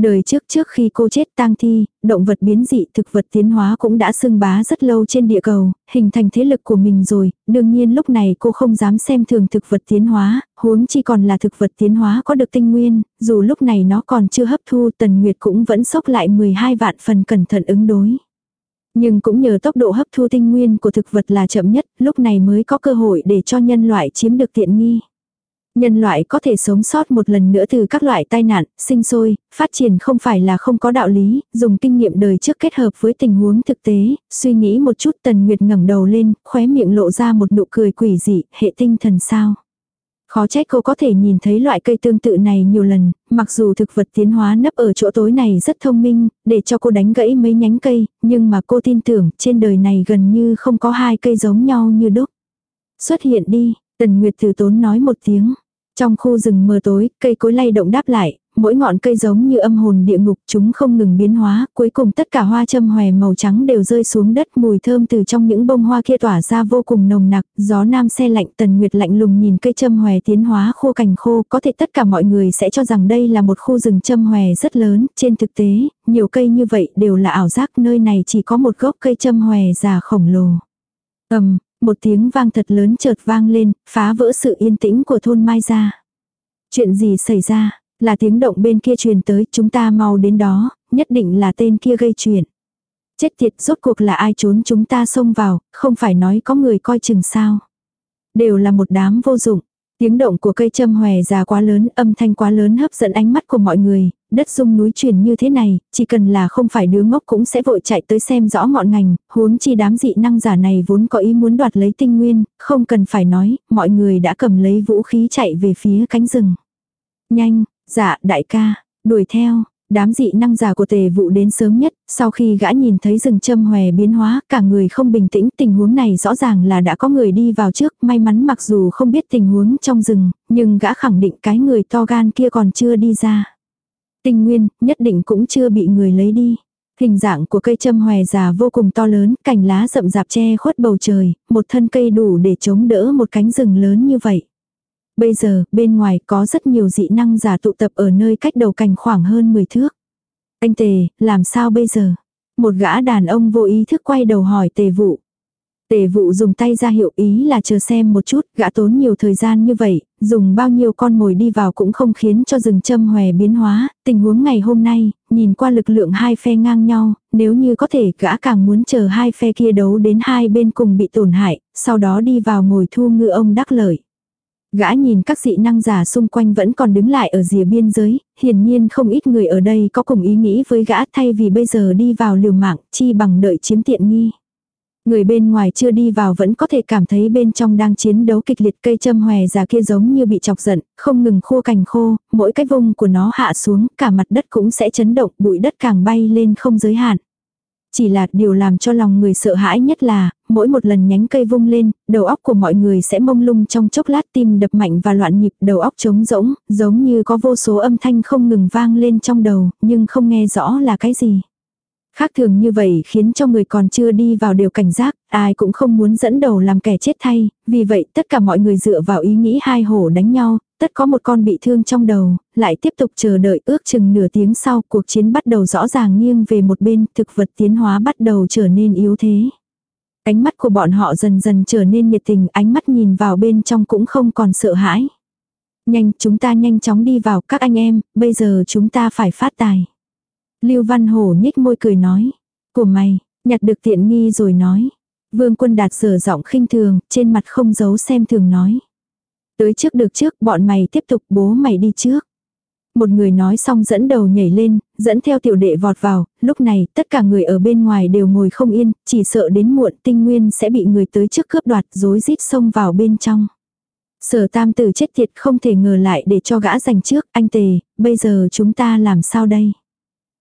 Đời trước trước khi cô chết tang thi, động vật biến dị thực vật tiến hóa cũng đã xưng bá rất lâu trên địa cầu, hình thành thế lực của mình rồi, đương nhiên lúc này cô không dám xem thường thực vật tiến hóa, huống chi còn là thực vật tiến hóa có được tinh nguyên, dù lúc này nó còn chưa hấp thu tần nguyệt cũng vẫn sốc lại 12 vạn phần cẩn thận ứng đối. Nhưng cũng nhờ tốc độ hấp thu tinh nguyên của thực vật là chậm nhất, lúc này mới có cơ hội để cho nhân loại chiếm được tiện nghi. Nhân loại có thể sống sót một lần nữa từ các loại tai nạn, sinh sôi, phát triển không phải là không có đạo lý, dùng kinh nghiệm đời trước kết hợp với tình huống thực tế, suy nghĩ một chút tần nguyệt ngẩng đầu lên, khóe miệng lộ ra một nụ cười quỷ dị, hệ tinh thần sao. Khó trách cô có thể nhìn thấy loại cây tương tự này nhiều lần, mặc dù thực vật tiến hóa nấp ở chỗ tối này rất thông minh, để cho cô đánh gãy mấy nhánh cây, nhưng mà cô tin tưởng trên đời này gần như không có hai cây giống nhau như đúc. Xuất hiện đi, Tần Nguyệt từ tốn nói một tiếng. Trong khu rừng mờ tối, cây cối lay động đáp lại, mỗi ngọn cây giống như âm hồn địa ngục chúng không ngừng biến hóa, cuối cùng tất cả hoa châm hòe màu trắng đều rơi xuống đất mùi thơm từ trong những bông hoa kia tỏa ra vô cùng nồng nặc, gió nam xe lạnh tần nguyệt lạnh lùng nhìn cây châm hòe tiến hóa khô cành khô, có thể tất cả mọi người sẽ cho rằng đây là một khu rừng châm hòe rất lớn, trên thực tế, nhiều cây như vậy đều là ảo giác nơi này chỉ có một gốc cây châm hòe già khổng lồ. ầm một tiếng vang thật lớn chợt vang lên, phá vỡ sự yên tĩnh của thôn Mai ra. Chuyện gì xảy ra? Là tiếng động bên kia truyền tới, chúng ta mau đến đó, nhất định là tên kia gây chuyện. Chết tiệt rốt cuộc là ai trốn chúng ta xông vào, không phải nói có người coi chừng sao. Đều là một đám vô dụng. Tiếng động của cây châm hòe già quá lớn, âm thanh quá lớn hấp dẫn ánh mắt của mọi người, đất rung núi chuyển như thế này, chỉ cần là không phải đứa ngốc cũng sẽ vội chạy tới xem rõ ngọn ngành, huống chi đám dị năng giả này vốn có ý muốn đoạt lấy tinh nguyên, không cần phải nói, mọi người đã cầm lấy vũ khí chạy về phía cánh rừng. Nhanh, Dạ, đại ca, đuổi theo, đám dị năng giả của tề vụ đến sớm nhất, sau khi gã nhìn thấy rừng châm hòe biến hóa, cả người không bình tĩnh, tình huống này rõ ràng là đã có người đi vào trước, may mắn mặc dù không biết tình huống trong rừng, nhưng gã khẳng định cái người to gan kia còn chưa đi ra. Tinh nguyên, nhất định cũng chưa bị người lấy đi. Hình dạng của cây châm hòe già vô cùng to lớn, cành lá rậm rạp che khuất bầu trời, một thân cây đủ để chống đỡ một cánh rừng lớn như vậy. Bây giờ, bên ngoài có rất nhiều dị năng giả tụ tập ở nơi cách đầu cành khoảng hơn 10 thước. Anh Tề, làm sao bây giờ? Một gã đàn ông vô ý thức quay đầu hỏi Tề Vụ. Tề Vụ dùng tay ra hiệu ý là chờ xem một chút, gã tốn nhiều thời gian như vậy, dùng bao nhiêu con mồi đi vào cũng không khiến cho rừng châm hòe biến hóa. Tình huống ngày hôm nay, nhìn qua lực lượng hai phe ngang nhau, nếu như có thể gã càng muốn chờ hai phe kia đấu đến hai bên cùng bị tổn hại, sau đó đi vào ngồi thu ngựa ông đắc lợi. Gã nhìn các dị năng giả xung quanh vẫn còn đứng lại ở rìa biên giới, hiển nhiên không ít người ở đây có cùng ý nghĩ với gã thay vì bây giờ đi vào liều mạng, chi bằng đợi chiếm tiện nghi. Người bên ngoài chưa đi vào vẫn có thể cảm thấy bên trong đang chiến đấu kịch liệt cây châm hòe già kia giống như bị chọc giận, không ngừng khô cành khô, mỗi cái vùng của nó hạ xuống, cả mặt đất cũng sẽ chấn động, bụi đất càng bay lên không giới hạn. Chỉ là điều làm cho lòng người sợ hãi nhất là, mỗi một lần nhánh cây vung lên, đầu óc của mọi người sẽ mông lung trong chốc lát tim đập mạnh và loạn nhịp, đầu óc trống rỗng, giống như có vô số âm thanh không ngừng vang lên trong đầu, nhưng không nghe rõ là cái gì. Khác thường như vậy khiến cho người còn chưa đi vào đều cảnh giác, ai cũng không muốn dẫn đầu làm kẻ chết thay, vì vậy tất cả mọi người dựa vào ý nghĩ hai hổ đánh nhau, tất có một con bị thương trong đầu, lại tiếp tục chờ đợi ước chừng nửa tiếng sau cuộc chiến bắt đầu rõ ràng nghiêng về một bên, thực vật tiến hóa bắt đầu trở nên yếu thế. Ánh mắt của bọn họ dần dần trở nên nhiệt tình, ánh mắt nhìn vào bên trong cũng không còn sợ hãi. Nhanh, chúng ta nhanh chóng đi vào các anh em, bây giờ chúng ta phải phát tài. Lưu Văn Hổ nhếch môi cười nói. Của mày, nhặt được tiện nghi rồi nói. Vương quân đạt sở giọng khinh thường, trên mặt không giấu xem thường nói. Tới trước được trước, bọn mày tiếp tục bố mày đi trước. Một người nói xong dẫn đầu nhảy lên, dẫn theo tiểu đệ vọt vào, lúc này tất cả người ở bên ngoài đều ngồi không yên, chỉ sợ đến muộn tinh nguyên sẽ bị người tới trước cướp đoạt rối rít xông vào bên trong. Sở tam tử chết thiệt không thể ngờ lại để cho gã giành trước, anh tề, bây giờ chúng ta làm sao đây?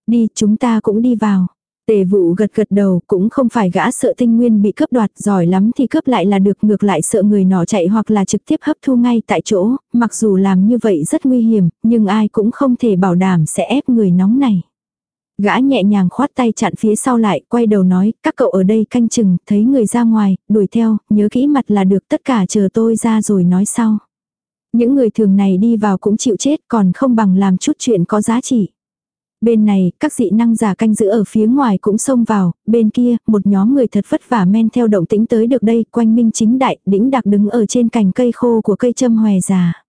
Đi, chúng ta cũng đi vào. Tề vụ gật gật đầu cũng không phải gã sợ tinh nguyên bị cướp đoạt giỏi lắm thì cướp lại là được ngược lại sợ người nọ chạy hoặc là trực tiếp hấp thu ngay tại chỗ, mặc dù làm như vậy rất nguy hiểm, nhưng ai cũng không thể bảo đảm sẽ ép người nóng này. Gã nhẹ nhàng khoát tay chặn phía sau lại, quay đầu nói, các cậu ở đây canh chừng, thấy người ra ngoài, đuổi theo, nhớ kỹ mặt là được tất cả chờ tôi ra rồi nói sau. Những người thường này đi vào cũng chịu chết còn không bằng làm chút chuyện có giá trị. Bên này, các dị năng giả canh giữ ở phía ngoài cũng xông vào, bên kia, một nhóm người thật vất vả men theo động tĩnh tới được đây, quanh minh chính đại, đĩnh đặc đứng ở trên cành cây khô của cây châm hòe già.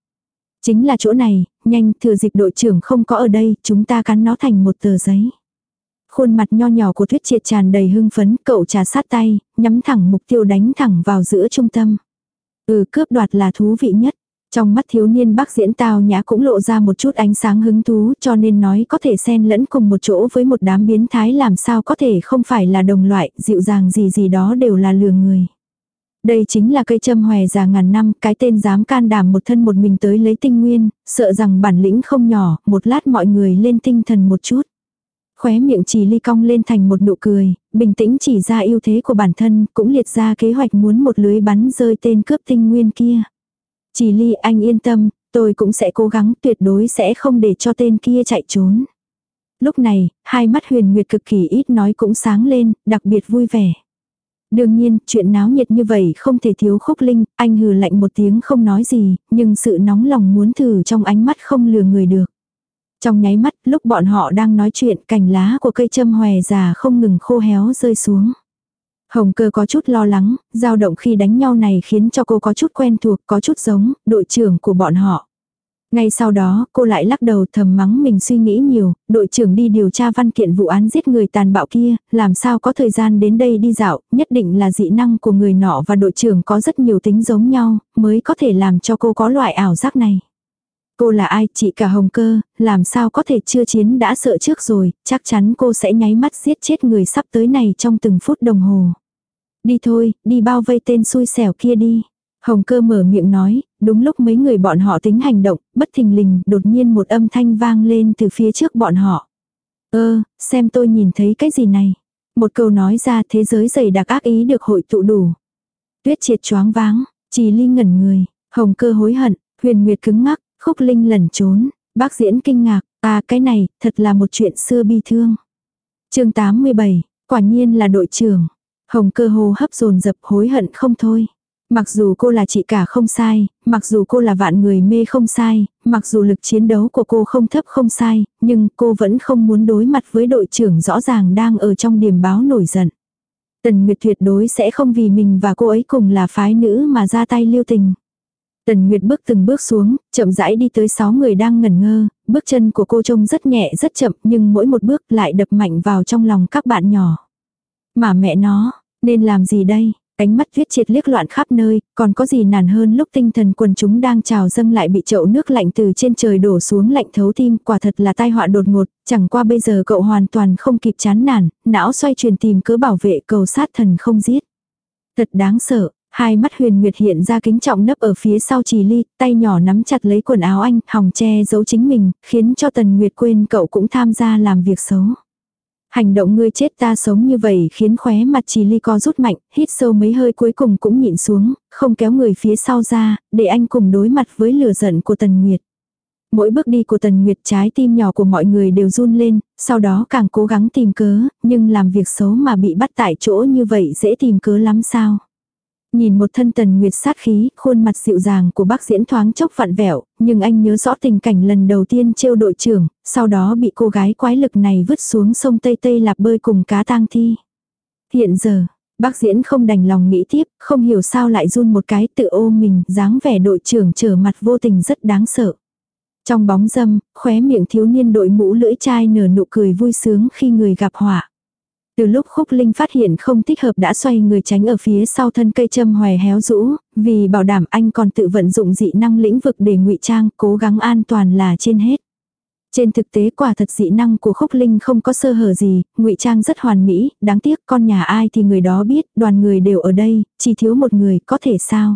Chính là chỗ này, nhanh, thừa dịp đội trưởng không có ở đây, chúng ta cắn nó thành một tờ giấy. Khuôn mặt nho nhỏ của thuyết triệt tràn đầy hưng phấn, cậu trà sát tay, nhắm thẳng mục tiêu đánh thẳng vào giữa trung tâm. Ừ cướp đoạt là thú vị nhất. Trong mắt thiếu niên bác diễn tao nhã cũng lộ ra một chút ánh sáng hứng thú cho nên nói có thể xen lẫn cùng một chỗ với một đám biến thái làm sao có thể không phải là đồng loại, dịu dàng gì gì đó đều là lừa người. Đây chính là cây châm hòe già ngàn năm, cái tên dám can đảm một thân một mình tới lấy tinh nguyên, sợ rằng bản lĩnh không nhỏ, một lát mọi người lên tinh thần một chút. Khóe miệng chỉ ly cong lên thành một nụ cười, bình tĩnh chỉ ra ưu thế của bản thân, cũng liệt ra kế hoạch muốn một lưới bắn rơi tên cướp tinh nguyên kia. Chỉ ly anh yên tâm, Tôi cũng sẽ cố gắng tuyệt đối sẽ không để cho tên kia chạy trốn. Lúc này, hai mắt huyền nguyệt cực kỳ ít nói cũng sáng lên, đặc biệt vui vẻ. Đương nhiên, chuyện náo nhiệt như vậy không thể thiếu khúc linh, anh hừ lạnh một tiếng không nói gì, nhưng sự nóng lòng muốn thử trong ánh mắt không lừa người được. Trong nháy mắt, lúc bọn họ đang nói chuyện, cành lá của cây châm hòe già không ngừng khô héo rơi xuống. Hồng cơ có chút lo lắng, dao động khi đánh nhau này khiến cho cô có chút quen thuộc, có chút giống, đội trưởng của bọn họ. Ngay sau đó, cô lại lắc đầu thầm mắng mình suy nghĩ nhiều, đội trưởng đi điều tra văn kiện vụ án giết người tàn bạo kia, làm sao có thời gian đến đây đi dạo, nhất định là dị năng của người nọ và đội trưởng có rất nhiều tính giống nhau, mới có thể làm cho cô có loại ảo giác này. Cô là ai, chị cả hồng cơ, làm sao có thể chưa chiến đã sợ trước rồi, chắc chắn cô sẽ nháy mắt giết chết người sắp tới này trong từng phút đồng hồ. Đi thôi, đi bao vây tên xui xẻo kia đi. Hồng cơ mở miệng nói, đúng lúc mấy người bọn họ tính hành động, bất thình lình, đột nhiên một âm thanh vang lên từ phía trước bọn họ. Ơ, xem tôi nhìn thấy cái gì này. Một câu nói ra thế giới dày đặc ác ý được hội tụ đủ. Tuyết triệt choáng váng, trì ly ngẩn người, hồng cơ hối hận, huyền nguyệt cứng ngắc, khúc linh lẩn trốn, bác diễn kinh ngạc, à cái này, thật là một chuyện xưa bi thương. chương 87, quả nhiên là đội trưởng. Hồng cơ hồ hấp dồn dập hối hận không thôi. Mặc dù cô là chị cả không sai, mặc dù cô là vạn người mê không sai, mặc dù lực chiến đấu của cô không thấp không sai, nhưng cô vẫn không muốn đối mặt với đội trưởng rõ ràng đang ở trong điểm báo nổi giận. Tần Nguyệt tuyệt đối sẽ không vì mình và cô ấy cùng là phái nữ mà ra tay lưu tình. Tần Nguyệt bước từng bước xuống, chậm rãi đi tới sáu người đang ngẩn ngơ, bước chân của cô trông rất nhẹ rất chậm nhưng mỗi một bước lại đập mạnh vào trong lòng các bạn nhỏ. Mà mẹ nó, nên làm gì đây? Ánh mắt viết triệt liếc loạn khắp nơi, còn có gì nản hơn lúc tinh thần quần chúng đang trào dâng lại bị chậu nước lạnh từ trên trời đổ xuống lạnh thấu tim, quả thật là tai họa đột ngột, chẳng qua bây giờ cậu hoàn toàn không kịp chán nản, não xoay truyền tìm cớ bảo vệ cầu sát thần không giết. Thật đáng sợ, hai mắt huyền nguyệt hiện ra kính trọng nấp ở phía sau trì ly, tay nhỏ nắm chặt lấy quần áo anh, hòng che giấu chính mình, khiến cho tần nguyệt quên cậu cũng tham gia làm việc xấu. Hành động ngươi chết ta sống như vậy khiến khóe mặt trì ly co rút mạnh, hít sâu mấy hơi cuối cùng cũng nhịn xuống, không kéo người phía sau ra, để anh cùng đối mặt với lửa giận của Tần Nguyệt. Mỗi bước đi của Tần Nguyệt trái tim nhỏ của mọi người đều run lên, sau đó càng cố gắng tìm cớ, nhưng làm việc xấu mà bị bắt tại chỗ như vậy dễ tìm cớ lắm sao. Nhìn một thân tần nguyệt sát khí, khuôn mặt dịu dàng của bác diễn thoáng chốc vặn vẹo, nhưng anh nhớ rõ tình cảnh lần đầu tiên trêu đội trưởng, sau đó bị cô gái quái lực này vứt xuống sông Tây Tây lạp bơi cùng cá tang thi. Hiện giờ, bác diễn không đành lòng nghĩ tiếp, không hiểu sao lại run một cái tự ôm mình, dáng vẻ đội trưởng trở mặt vô tình rất đáng sợ. Trong bóng dâm, khóe miệng thiếu niên đội mũ lưỡi chai nở nụ cười vui sướng khi người gặp họa. Từ lúc Khúc Linh phát hiện không thích hợp đã xoay người tránh ở phía sau thân cây châm hòe héo rũ, vì bảo đảm anh còn tự vận dụng dị năng lĩnh vực để ngụy trang, cố gắng an toàn là trên hết. Trên thực tế quả thật dị năng của Khúc Linh không có sơ hở gì, ngụy trang rất hoàn mỹ, đáng tiếc con nhà ai thì người đó biết, đoàn người đều ở đây, chỉ thiếu một người, có thể sao?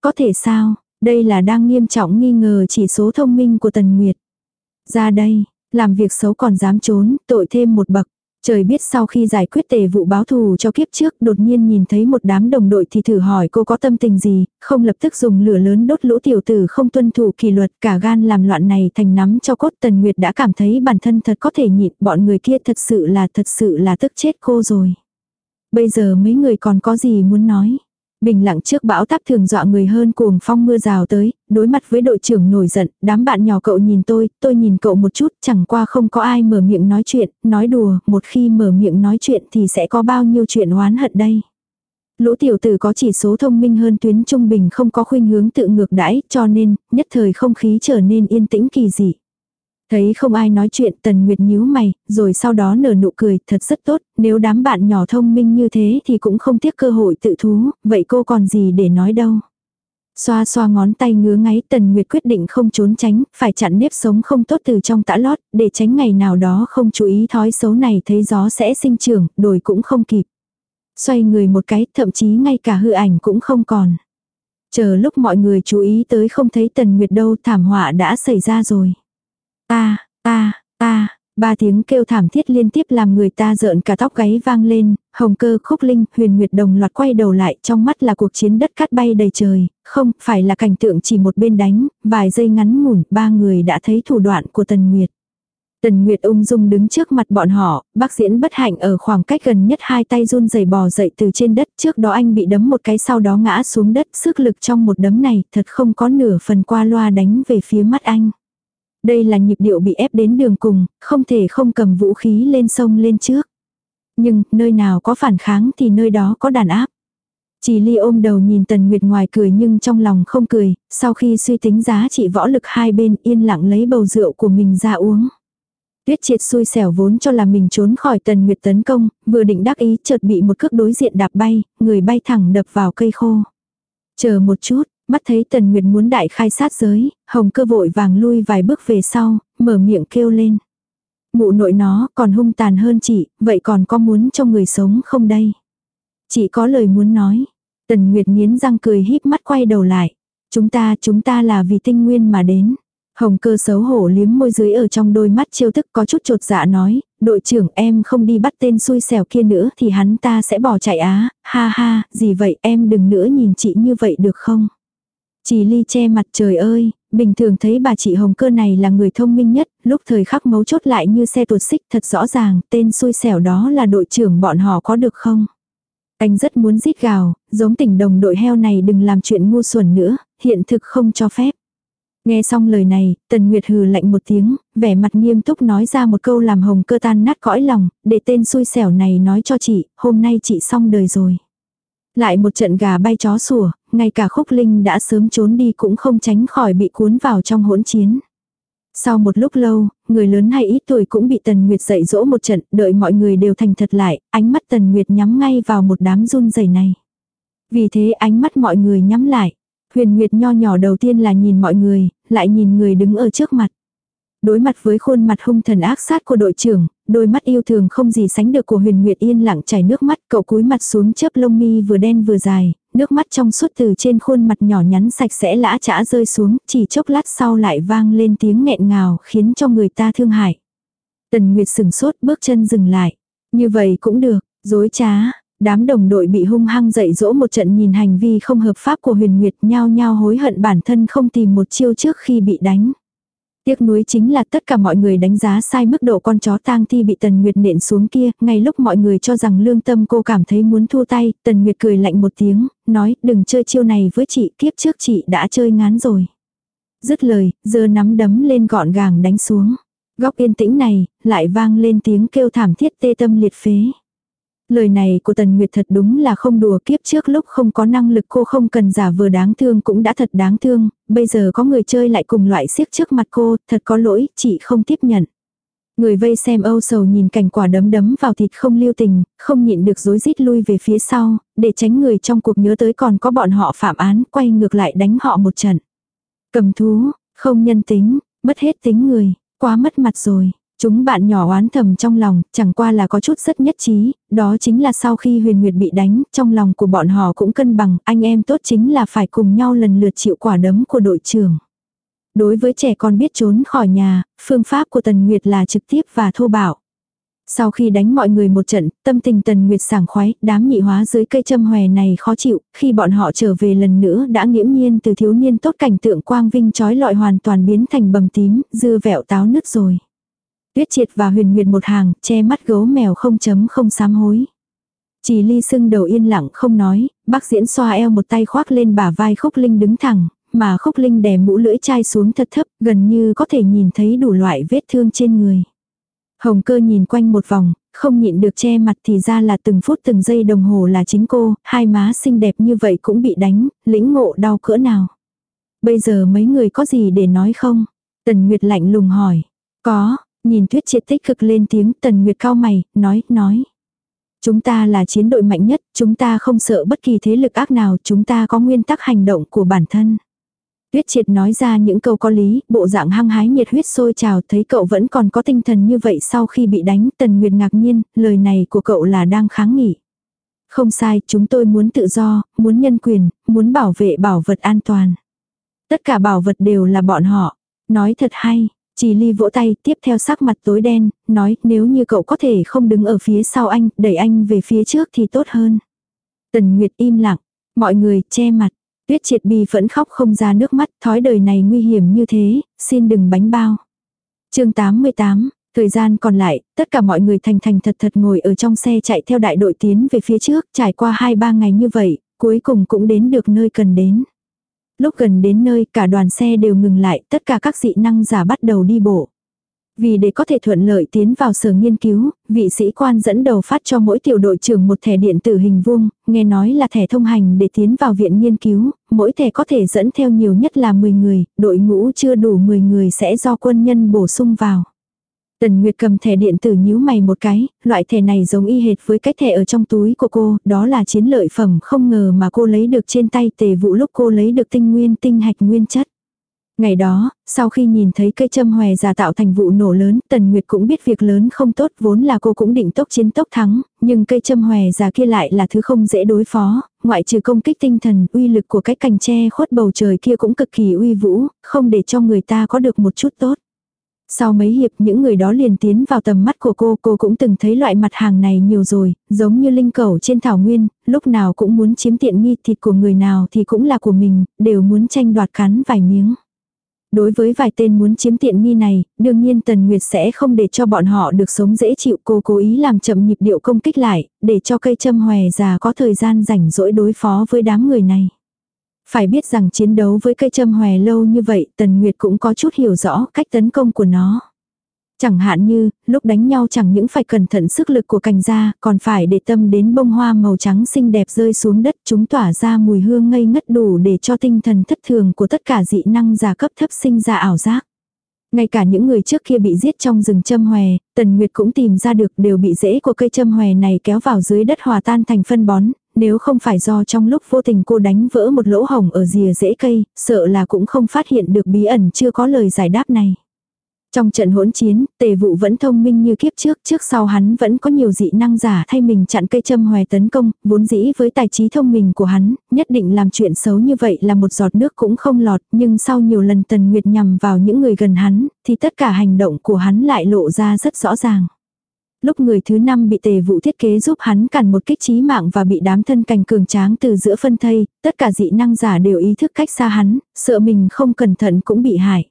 Có thể sao? Đây là đang nghiêm trọng nghi ngờ chỉ số thông minh của Tần Nguyệt. Ra đây, làm việc xấu còn dám trốn, tội thêm một bậc. Trời biết sau khi giải quyết tề vụ báo thù cho kiếp trước đột nhiên nhìn thấy một đám đồng đội thì thử hỏi cô có tâm tình gì, không lập tức dùng lửa lớn đốt lũ tiểu tử không tuân thủ kỷ luật cả gan làm loạn này thành nắm cho cốt tần nguyệt đã cảm thấy bản thân thật có thể nhịn bọn người kia thật sự là thật sự là tức chết cô rồi. Bây giờ mấy người còn có gì muốn nói. Bình lặng trước bão táp thường dọa người hơn cuồng phong mưa rào tới, đối mặt với đội trưởng nổi giận, đám bạn nhỏ cậu nhìn tôi, tôi nhìn cậu một chút, chẳng qua không có ai mở miệng nói chuyện, nói đùa, một khi mở miệng nói chuyện thì sẽ có bao nhiêu chuyện oán hận đây. Lũ tiểu tử có chỉ số thông minh hơn tuyến trung bình không có khuynh hướng tự ngược đãi, cho nên, nhất thời không khí trở nên yên tĩnh kỳ dị. Thấy không ai nói chuyện tần nguyệt nhíu mày, rồi sau đó nở nụ cười, thật rất tốt, nếu đám bạn nhỏ thông minh như thế thì cũng không tiếc cơ hội tự thú, vậy cô còn gì để nói đâu. Xoa xoa ngón tay ngứa ngáy tần nguyệt quyết định không trốn tránh, phải chặn nếp sống không tốt từ trong tã lót, để tránh ngày nào đó không chú ý thói xấu này thấy gió sẽ sinh trưởng, đổi cũng không kịp. Xoay người một cái, thậm chí ngay cả hư ảnh cũng không còn. Chờ lúc mọi người chú ý tới không thấy tần nguyệt đâu thảm họa đã xảy ra rồi. Ta, ta, ta, Ba tiếng kêu thảm thiết liên tiếp làm người ta rợn cả tóc gáy vang lên, hồng cơ khúc linh, huyền nguyệt đồng loạt quay đầu lại trong mắt là cuộc chiến đất cát bay đầy trời, không phải là cảnh tượng chỉ một bên đánh, vài giây ngắn ngủn ba người đã thấy thủ đoạn của tần nguyệt. Tần Nguyệt ung dung đứng trước mặt bọn họ, bác diễn bất hạnh ở khoảng cách gần nhất hai tay run rẩy bò dậy từ trên đất trước đó anh bị đấm một cái sau đó ngã xuống đất sức lực trong một đấm này thật không có nửa phần qua loa đánh về phía mắt anh. Đây là nhịp điệu bị ép đến đường cùng, không thể không cầm vũ khí lên sông lên trước. Nhưng, nơi nào có phản kháng thì nơi đó có đàn áp. Chỉ ly ôm đầu nhìn Tần Nguyệt ngoài cười nhưng trong lòng không cười, sau khi suy tính giá trị võ lực hai bên yên lặng lấy bầu rượu của mình ra uống. Tuyết triệt xui xẻo vốn cho là mình trốn khỏi Tần Nguyệt tấn công, vừa định đắc ý chợt bị một cước đối diện đạp bay, người bay thẳng đập vào cây khô. Chờ một chút, Mắt thấy Tần Nguyệt muốn đại khai sát giới, hồng cơ vội vàng lui vài bước về sau, mở miệng kêu lên. Mụ nội nó còn hung tàn hơn chị, vậy còn có muốn cho người sống không đây? Chị có lời muốn nói. Tần Nguyệt nghiến răng cười híp mắt quay đầu lại. Chúng ta, chúng ta là vì tinh nguyên mà đến. Hồng cơ xấu hổ liếm môi dưới ở trong đôi mắt chiêu thức có chút trột dạ nói, đội trưởng em không đi bắt tên xui xẻo kia nữa thì hắn ta sẽ bỏ chạy á, ha ha, gì vậy em đừng nữa nhìn chị như vậy được không? Chỉ ly che mặt trời ơi, bình thường thấy bà chị Hồng Cơ này là người thông minh nhất, lúc thời khắc mấu chốt lại như xe tuột xích thật rõ ràng, tên xui xẻo đó là đội trưởng bọn họ có được không? Anh rất muốn rít gào, giống tỉnh đồng đội heo này đừng làm chuyện ngu xuẩn nữa, hiện thực không cho phép. Nghe xong lời này, Tần Nguyệt hừ lạnh một tiếng, vẻ mặt nghiêm túc nói ra một câu làm hồng cơ tan nát cõi lòng, để tên xui xẻo này nói cho chị, hôm nay chị xong đời rồi. Lại một trận gà bay chó sủa, ngay cả khúc linh đã sớm trốn đi cũng không tránh khỏi bị cuốn vào trong hỗn chiến. Sau một lúc lâu, người lớn hay ít tuổi cũng bị Tần Nguyệt dạy dỗ một trận, đợi mọi người đều thành thật lại, ánh mắt Tần Nguyệt nhắm ngay vào một đám run rẩy này. Vì thế ánh mắt mọi người nhắm lại. Huyền Nguyệt nho nhỏ đầu tiên là nhìn mọi người, lại nhìn người đứng ở trước mặt. Đối mặt với khuôn mặt hung thần ác sát của đội trưởng, đôi mắt yêu thường không gì sánh được của huyền nguyệt yên lặng chảy nước mắt, cậu cúi mặt xuống chớp lông mi vừa đen vừa dài, nước mắt trong suốt từ trên khuôn mặt nhỏ nhắn sạch sẽ lã chã rơi xuống, chỉ chốc lát sau lại vang lên tiếng nghẹn ngào khiến cho người ta thương hại. Tần Nguyệt sừng sốt bước chân dừng lại. Như vậy cũng được, dối trá, đám đồng đội bị hung hăng dạy dỗ một trận nhìn hành vi không hợp pháp của huyền nguyệt nhao nhao hối hận bản thân không tìm một chiêu trước khi bị đánh. Tiếc nuối chính là tất cả mọi người đánh giá sai mức độ con chó tang thi bị Tần Nguyệt nện xuống kia, ngay lúc mọi người cho rằng lương tâm cô cảm thấy muốn thua tay, Tần Nguyệt cười lạnh một tiếng, nói đừng chơi chiêu này với chị, kiếp trước chị đã chơi ngán rồi. Dứt lời, giờ nắm đấm lên gọn gàng đánh xuống. Góc yên tĩnh này, lại vang lên tiếng kêu thảm thiết tê tâm liệt phế. Lời này của Tần Nguyệt thật đúng là không đùa kiếp trước lúc không có năng lực cô không cần giả vừa đáng thương cũng đã thật đáng thương, bây giờ có người chơi lại cùng loại siếc trước mặt cô, thật có lỗi, chị không tiếp nhận. Người vây xem âu sầu nhìn cảnh quả đấm đấm vào thịt không lưu tình, không nhịn được rối rít lui về phía sau, để tránh người trong cuộc nhớ tới còn có bọn họ phạm án, quay ngược lại đánh họ một trận. Cầm thú, không nhân tính, mất hết tính người, quá mất mặt rồi. Chúng bạn nhỏ oán thầm trong lòng, chẳng qua là có chút rất nhất trí, đó chính là sau khi huyền nguyệt bị đánh, trong lòng của bọn họ cũng cân bằng, anh em tốt chính là phải cùng nhau lần lượt chịu quả đấm của đội trưởng. Đối với trẻ con biết trốn khỏi nhà, phương pháp của Tần Nguyệt là trực tiếp và thô bạo. Sau khi đánh mọi người một trận, tâm tình Tần Nguyệt sảng khoái, đám nhị hóa dưới cây châm hòe này khó chịu, khi bọn họ trở về lần nữa đã nghiễm nhiên từ thiếu niên tốt cảnh tượng quang vinh trói lọi hoàn toàn biến thành bầm tím, dưa vẹo táo nứt rồi. Tuyết triệt và huyền nguyệt một hàng, che mắt gấu mèo không chấm không sám hối. Chỉ ly sưng đầu yên lặng không nói, bác diễn xoa eo một tay khoác lên bả vai khúc linh đứng thẳng, mà khúc linh đè mũ lưỡi chai xuống thật thấp, gần như có thể nhìn thấy đủ loại vết thương trên người. Hồng cơ nhìn quanh một vòng, không nhịn được che mặt thì ra là từng phút từng giây đồng hồ là chính cô, hai má xinh đẹp như vậy cũng bị đánh, lĩnh ngộ đau cỡ nào. Bây giờ mấy người có gì để nói không? Tần Nguyệt lạnh lùng hỏi. Có, Nhìn tuyết triệt tích cực lên tiếng tần nguyệt cao mày, nói, nói. Chúng ta là chiến đội mạnh nhất, chúng ta không sợ bất kỳ thế lực ác nào, chúng ta có nguyên tắc hành động của bản thân. Tuyết triệt nói ra những câu có lý, bộ dạng hăng hái nhiệt huyết sôi trào thấy cậu vẫn còn có tinh thần như vậy sau khi bị đánh, tần nguyệt ngạc nhiên, lời này của cậu là đang kháng nghị. Không sai, chúng tôi muốn tự do, muốn nhân quyền, muốn bảo vệ bảo vật an toàn. Tất cả bảo vật đều là bọn họ. Nói thật hay, chỉ ly vỗ tay, tiếp theo sắc mặt tối đen, nói nếu như cậu có thể không đứng ở phía sau anh, đẩy anh về phía trước thì tốt hơn. Tần Nguyệt im lặng, mọi người che mặt. Tuyết triệt bi vẫn khóc không ra nước mắt, thói đời này nguy hiểm như thế, xin đừng bánh bao. chương 88, thời gian còn lại, tất cả mọi người thành thành thật thật ngồi ở trong xe chạy theo đại đội tiến về phía trước, trải qua 2-3 ngày như vậy, cuối cùng cũng đến được nơi cần đến. Lúc gần đến nơi cả đoàn xe đều ngừng lại, tất cả các dị năng giả bắt đầu đi bộ. Vì để có thể thuận lợi tiến vào sở nghiên cứu, vị sĩ quan dẫn đầu phát cho mỗi tiểu đội trưởng một thẻ điện tử hình vuông, nghe nói là thẻ thông hành để tiến vào viện nghiên cứu, mỗi thẻ có thể dẫn theo nhiều nhất là 10 người, đội ngũ chưa đủ 10 người sẽ do quân nhân bổ sung vào. Tần Nguyệt cầm thẻ điện tử nhíu mày một cái, loại thẻ này giống y hệt với cái thẻ ở trong túi của cô, đó là chiến lợi phẩm không ngờ mà cô lấy được trên tay tề vụ lúc cô lấy được tinh nguyên tinh hạch nguyên chất. Ngày đó, sau khi nhìn thấy cây châm hòe giả tạo thành vụ nổ lớn, Tần Nguyệt cũng biết việc lớn không tốt vốn là cô cũng định tốc chiến tốc thắng, nhưng cây châm hòe giả kia lại là thứ không dễ đối phó, ngoại trừ công kích tinh thần, uy lực của cái cành tre khuất bầu trời kia cũng cực kỳ uy vũ, không để cho người ta có được một chút tốt. Sau mấy hiệp những người đó liền tiến vào tầm mắt của cô, cô cũng từng thấy loại mặt hàng này nhiều rồi, giống như linh cẩu trên thảo nguyên, lúc nào cũng muốn chiếm tiện nghi thịt của người nào thì cũng là của mình, đều muốn tranh đoạt cắn vài miếng. Đối với vài tên muốn chiếm tiện nghi này, đương nhiên Tần Nguyệt sẽ không để cho bọn họ được sống dễ chịu cô cố ý làm chậm nhịp điệu công kích lại, để cho cây châm hòe già có thời gian rảnh rỗi đối phó với đám người này. Phải biết rằng chiến đấu với cây châm hòe lâu như vậy, Tần Nguyệt cũng có chút hiểu rõ cách tấn công của nó. Chẳng hạn như, lúc đánh nhau chẳng những phải cẩn thận sức lực của cành da, còn phải để tâm đến bông hoa màu trắng xinh đẹp rơi xuống đất, chúng tỏa ra mùi hương ngây ngất đủ để cho tinh thần thất thường của tất cả dị năng giả cấp thấp sinh ra ảo giác. Ngay cả những người trước kia bị giết trong rừng châm hòe, Tần Nguyệt cũng tìm ra được đều bị rễ của cây châm hòe này kéo vào dưới đất hòa tan thành phân bón, nếu không phải do trong lúc vô tình cô đánh vỡ một lỗ hổng ở rìa rễ cây, sợ là cũng không phát hiện được bí ẩn chưa có lời giải đáp này. Trong trận hỗn chiến, tề vụ vẫn thông minh như kiếp trước, trước sau hắn vẫn có nhiều dị năng giả thay mình chặn cây châm hòe tấn công, vốn dĩ với tài trí thông minh của hắn, nhất định làm chuyện xấu như vậy là một giọt nước cũng không lọt, nhưng sau nhiều lần tần nguyệt nhằm vào những người gần hắn, thì tất cả hành động của hắn lại lộ ra rất rõ ràng. Lúc người thứ năm bị tề vụ thiết kế giúp hắn cản một kích trí mạng và bị đám thân cành cường tráng từ giữa phân thây, tất cả dị năng giả đều ý thức cách xa hắn, sợ mình không cẩn thận cũng bị hại.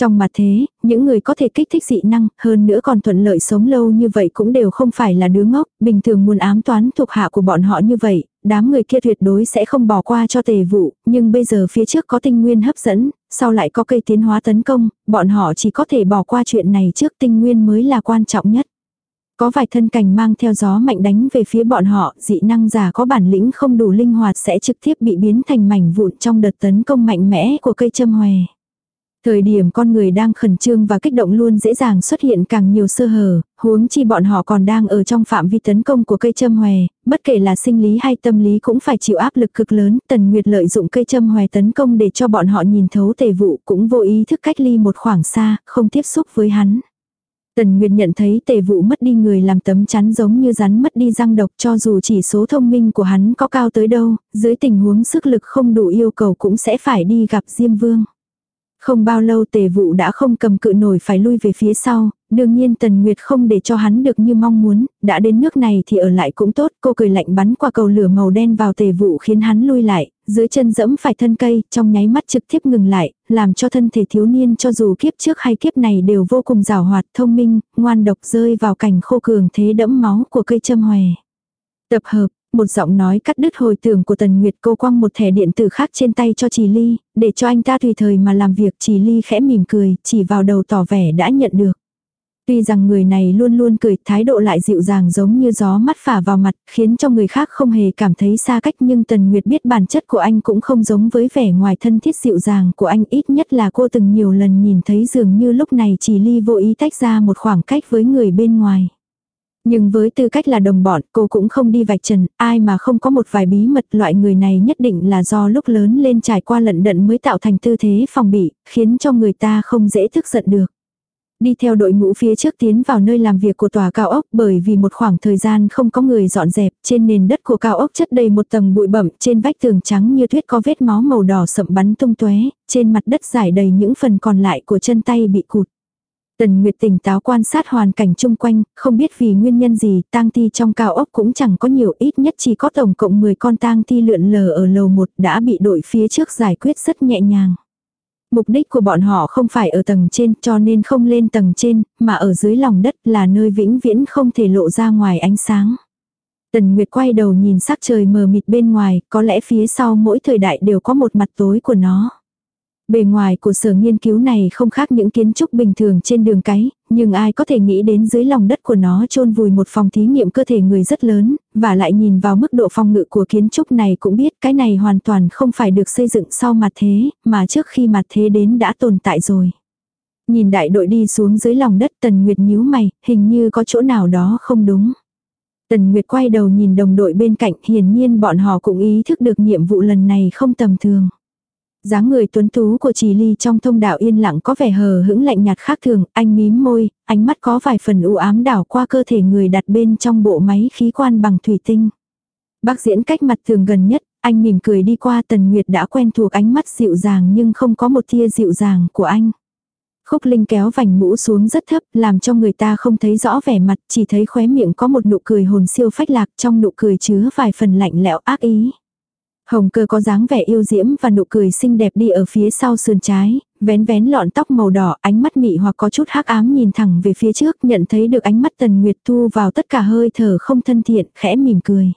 Trong mặt thế, những người có thể kích thích dị năng, hơn nữa còn thuận lợi sống lâu như vậy cũng đều không phải là đứa ngốc, bình thường muốn ám toán thuộc hạ của bọn họ như vậy, đám người kia tuyệt đối sẽ không bỏ qua cho tề vụ, nhưng bây giờ phía trước có tinh nguyên hấp dẫn, sau lại có cây tiến hóa tấn công, bọn họ chỉ có thể bỏ qua chuyện này trước tinh nguyên mới là quan trọng nhất. Có vài thân cành mang theo gió mạnh đánh về phía bọn họ, dị năng giả có bản lĩnh không đủ linh hoạt sẽ trực tiếp bị biến thành mảnh vụn trong đợt tấn công mạnh mẽ của cây châm hòe. Thời điểm con người đang khẩn trương và kích động luôn dễ dàng xuất hiện càng nhiều sơ hở, huống chi bọn họ còn đang ở trong phạm vi tấn công của cây châm hòe, bất kể là sinh lý hay tâm lý cũng phải chịu áp lực cực lớn. Tần Nguyệt lợi dụng cây châm hòe tấn công để cho bọn họ nhìn thấu tề vụ cũng vô ý thức cách ly một khoảng xa, không tiếp xúc với hắn. Tần Nguyệt nhận thấy tề vụ mất đi người làm tấm chắn giống như rắn mất đi răng độc cho dù chỉ số thông minh của hắn có cao tới đâu, dưới tình huống sức lực không đủ yêu cầu cũng sẽ phải đi gặp Diêm Vương. Không bao lâu tề vụ đã không cầm cự nổi phải lui về phía sau, đương nhiên Tần Nguyệt không để cho hắn được như mong muốn, đã đến nước này thì ở lại cũng tốt, cô cười lạnh bắn qua cầu lửa màu đen vào tề vụ khiến hắn lui lại, dưới chân dẫm phải thân cây, trong nháy mắt trực tiếp ngừng lại, làm cho thân thể thiếu niên cho dù kiếp trước hay kiếp này đều vô cùng rào hoạt, thông minh, ngoan độc rơi vào cảnh khô cường thế đẫm máu của cây châm hòe. Tập hợp, một giọng nói cắt đứt hồi tưởng của Tần Nguyệt cô quăng một thẻ điện tử khác trên tay cho Trì Ly, để cho anh ta tùy thời mà làm việc Trì Ly khẽ mỉm cười, chỉ vào đầu tỏ vẻ đã nhận được. Tuy rằng người này luôn luôn cười, thái độ lại dịu dàng giống như gió mắt phả vào mặt, khiến cho người khác không hề cảm thấy xa cách nhưng Tần Nguyệt biết bản chất của anh cũng không giống với vẻ ngoài thân thiết dịu dàng của anh ít nhất là cô từng nhiều lần nhìn thấy dường như lúc này chỉ ly vô ý tách ra một khoảng cách với người bên ngoài. Nhưng với tư cách là đồng bọn, cô cũng không đi vạch trần, ai mà không có một vài bí mật loại người này nhất định là do lúc lớn lên trải qua lận đận mới tạo thành tư thế phòng bị, khiến cho người ta không dễ thức giận được. Đi theo đội ngũ phía trước tiến vào nơi làm việc của tòa cao ốc bởi vì một khoảng thời gian không có người dọn dẹp, trên nền đất của cao ốc chất đầy một tầng bụi bẩm, trên vách tường trắng như tuyết có vết máu màu đỏ sậm bắn tung tóe, trên mặt đất giải đầy những phần còn lại của chân tay bị cụt. Tần Nguyệt tỉnh táo quan sát hoàn cảnh chung quanh, không biết vì nguyên nhân gì, tang thi trong cao ốc cũng chẳng có nhiều ít nhất chỉ có tổng cộng 10 con tang thi lượn lờ ở lầu 1 đã bị đội phía trước giải quyết rất nhẹ nhàng. Mục đích của bọn họ không phải ở tầng trên cho nên không lên tầng trên, mà ở dưới lòng đất là nơi vĩnh viễn không thể lộ ra ngoài ánh sáng. Tần Nguyệt quay đầu nhìn sắc trời mờ mịt bên ngoài, có lẽ phía sau mỗi thời đại đều có một mặt tối của nó. Bề ngoài của sở nghiên cứu này không khác những kiến trúc bình thường trên đường cái, nhưng ai có thể nghĩ đến dưới lòng đất của nó chôn vùi một phòng thí nghiệm cơ thể người rất lớn, và lại nhìn vào mức độ phong ngự của kiến trúc này cũng biết cái này hoàn toàn không phải được xây dựng sau mặt thế, mà trước khi mặt thế đến đã tồn tại rồi. Nhìn đại đội đi xuống dưới lòng đất tần nguyệt nhíu mày, hình như có chỗ nào đó không đúng. Tần Nguyệt quay đầu nhìn đồng đội bên cạnh, hiển nhiên bọn họ cũng ý thức được nhiệm vụ lần này không tầm thường dáng người tuấn tú của Trì Ly trong thông đạo yên lặng có vẻ hờ hững lạnh nhạt khác thường, anh mím môi, ánh mắt có vài phần u ám đảo qua cơ thể người đặt bên trong bộ máy khí quan bằng thủy tinh. Bác diễn cách mặt thường gần nhất, anh mỉm cười đi qua Tần Nguyệt đã quen thuộc ánh mắt dịu dàng nhưng không có một tia dịu dàng của anh. Khúc Linh kéo vành mũ xuống rất thấp, làm cho người ta không thấy rõ vẻ mặt, chỉ thấy khóe miệng có một nụ cười hồn siêu phách lạc trong nụ cười chứa vài phần lạnh lẽo ác ý. Hồng cơ có dáng vẻ yêu diễm và nụ cười xinh đẹp đi ở phía sau sườn trái, vén vén lọn tóc màu đỏ, ánh mắt mị hoặc có chút hắc ám nhìn thẳng về phía trước, nhận thấy được ánh mắt Tần Nguyệt thu vào tất cả hơi thở không thân thiện, khẽ mỉm cười.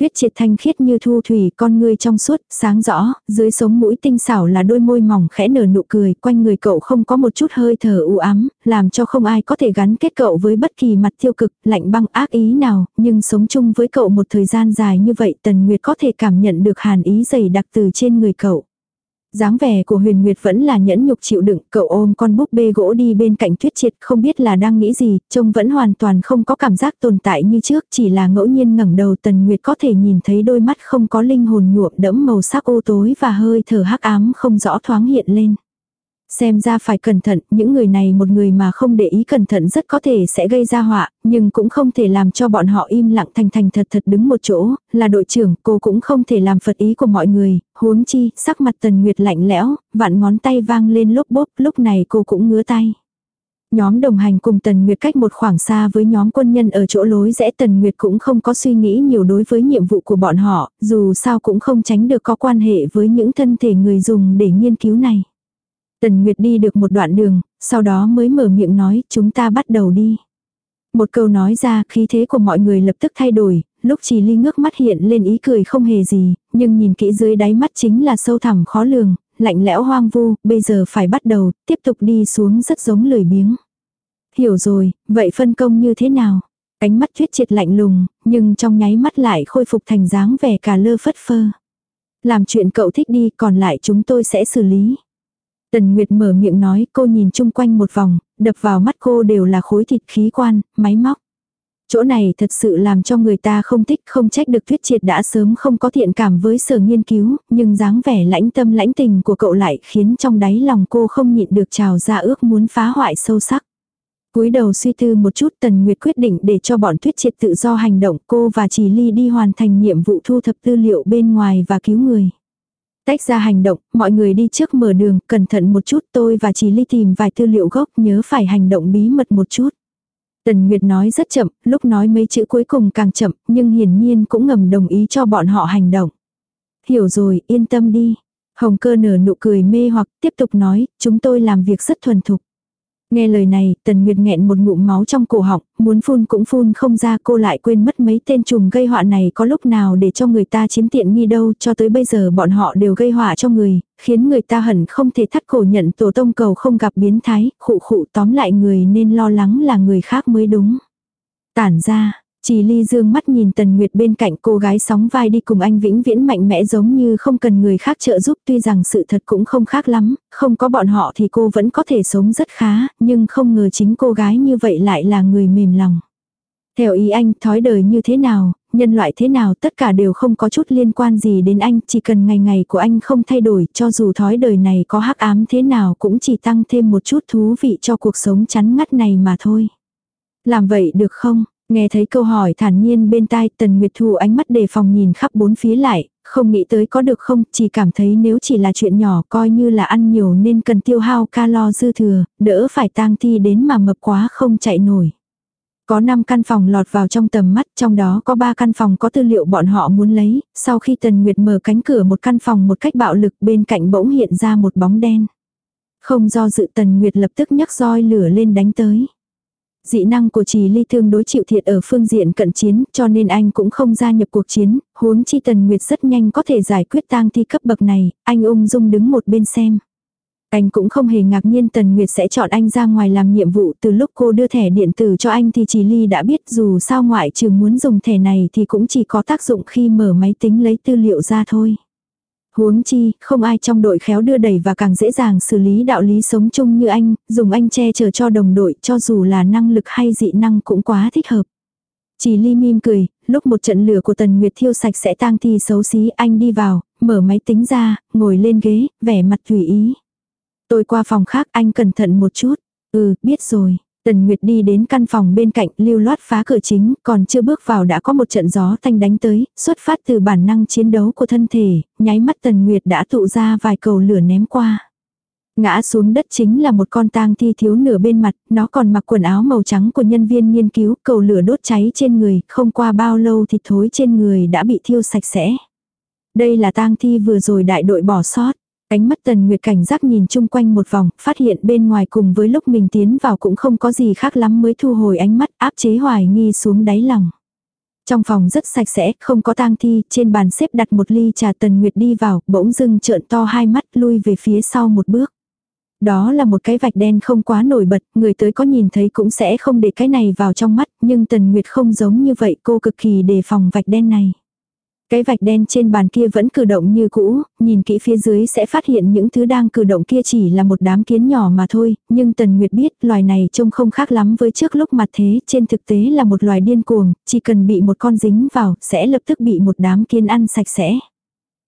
Tuyết triệt thanh khiết như thu thủy, con ngươi trong suốt, sáng rõ, dưới sống mũi tinh xảo là đôi môi mỏng khẽ nở nụ cười, quanh người cậu không có một chút hơi thở u ám, làm cho không ai có thể gắn kết cậu với bất kỳ mặt tiêu cực, lạnh băng ác ý nào, nhưng sống chung với cậu một thời gian dài như vậy Tần Nguyệt có thể cảm nhận được hàn ý dày đặc từ trên người cậu dáng vẻ của huyền nguyệt vẫn là nhẫn nhục chịu đựng, cậu ôm con búp bê gỗ đi bên cạnh tuyết triệt không biết là đang nghĩ gì, trông vẫn hoàn toàn không có cảm giác tồn tại như trước, chỉ là ngẫu nhiên ngẩng đầu tần nguyệt có thể nhìn thấy đôi mắt không có linh hồn nhuộm đẫm màu sắc ô tối và hơi thở hắc ám không rõ thoáng hiện lên. Xem ra phải cẩn thận, những người này một người mà không để ý cẩn thận rất có thể sẽ gây ra họa, nhưng cũng không thể làm cho bọn họ im lặng thành thành thật thật đứng một chỗ, là đội trưởng, cô cũng không thể làm phật ý của mọi người, huống chi, sắc mặt tần nguyệt lạnh lẽo, vạn ngón tay vang lên lốp bốp, lúc này cô cũng ngứa tay. Nhóm đồng hành cùng Tần Nguyệt cách một khoảng xa với nhóm quân nhân ở chỗ lối rẽ Tần Nguyệt cũng không có suy nghĩ nhiều đối với nhiệm vụ của bọn họ, dù sao cũng không tránh được có quan hệ với những thân thể người dùng để nghiên cứu này. Tần Nguyệt đi được một đoạn đường, sau đó mới mở miệng nói chúng ta bắt đầu đi. Một câu nói ra khí thế của mọi người lập tức thay đổi, lúc chỉ ly ngước mắt hiện lên ý cười không hề gì, nhưng nhìn kỹ dưới đáy mắt chính là sâu thẳm khó lường, lạnh lẽo hoang vu, bây giờ phải bắt đầu, tiếp tục đi xuống rất giống lười biếng. Hiểu rồi, vậy phân công như thế nào? Ánh mắt tuyết triệt lạnh lùng, nhưng trong nháy mắt lại khôi phục thành dáng vẻ cả lơ phất phơ. Làm chuyện cậu thích đi, còn lại chúng tôi sẽ xử lý. Tần Nguyệt mở miệng nói cô nhìn chung quanh một vòng, đập vào mắt cô đều là khối thịt khí quan, máy móc. Chỗ này thật sự làm cho người ta không thích không trách được thuyết triệt đã sớm không có thiện cảm với sở nghiên cứu, nhưng dáng vẻ lãnh tâm lãnh tình của cậu lại khiến trong đáy lòng cô không nhịn được trào ra ước muốn phá hoại sâu sắc. cúi đầu suy tư một chút Tần Nguyệt quyết định để cho bọn thuyết triệt tự do hành động cô và Trì Ly đi hoàn thành nhiệm vụ thu thập tư liệu bên ngoài và cứu người. Tách ra hành động, mọi người đi trước mở đường, cẩn thận một chút tôi và chỉ ly tìm vài tư liệu gốc nhớ phải hành động bí mật một chút. Tần Nguyệt nói rất chậm, lúc nói mấy chữ cuối cùng càng chậm, nhưng hiển nhiên cũng ngầm đồng ý cho bọn họ hành động. Hiểu rồi, yên tâm đi. Hồng cơ nở nụ cười mê hoặc tiếp tục nói, chúng tôi làm việc rất thuần thục. Nghe lời này, Tần Nguyệt nghẹn một ngụm máu trong cổ họng, muốn phun cũng phun không ra cô lại quên mất mấy tên trùm gây họa này có lúc nào để cho người ta chiếm tiện nghi đâu cho tới bây giờ bọn họ đều gây họa cho người, khiến người ta hẳn không thể thắt cổ nhận tổ tông cầu không gặp biến thái, khụ khụ tóm lại người nên lo lắng là người khác mới đúng. Tản ra, chỉ ly dương mắt nhìn Tần Nguyệt bên cạnh cô gái sóng vai đi cùng anh vĩnh viễn mạnh mẽ giống như không cần người khác trợ giúp tuy rằng sự thật cũng không khác lắm, không có bọn họ thì cô vẫn có thể sống rất khá, nhưng không ngờ chính cô gái như vậy lại là người mềm lòng. Theo ý anh, thói đời như thế nào, nhân loại thế nào tất cả đều không có chút liên quan gì đến anh, chỉ cần ngày ngày của anh không thay đổi, cho dù thói đời này có hắc ám thế nào cũng chỉ tăng thêm một chút thú vị cho cuộc sống chắn ngắt này mà thôi. Làm vậy được không? Nghe thấy câu hỏi thản nhiên bên tai Tần Nguyệt Thu ánh mắt đề phòng nhìn khắp bốn phía lại, không nghĩ tới có được không, chỉ cảm thấy nếu chỉ là chuyện nhỏ coi như là ăn nhiều nên cần tiêu hao calo dư thừa, đỡ phải tang thi đến mà mập quá không chạy nổi. Có 5 căn phòng lọt vào trong tầm mắt, trong đó có 3 căn phòng có tư liệu bọn họ muốn lấy, sau khi Tần Nguyệt mở cánh cửa một căn phòng một cách bạo lực bên cạnh bỗng hiện ra một bóng đen. Không do dự Tần Nguyệt lập tức nhấc roi lửa lên đánh tới. Dị năng của Trì Ly tương đối chịu thiệt ở phương diện cận chiến, cho nên anh cũng không gia nhập cuộc chiến, huống chi Tần Nguyệt rất nhanh có thể giải quyết tang thi cấp bậc này, anh ung dung đứng một bên xem. Anh cũng không hề ngạc nhiên Tần Nguyệt sẽ chọn anh ra ngoài làm nhiệm vụ từ lúc cô đưa thẻ điện tử cho anh thì Trì Ly đã biết dù sao ngoại trừ muốn dùng thẻ này thì cũng chỉ có tác dụng khi mở máy tính lấy tư liệu ra thôi. Huống chi, không ai trong đội khéo đưa đẩy và càng dễ dàng xử lý đạo lý sống chung như anh, dùng anh che chở cho đồng đội cho dù là năng lực hay dị năng cũng quá thích hợp. Chỉ ly mim cười, lúc một trận lửa của Tần Nguyệt thiêu sạch sẽ tang thi xấu xí anh đi vào, mở máy tính ra, ngồi lên ghế, vẻ mặt tùy ý. Tôi qua phòng khác anh cẩn thận một chút. Ừ, biết rồi. Tần Nguyệt đi đến căn phòng bên cạnh lưu loát phá cửa chính, còn chưa bước vào đã có một trận gió thanh đánh tới, xuất phát từ bản năng chiến đấu của thân thể, nháy mắt Tần Nguyệt đã tụ ra vài cầu lửa ném qua. Ngã xuống đất chính là một con tang thi thiếu nửa bên mặt, nó còn mặc quần áo màu trắng của nhân viên nghiên cứu, cầu lửa đốt cháy trên người, không qua bao lâu thì thối trên người đã bị thiêu sạch sẽ. Đây là tang thi vừa rồi đại đội bỏ sót. Ánh mắt tần nguyệt cảnh giác nhìn chung quanh một vòng, phát hiện bên ngoài cùng với lúc mình tiến vào cũng không có gì khác lắm mới thu hồi ánh mắt áp chế hoài nghi xuống đáy lòng. Trong phòng rất sạch sẽ, không có tang thi, trên bàn xếp đặt một ly trà tần nguyệt đi vào, bỗng dưng trợn to hai mắt lui về phía sau một bước. Đó là một cái vạch đen không quá nổi bật, người tới có nhìn thấy cũng sẽ không để cái này vào trong mắt, nhưng tần nguyệt không giống như vậy cô cực kỳ đề phòng vạch đen này. Cái vạch đen trên bàn kia vẫn cử động như cũ, nhìn kỹ phía dưới sẽ phát hiện những thứ đang cử động kia chỉ là một đám kiến nhỏ mà thôi, nhưng Tần Nguyệt biết loài này trông không khác lắm với trước lúc mặt thế, trên thực tế là một loài điên cuồng, chỉ cần bị một con dính vào, sẽ lập tức bị một đám kiến ăn sạch sẽ.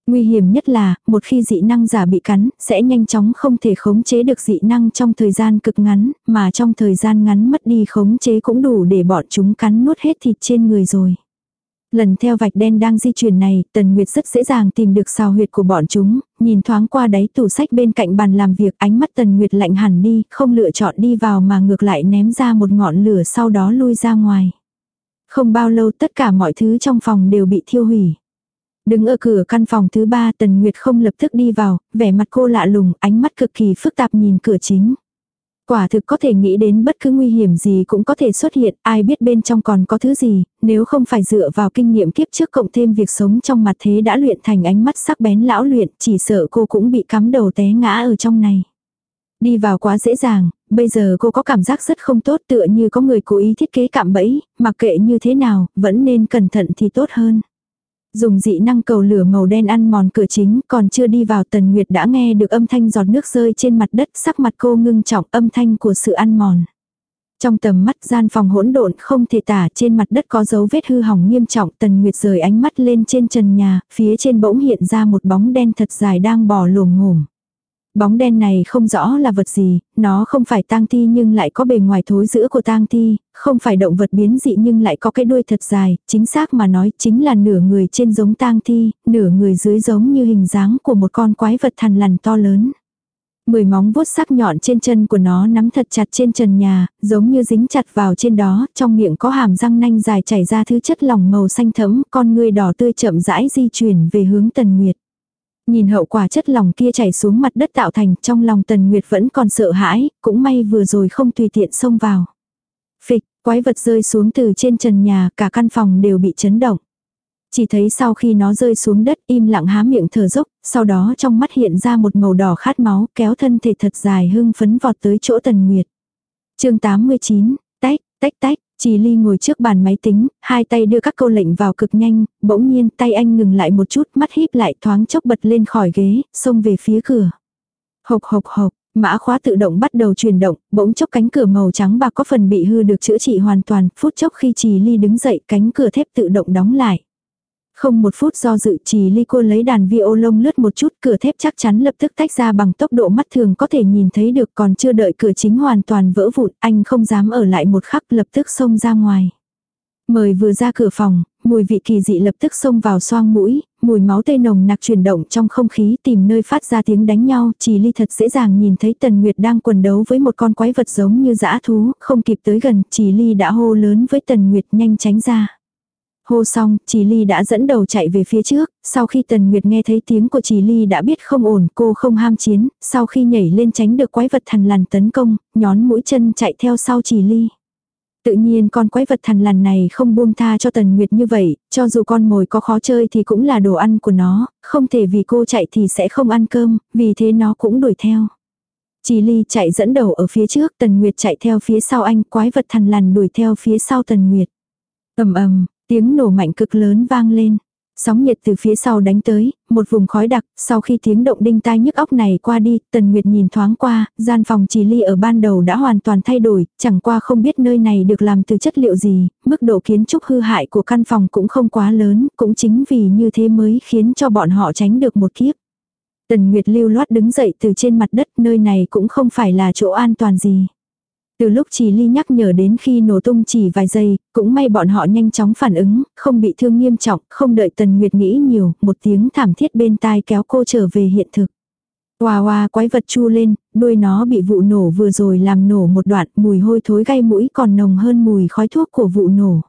Nguy hiểm nhất là, một khi dị năng giả bị cắn, sẽ nhanh chóng không thể khống chế được dị năng trong thời gian cực ngắn, mà trong thời gian ngắn mất đi khống chế cũng đủ để bọn chúng cắn nuốt hết thịt trên người rồi. Lần theo vạch đen đang di chuyển này, Tần Nguyệt rất dễ dàng tìm được sao huyệt của bọn chúng, nhìn thoáng qua đáy tủ sách bên cạnh bàn làm việc ánh mắt Tần Nguyệt lạnh hẳn đi, không lựa chọn đi vào mà ngược lại ném ra một ngọn lửa sau đó lui ra ngoài. Không bao lâu tất cả mọi thứ trong phòng đều bị thiêu hủy. Đứng ở cửa căn phòng thứ ba Tần Nguyệt không lập tức đi vào, vẻ mặt cô lạ lùng, ánh mắt cực kỳ phức tạp nhìn cửa chính. Quả thực có thể nghĩ đến bất cứ nguy hiểm gì cũng có thể xuất hiện, ai biết bên trong còn có thứ gì, nếu không phải dựa vào kinh nghiệm kiếp trước cộng thêm việc sống trong mặt thế đã luyện thành ánh mắt sắc bén lão luyện, chỉ sợ cô cũng bị cắm đầu té ngã ở trong này. Đi vào quá dễ dàng, bây giờ cô có cảm giác rất không tốt tựa như có người cố ý thiết kế cạm bẫy, mặc kệ như thế nào, vẫn nên cẩn thận thì tốt hơn. Dùng dị năng cầu lửa màu đen ăn mòn cửa chính, còn chưa đi vào tần nguyệt đã nghe được âm thanh giọt nước rơi trên mặt đất, sắc mặt cô ngưng trọng âm thanh của sự ăn mòn. Trong tầm mắt gian phòng hỗn độn không thể tả trên mặt đất có dấu vết hư hỏng nghiêm trọng tần nguyệt rời ánh mắt lên trên trần nhà, phía trên bỗng hiện ra một bóng đen thật dài đang bò lồm ngồm Bóng đen này không rõ là vật gì, nó không phải tang thi nhưng lại có bề ngoài thối giữa của tang thi, không phải động vật biến dị nhưng lại có cái đuôi thật dài, chính xác mà nói chính là nửa người trên giống tang thi, nửa người dưới giống như hình dáng của một con quái vật thằn lằn to lớn. Mười móng vuốt sắc nhọn trên chân của nó nắm thật chặt trên trần nhà, giống như dính chặt vào trên đó, trong miệng có hàm răng nanh dài chảy ra thứ chất lỏng màu xanh thẫm, con người đỏ tươi chậm rãi di chuyển về hướng tần nguyệt. Nhìn hậu quả chất lòng kia chảy xuống mặt đất tạo thành trong lòng Tần Nguyệt vẫn còn sợ hãi, cũng may vừa rồi không tùy tiện xông vào. Phịch, quái vật rơi xuống từ trên trần nhà, cả căn phòng đều bị chấn động. Chỉ thấy sau khi nó rơi xuống đất im lặng há miệng thở dốc, sau đó trong mắt hiện ra một màu đỏ khát máu kéo thân thể thật dài hưng phấn vọt tới chỗ Tần Nguyệt. chương 89, tách, tách tách, Trì Ly ngồi trước bàn máy tính, hai tay đưa các câu lệnh vào cực nhanh, bỗng nhiên tay anh ngừng lại một chút, mắt híp lại thoáng chốc bật lên khỏi ghế, xông về phía cửa. Hộc hộc hộc, mã khóa tự động bắt đầu chuyển động, bỗng chốc cánh cửa màu trắng bạc có phần bị hư được chữa trị hoàn toàn, phút chốc khi Trì Ly đứng dậy cánh cửa thép tự động đóng lại. Không một phút do dự trì ly cô lấy đàn vi ô lông lướt một chút cửa thép chắc chắn lập tức tách ra bằng tốc độ mắt thường có thể nhìn thấy được còn chưa đợi cửa chính hoàn toàn vỡ vụn anh không dám ở lại một khắc lập tức xông ra ngoài. Mời vừa ra cửa phòng, mùi vị kỳ dị lập tức xông vào xoang mũi, mùi máu tê nồng nặc chuyển động trong không khí tìm nơi phát ra tiếng đánh nhau, chỉ ly thật dễ dàng nhìn thấy Tần Nguyệt đang quần đấu với một con quái vật giống như dã thú, không kịp tới gần, chỉ ly đã hô lớn với Tần Nguyệt nhanh tránh ra. Hô xong, trì Ly đã dẫn đầu chạy về phía trước, sau khi Tần Nguyệt nghe thấy tiếng của trì Ly đã biết không ổn, cô không ham chiến, sau khi nhảy lên tránh được quái vật thần lằn tấn công, nhón mũi chân chạy theo sau trì Ly. Tự nhiên con quái vật thần lằn này không buông tha cho Tần Nguyệt như vậy, cho dù con mồi có khó chơi thì cũng là đồ ăn của nó, không thể vì cô chạy thì sẽ không ăn cơm, vì thế nó cũng đuổi theo. trì ly chạy dẫn đầu ở phía trước, Tần Nguyệt chạy theo phía sau anh, quái vật thần lằn đuổi theo phía sau Tần Nguyệt. ầm ầm, Tiếng nổ mạnh cực lớn vang lên. Sóng nhiệt từ phía sau đánh tới, một vùng khói đặc, sau khi tiếng động đinh tai nhức óc này qua đi, Tần Nguyệt nhìn thoáng qua, gian phòng trì ly ở ban đầu đã hoàn toàn thay đổi, chẳng qua không biết nơi này được làm từ chất liệu gì, mức độ kiến trúc hư hại của căn phòng cũng không quá lớn, cũng chính vì như thế mới khiến cho bọn họ tránh được một kiếp. Tần Nguyệt lưu loát đứng dậy từ trên mặt đất, nơi này cũng không phải là chỗ an toàn gì. Từ lúc chỉ ly nhắc nhở đến khi nổ tung chỉ vài giây, cũng may bọn họ nhanh chóng phản ứng, không bị thương nghiêm trọng, không đợi Tần Nguyệt nghĩ nhiều, một tiếng thảm thiết bên tai kéo cô trở về hiện thực. Hoa hoa quái vật chu lên, đuôi nó bị vụ nổ vừa rồi làm nổ một đoạn, mùi hôi thối gây mũi còn nồng hơn mùi khói thuốc của vụ nổ.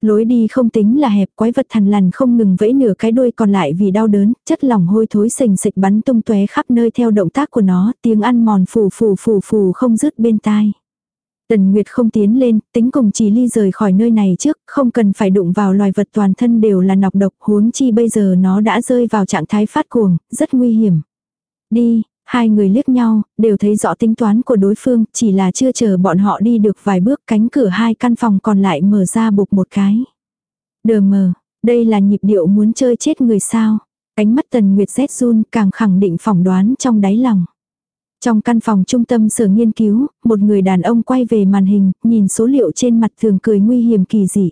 Lối đi không tính là hẹp quái vật thằn lằn không ngừng vẫy nửa cái đuôi còn lại vì đau đớn, chất lỏng hôi thối sình sịch bắn tung tóe khắp nơi theo động tác của nó, tiếng ăn mòn phù phù phù phù không dứt bên tai. Tần Nguyệt không tiến lên, tính cùng chỉ ly rời khỏi nơi này trước, không cần phải đụng vào loài vật toàn thân đều là nọc độc, huống chi bây giờ nó đã rơi vào trạng thái phát cuồng, rất nguy hiểm. Đi, hai người liếc nhau, đều thấy rõ tính toán của đối phương, chỉ là chưa chờ bọn họ đi được vài bước cánh cửa hai căn phòng còn lại mở ra bục một cái. Đờ mờ, đây là nhịp điệu muốn chơi chết người sao. Ánh mắt Tần Nguyệt rét run càng khẳng định phỏng đoán trong đáy lòng. Trong căn phòng trung tâm sở nghiên cứu, một người đàn ông quay về màn hình, nhìn số liệu trên mặt thường cười nguy hiểm kỳ dị.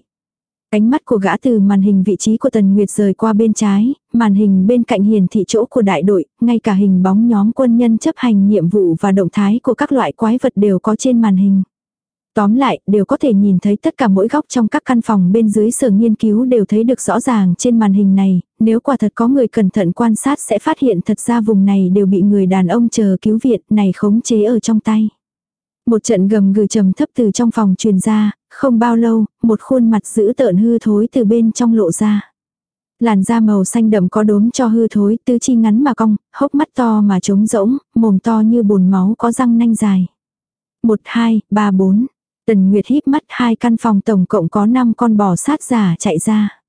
Ánh mắt của gã từ màn hình vị trí của Tần Nguyệt rời qua bên trái, màn hình bên cạnh hiển thị chỗ của đại đội, ngay cả hình bóng nhóm quân nhân chấp hành nhiệm vụ và động thái của các loại quái vật đều có trên màn hình. Tóm lại, đều có thể nhìn thấy tất cả mỗi góc trong các căn phòng bên dưới sở nghiên cứu đều thấy được rõ ràng trên màn hình này, nếu quả thật có người cẩn thận quan sát sẽ phát hiện thật ra vùng này đều bị người đàn ông chờ cứu viện này khống chế ở trong tay. Một trận gầm gừ trầm thấp từ trong phòng truyền ra, không bao lâu, một khuôn mặt dữ tợn hư thối từ bên trong lộ ra. Làn da màu xanh đậm có đốm cho hư thối, tứ chi ngắn mà cong, hốc mắt to mà trống rỗng, mồm to như bồn máu có răng nanh dài. một hai ba bốn Tần Nguyệt híp mắt hai căn phòng tổng cộng có năm con bò sát giả chạy ra.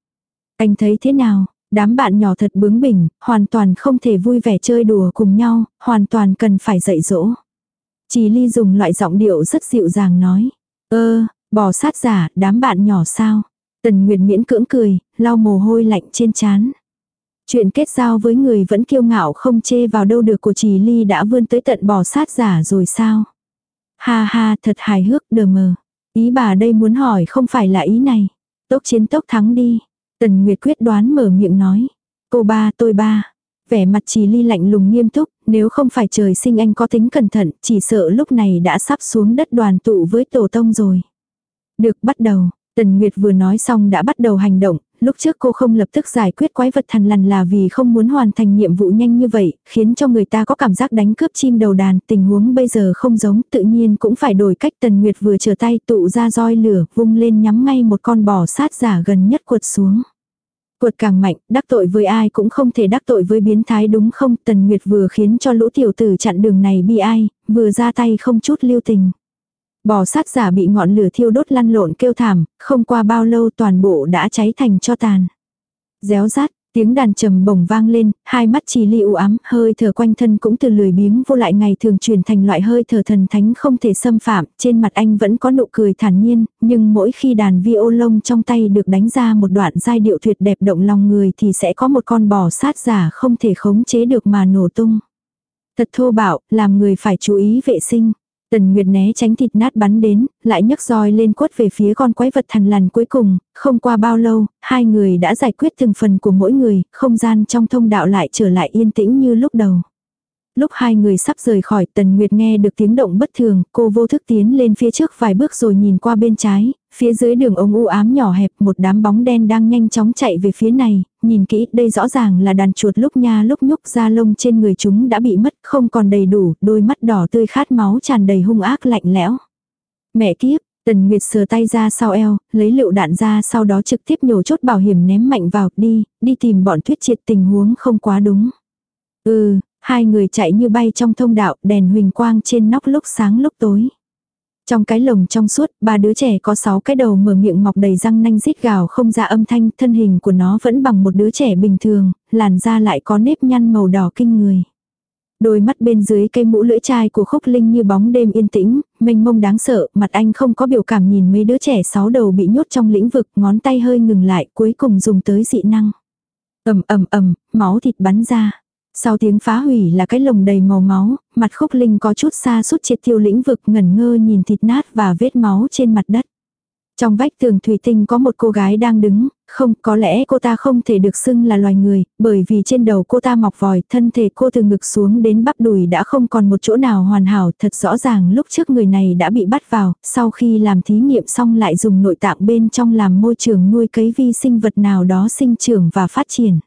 Anh thấy thế nào? Đám bạn nhỏ thật bướng bỉnh, hoàn toàn không thể vui vẻ chơi đùa cùng nhau, hoàn toàn cần phải dạy dỗ. Chỉ ly dùng loại giọng điệu rất dịu dàng nói. Ơ, bò sát giả, đám bạn nhỏ sao? Tần Nguyệt miễn cưỡng cười, lau mồ hôi lạnh trên trán. Chuyện kết giao với người vẫn kiêu ngạo không chê vào đâu được của Trì Ly đã vươn tới tận bò sát giả rồi sao? Ha ha, thật hài hước đờ mờ. Ý bà đây muốn hỏi không phải là ý này. Tốc chiến tốc thắng đi. Tần Nguyệt quyết đoán mở miệng nói. Cô ba tôi ba. Vẻ mặt trì ly lạnh lùng nghiêm túc, nếu không phải trời sinh anh có tính cẩn thận, chỉ sợ lúc này đã sắp xuống đất đoàn tụ với tổ tông rồi. Được bắt đầu, Tần Nguyệt vừa nói xong đã bắt đầu hành động, lúc trước cô không lập tức giải quyết quái vật thần lằn là vì không muốn hoàn thành nhiệm vụ nhanh như vậy, khiến cho người ta có cảm giác đánh cướp chim đầu đàn, tình huống bây giờ không giống, tự nhiên cũng phải đổi cách Tần Nguyệt vừa trở tay tụ ra roi lửa, vung lên nhắm ngay một con bò sát giả gần nhất quật xuống. Quật càng mạnh, đắc tội với ai cũng không thể đắc tội với biến thái đúng không? Tần Nguyệt vừa khiến cho lũ tiểu tử chặn đường này bi ai, vừa ra tay không chút lưu tình. Bò sát giả bị ngọn lửa thiêu đốt lăn lộn kêu thảm, không qua bao lâu toàn bộ đã cháy thành cho tàn. Réo rát, tiếng đàn trầm bổng vang lên, hai mắt trì ly u ám, hơi thở quanh thân cũng từ lười biếng vô lại ngày thường chuyển thành loại hơi thở thần thánh không thể xâm phạm, trên mặt anh vẫn có nụ cười thản nhiên, nhưng mỗi khi đàn vi ô lông trong tay được đánh ra một đoạn giai điệu tuyệt đẹp động lòng người thì sẽ có một con bò sát giả không thể khống chế được mà nổ tung. Thật thô bạo, làm người phải chú ý vệ sinh. Tần Nguyệt né tránh thịt nát bắn đến, lại nhấc roi lên quất về phía con quái vật thần lằn cuối cùng, không qua bao lâu, hai người đã giải quyết từng phần của mỗi người, không gian trong thông đạo lại trở lại yên tĩnh như lúc đầu. Lúc hai người sắp rời khỏi Tần Nguyệt nghe được tiếng động bất thường, cô vô thức tiến lên phía trước vài bước rồi nhìn qua bên trái, phía dưới đường ống u ám nhỏ hẹp một đám bóng đen đang nhanh chóng chạy về phía này, nhìn kỹ đây rõ ràng là đàn chuột lúc nha lúc nhúc da lông trên người chúng đã bị mất không còn đầy đủ, đôi mắt đỏ tươi khát máu tràn đầy hung ác lạnh lẽo. Mẹ kiếp, Tần Nguyệt sờ tay ra sau eo, lấy lựu đạn ra sau đó trực tiếp nhổ chốt bảo hiểm ném mạnh vào, đi, đi tìm bọn tuyết triệt tình huống không quá đúng. Ừ, hai người chạy như bay trong thông đạo, đèn huỳnh quang trên nóc lúc sáng lúc tối. Trong cái lồng trong suốt, ba đứa trẻ có sáu cái đầu mở miệng mọc đầy răng nanh rít gào không ra âm thanh, thân hình của nó vẫn bằng một đứa trẻ bình thường, làn da lại có nếp nhăn màu đỏ kinh người. Đôi mắt bên dưới cây mũ lưỡi chai của khúc linh như bóng đêm yên tĩnh, mênh mông đáng sợ, mặt anh không có biểu cảm nhìn mấy đứa trẻ sáu đầu bị nhốt trong lĩnh vực, ngón tay hơi ngừng lại, cuối cùng dùng tới dị năng. ầm ầm ầm, máu thịt bắn ra. Sau tiếng phá hủy là cái lồng đầy màu máu, mặt khúc linh có chút xa suốt triệt tiêu lĩnh vực ngẩn ngơ nhìn thịt nát và vết máu trên mặt đất. Trong vách tường thủy tinh có một cô gái đang đứng, không, có lẽ cô ta không thể được xưng là loài người, bởi vì trên đầu cô ta mọc vòi, thân thể cô từ ngực xuống đến bắp đùi đã không còn một chỗ nào hoàn hảo, thật rõ ràng lúc trước người này đã bị bắt vào, sau khi làm thí nghiệm xong lại dùng nội tạng bên trong làm môi trường nuôi cấy vi sinh vật nào đó sinh trưởng và phát triển.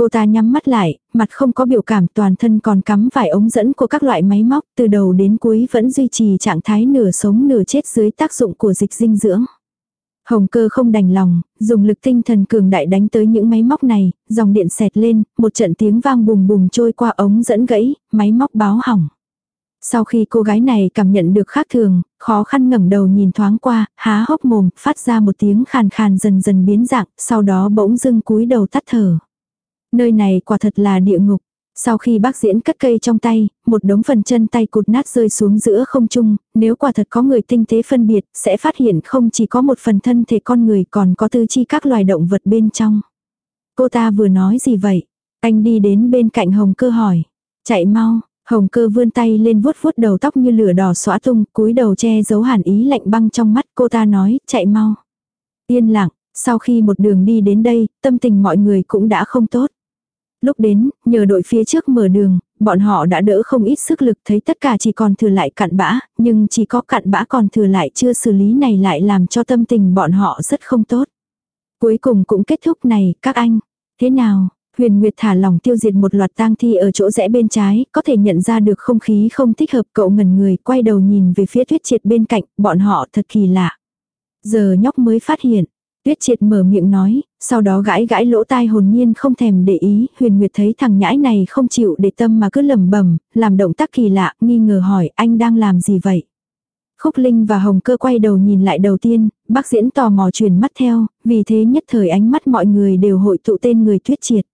Cô ta nhắm mắt lại, mặt không có biểu cảm toàn thân còn cắm vài ống dẫn của các loại máy móc từ đầu đến cuối vẫn duy trì trạng thái nửa sống nửa chết dưới tác dụng của dịch dinh dưỡng. Hồng cơ không đành lòng, dùng lực tinh thần cường đại đánh tới những máy móc này, dòng điện xẹt lên, một trận tiếng vang bùm bùm trôi qua ống dẫn gãy, máy móc báo hỏng. Sau khi cô gái này cảm nhận được khác thường, khó khăn ngẩng đầu nhìn thoáng qua, há hốc mồm, phát ra một tiếng khàn khàn dần dần biến dạng, sau đó bỗng dưng cúi đầu tắt thở. Nơi này quả thật là địa ngục. Sau khi bác diễn cất cây trong tay, một đống phần chân tay cụt nát rơi xuống giữa không trung, nếu quả thật có người tinh tế phân biệt, sẽ phát hiện không chỉ có một phần thân thể con người còn có tư chi các loài động vật bên trong. Cô ta vừa nói gì vậy? Anh đi đến bên cạnh hồng cơ hỏi. Chạy mau, hồng cơ vươn tay lên vuốt vuốt đầu tóc như lửa đỏ xóa tung, cúi đầu che giấu hàn ý lạnh băng trong mắt cô ta nói, chạy mau. Yên lặng, sau khi một đường đi đến đây, tâm tình mọi người cũng đã không tốt. Lúc đến, nhờ đội phía trước mở đường, bọn họ đã đỡ không ít sức lực thấy tất cả chỉ còn thừa lại cặn bã, nhưng chỉ có cặn bã còn thừa lại chưa xử lý này lại làm cho tâm tình bọn họ rất không tốt. Cuối cùng cũng kết thúc này, các anh. Thế nào? Huyền Nguyệt thả lỏng tiêu diệt một loạt tang thi ở chỗ rẽ bên trái, có thể nhận ra được không khí không thích hợp cậu ngẩn người quay đầu nhìn về phía tuyết triệt bên cạnh, bọn họ thật kỳ lạ. Giờ nhóc mới phát hiện, Tuyết triệt mở miệng nói, sau đó gãi gãi lỗ tai hồn nhiên không thèm để ý, huyền nguyệt thấy thằng nhãi này không chịu để tâm mà cứ lẩm bẩm làm động tác kỳ lạ, nghi ngờ hỏi anh đang làm gì vậy. Khúc Linh và Hồng Cơ quay đầu nhìn lại đầu tiên, bác diễn tò mò truyền mắt theo, vì thế nhất thời ánh mắt mọi người đều hội tụ tên người tuyết triệt.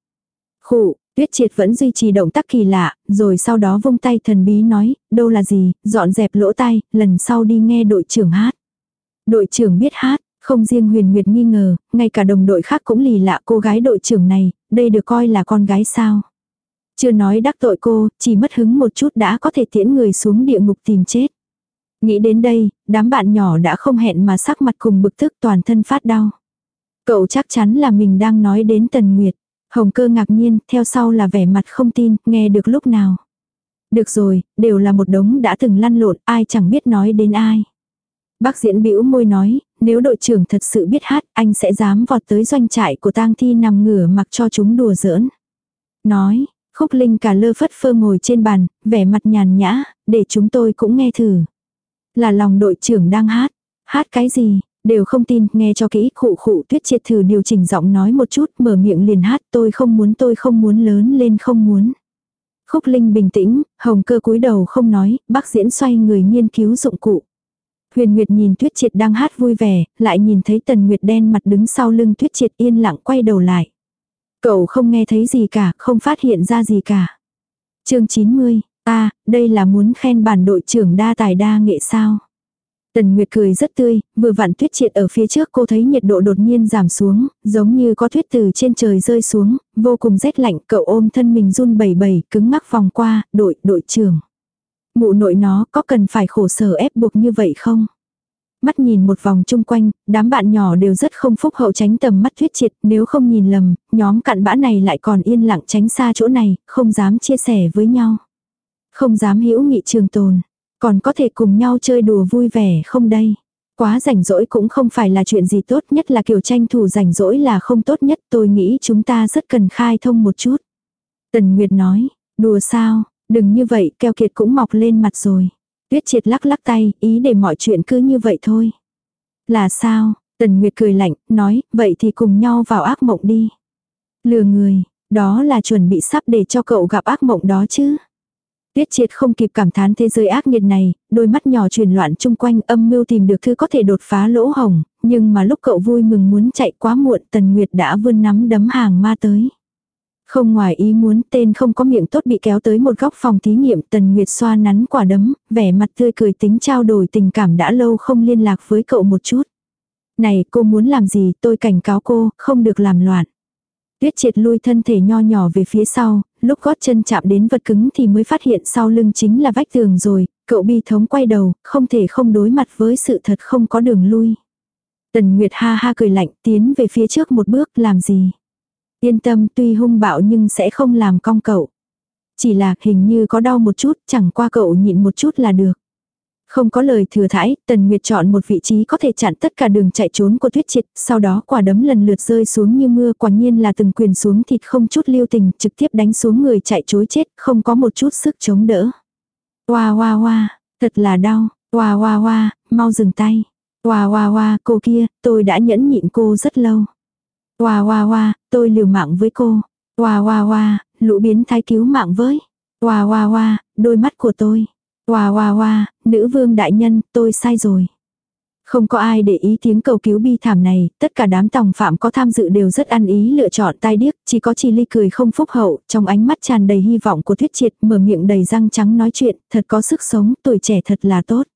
Khụ, tuyết triệt vẫn duy trì động tác kỳ lạ, rồi sau đó vung tay thần bí nói, đâu là gì, dọn dẹp lỗ tai, lần sau đi nghe đội trưởng hát. Đội trưởng biết hát, không riêng huyền nguyệt nghi ngờ, ngay cả đồng đội khác cũng lì lạ cô gái đội trưởng này, đây được coi là con gái sao. Chưa nói đắc tội cô, chỉ mất hứng một chút đã có thể tiễn người xuống địa ngục tìm chết. Nghĩ đến đây, đám bạn nhỏ đã không hẹn mà sắc mặt cùng bực tức toàn thân phát đau. Cậu chắc chắn là mình đang nói đến Tần Nguyệt. Hồng cơ ngạc nhiên, theo sau là vẻ mặt không tin, nghe được lúc nào. Được rồi, đều là một đống đã từng lăn lộn, ai chẳng biết nói đến ai. Bác diễn bĩu môi nói, nếu đội trưởng thật sự biết hát, anh sẽ dám vọt tới doanh trại của tang thi nằm ngửa mặc cho chúng đùa giỡn. Nói, khúc linh cả lơ phất phơ ngồi trên bàn, vẻ mặt nhàn nhã, để chúng tôi cũng nghe thử. Là lòng đội trưởng đang hát. Hát cái gì, đều không tin, nghe cho kỹ, khụ khụ tuyết triệt thử điều chỉnh giọng nói một chút, mở miệng liền hát, tôi không muốn tôi không muốn lớn lên không muốn. Khúc Linh bình tĩnh, hồng cơ cúi đầu không nói, bác diễn xoay người nghiên cứu dụng cụ. Huyền Nguyệt nhìn Tuyết Triệt đang hát vui vẻ, lại nhìn thấy Tần Nguyệt đen mặt đứng sau lưng Tuyết Triệt yên lặng quay đầu lại. Cậu không nghe thấy gì cả, không phát hiện ra gì cả. chương 90, ta, đây là muốn khen bản đội trưởng đa tài đa nghệ sao. Tần Nguyệt cười rất tươi, vừa vặn tuyết triệt ở phía trước cô thấy nhiệt độ đột nhiên giảm xuống, giống như có tuyết từ trên trời rơi xuống, vô cùng rét lạnh, cậu ôm thân mình run bẩy bẩy, cứng ngắc vòng qua, đội, đội trưởng. Mụ nội nó có cần phải khổ sở ép buộc như vậy không? Mắt nhìn một vòng chung quanh, đám bạn nhỏ đều rất không phúc hậu tránh tầm mắt thuyết triệt, nếu không nhìn lầm, nhóm cặn bã này lại còn yên lặng tránh xa chỗ này, không dám chia sẻ với nhau. Không dám hữu nghị trường tồn. Còn có thể cùng nhau chơi đùa vui vẻ không đây? Quá rảnh rỗi cũng không phải là chuyện gì tốt nhất là kiểu tranh thủ rảnh rỗi là không tốt nhất tôi nghĩ chúng ta rất cần khai thông một chút. Tần Nguyệt nói, đùa sao, đừng như vậy keo kiệt cũng mọc lên mặt rồi. Tuyết triệt lắc lắc tay, ý để mọi chuyện cứ như vậy thôi. Là sao, Tần Nguyệt cười lạnh, nói, vậy thì cùng nhau vào ác mộng đi. Lừa người, đó là chuẩn bị sắp để cho cậu gặp ác mộng đó chứ. Tuyết triệt không kịp cảm thán thế giới ác nghiệt này, đôi mắt nhỏ truyền loạn chung quanh âm mưu tìm được thứ có thể đột phá lỗ hồng, nhưng mà lúc cậu vui mừng muốn chạy quá muộn Tần Nguyệt đã vươn nắm đấm hàng ma tới. Không ngoài ý muốn tên không có miệng tốt bị kéo tới một góc phòng thí nghiệm Tần Nguyệt xoa nắn quả đấm, vẻ mặt tươi cười tính trao đổi tình cảm đã lâu không liên lạc với cậu một chút. Này cô muốn làm gì tôi cảnh cáo cô, không được làm loạn. Tuyết triệt lui thân thể nho nhỏ về phía sau, lúc gót chân chạm đến vật cứng thì mới phát hiện sau lưng chính là vách tường rồi, cậu bi thống quay đầu, không thể không đối mặt với sự thật không có đường lui. Tần Nguyệt ha ha cười lạnh tiến về phía trước một bước làm gì. Yên tâm tuy hung bạo nhưng sẽ không làm cong cậu. Chỉ là hình như có đau một chút, chẳng qua cậu nhịn một chút là được. Không có lời thừa thãi, Tần Nguyệt chọn một vị trí có thể chặn tất cả đường chạy trốn của Tuyết Triệt, sau đó quả đấm lần lượt rơi xuống như mưa quả nhiên là từng quyền xuống thịt không chút lưu tình, trực tiếp đánh xuống người chạy chối chết, không có một chút sức chống đỡ. Oa oa oa, thật là đau, oa oa oa, mau dừng tay. Oa oa oa, cô kia, tôi đã nhẫn nhịn cô rất lâu. Hoa hoa hoa, tôi liều mạng với cô. Hoa hoa hoa, lũ biến thái cứu mạng với. Hoa hoa hoa, đôi mắt của tôi. Hoa hoa hoa, nữ vương đại nhân, tôi sai rồi. Không có ai để ý tiếng cầu cứu bi thảm này, tất cả đám tòng phạm có tham dự đều rất ăn ý lựa chọn tai điếc, chỉ có chi ly cười không phúc hậu, trong ánh mắt tràn đầy hy vọng của thuyết triệt, mở miệng đầy răng trắng nói chuyện, thật có sức sống, tuổi trẻ thật là tốt.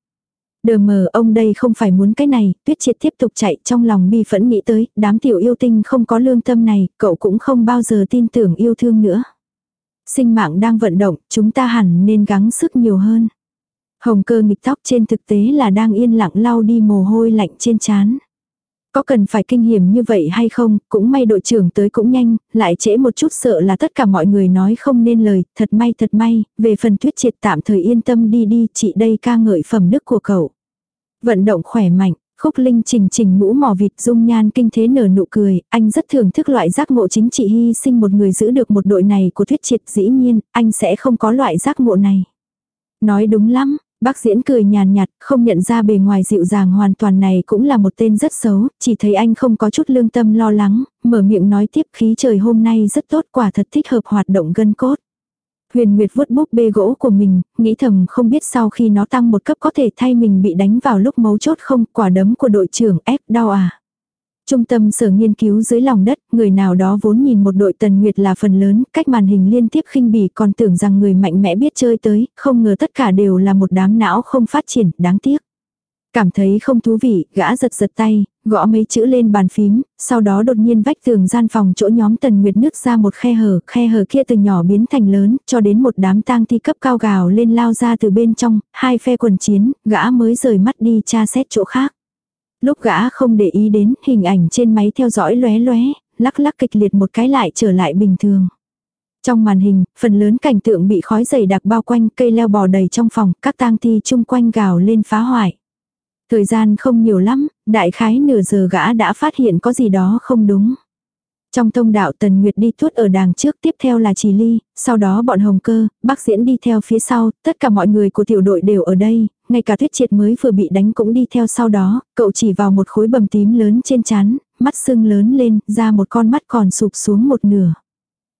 Đờ mờ ông đây không phải muốn cái này, tuyết triệt tiếp tục chạy trong lòng bi phẫn nghĩ tới, đám tiểu yêu tinh không có lương tâm này, cậu cũng không bao giờ tin tưởng yêu thương nữa. Sinh mạng đang vận động, chúng ta hẳn nên gắng sức nhiều hơn. Hồng cơ nghịch tóc trên thực tế là đang yên lặng lau đi mồ hôi lạnh trên trán. Có cần phải kinh hiểm như vậy hay không, cũng may đội trưởng tới cũng nhanh, lại trễ một chút sợ là tất cả mọi người nói không nên lời, thật may thật may, về phần tuyết triệt tạm thời yên tâm đi đi, chị đây ca ngợi phẩm đức của cậu. Vận động khỏe mạnh, khúc linh trình trình mũ mỏ vịt dung nhan kinh thế nở nụ cười, anh rất thưởng thức loại giác ngộ chính trị hy sinh một người giữ được một đội này của tuyết triệt dĩ nhiên, anh sẽ không có loại giác ngộ này. Nói đúng lắm, Bác diễn cười nhàn nhạt, không nhận ra bề ngoài dịu dàng hoàn toàn này cũng là một tên rất xấu, chỉ thấy anh không có chút lương tâm lo lắng, mở miệng nói tiếp khí trời hôm nay rất tốt quả thật thích hợp hoạt động gân cốt. Huyền Nguyệt vuốt búp bê gỗ của mình, nghĩ thầm không biết sau khi nó tăng một cấp có thể thay mình bị đánh vào lúc mấu chốt không, quả đấm của đội trưởng ép đau à. Trung tâm sở nghiên cứu dưới lòng đất, người nào đó vốn nhìn một đội tần nguyệt là phần lớn, cách màn hình liên tiếp khinh bỉ còn tưởng rằng người mạnh mẽ biết chơi tới, không ngờ tất cả đều là một đám não không phát triển, đáng tiếc. Cảm thấy không thú vị, gã giật giật tay, gõ mấy chữ lên bàn phím, sau đó đột nhiên vách tường gian phòng chỗ nhóm tần nguyệt nước ra một khe hở, khe hở kia từ nhỏ biến thành lớn, cho đến một đám tang thi cấp cao gào lên lao ra từ bên trong, hai phe quần chiến, gã mới rời mắt đi tra xét chỗ khác. Lúc gã không để ý đến hình ảnh trên máy theo dõi lóe lóe, lắc lắc kịch liệt một cái lại trở lại bình thường. Trong màn hình, phần lớn cảnh tượng bị khói dày đặc bao quanh cây leo bò đầy trong phòng, các tang thi chung quanh gào lên phá hoại. Thời gian không nhiều lắm, đại khái nửa giờ gã đã phát hiện có gì đó không đúng. Trong tông đạo Tần Nguyệt đi tuốt ở đàng trước tiếp theo là Trì Ly, sau đó bọn Hồng Cơ, bác diễn đi theo phía sau, tất cả mọi người của tiểu đội đều ở đây, ngay cả tuyết triệt mới vừa bị đánh cũng đi theo sau đó, cậu chỉ vào một khối bầm tím lớn trên chán, mắt sưng lớn lên, ra một con mắt còn sụp xuống một nửa.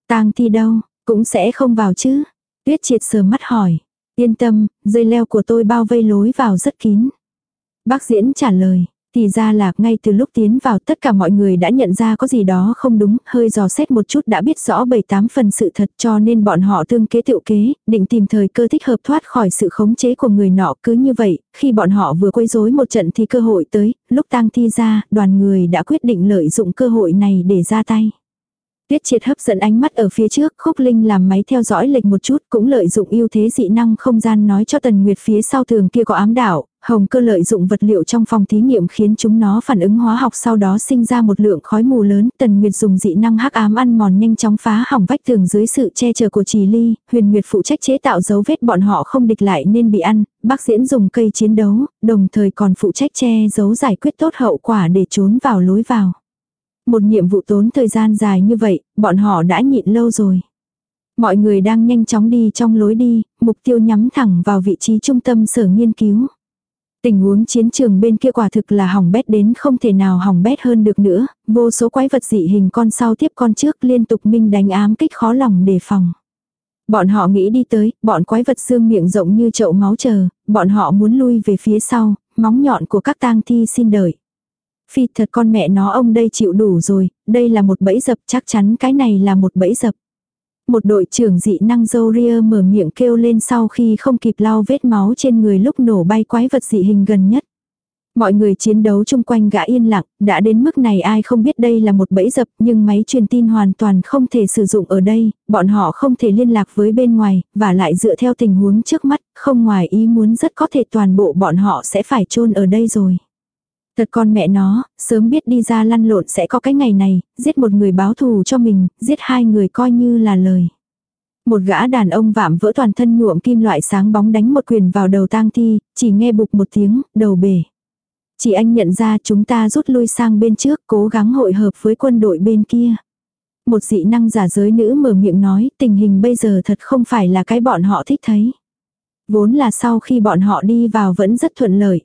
tang thi đâu, cũng sẽ không vào chứ. Tuyết triệt sờ mắt hỏi. Yên tâm, dây leo của tôi bao vây lối vào rất kín. Bác diễn trả lời, thì ra là ngay từ lúc tiến vào tất cả mọi người đã nhận ra có gì đó không đúng, hơi dò xét một chút đã biết rõ bảy tám phần sự thật cho nên bọn họ tương kế tự kế, định tìm thời cơ thích hợp thoát khỏi sự khống chế của người nọ cứ như vậy, khi bọn họ vừa quấy rối một trận thì cơ hội tới, lúc tang thi ra, đoàn người đã quyết định lợi dụng cơ hội này để ra tay. Tiết triệt hấp dẫn ánh mắt ở phía trước, khúc linh làm máy theo dõi lệch một chút, cũng lợi dụng ưu thế dị năng không gian nói cho tần nguyệt phía sau tường kia có ám đạo, hồng cơ lợi dụng vật liệu trong phòng thí nghiệm khiến chúng nó phản ứng hóa học sau đó sinh ra một lượng khói mù lớn, tần nguyệt dùng dị năng hắc ám ăn mòn nhanh chóng phá hỏng vách tường dưới sự che chở của trì ly, huyền nguyệt phụ trách chế tạo dấu vết bọn họ không địch lại nên bị ăn, bác diễn dùng cây chiến đấu, đồng thời còn phụ trách che giấu giải quyết tốt hậu quả để trốn vào lối vào. Một nhiệm vụ tốn thời gian dài như vậy, bọn họ đã nhịn lâu rồi. Mọi người đang nhanh chóng đi trong lối đi, mục tiêu nhắm thẳng vào vị trí trung tâm sở nghiên cứu. Tình huống chiến trường bên kia quả thực là hỏng bét đến không thể nào hỏng bét hơn được nữa, vô số quái vật dị hình con sau tiếp con trước liên tục minh đánh ám kích khó lòng đề phòng. Bọn họ nghĩ đi tới, bọn quái vật xương miệng rộng như chậu máu chờ, bọn họ muốn lui về phía sau, móng nhọn của các tang thi xin đợi. Phi thật con mẹ nó ông đây chịu đủ rồi, đây là một bẫy dập chắc chắn cái này là một bẫy dập. Một đội trưởng dị năng dâu ria mở miệng kêu lên sau khi không kịp lau vết máu trên người lúc nổ bay quái vật dị hình gần nhất. Mọi người chiến đấu chung quanh gã yên lặng, đã đến mức này ai không biết đây là một bẫy dập nhưng máy truyền tin hoàn toàn không thể sử dụng ở đây, bọn họ không thể liên lạc với bên ngoài, và lại dựa theo tình huống trước mắt, không ngoài ý muốn rất có thể toàn bộ bọn họ sẽ phải chôn ở đây rồi. Thật con mẹ nó, sớm biết đi ra lăn lộn sẽ có cái ngày này, giết một người báo thù cho mình, giết hai người coi như là lời. Một gã đàn ông vạm vỡ toàn thân nhuộm kim loại sáng bóng đánh một quyền vào đầu tang thi, chỉ nghe bục một tiếng, đầu bể. Chỉ anh nhận ra chúng ta rút lui sang bên trước cố gắng hội hợp với quân đội bên kia. Một dị năng giả giới nữ mở miệng nói tình hình bây giờ thật không phải là cái bọn họ thích thấy. Vốn là sau khi bọn họ đi vào vẫn rất thuận lợi.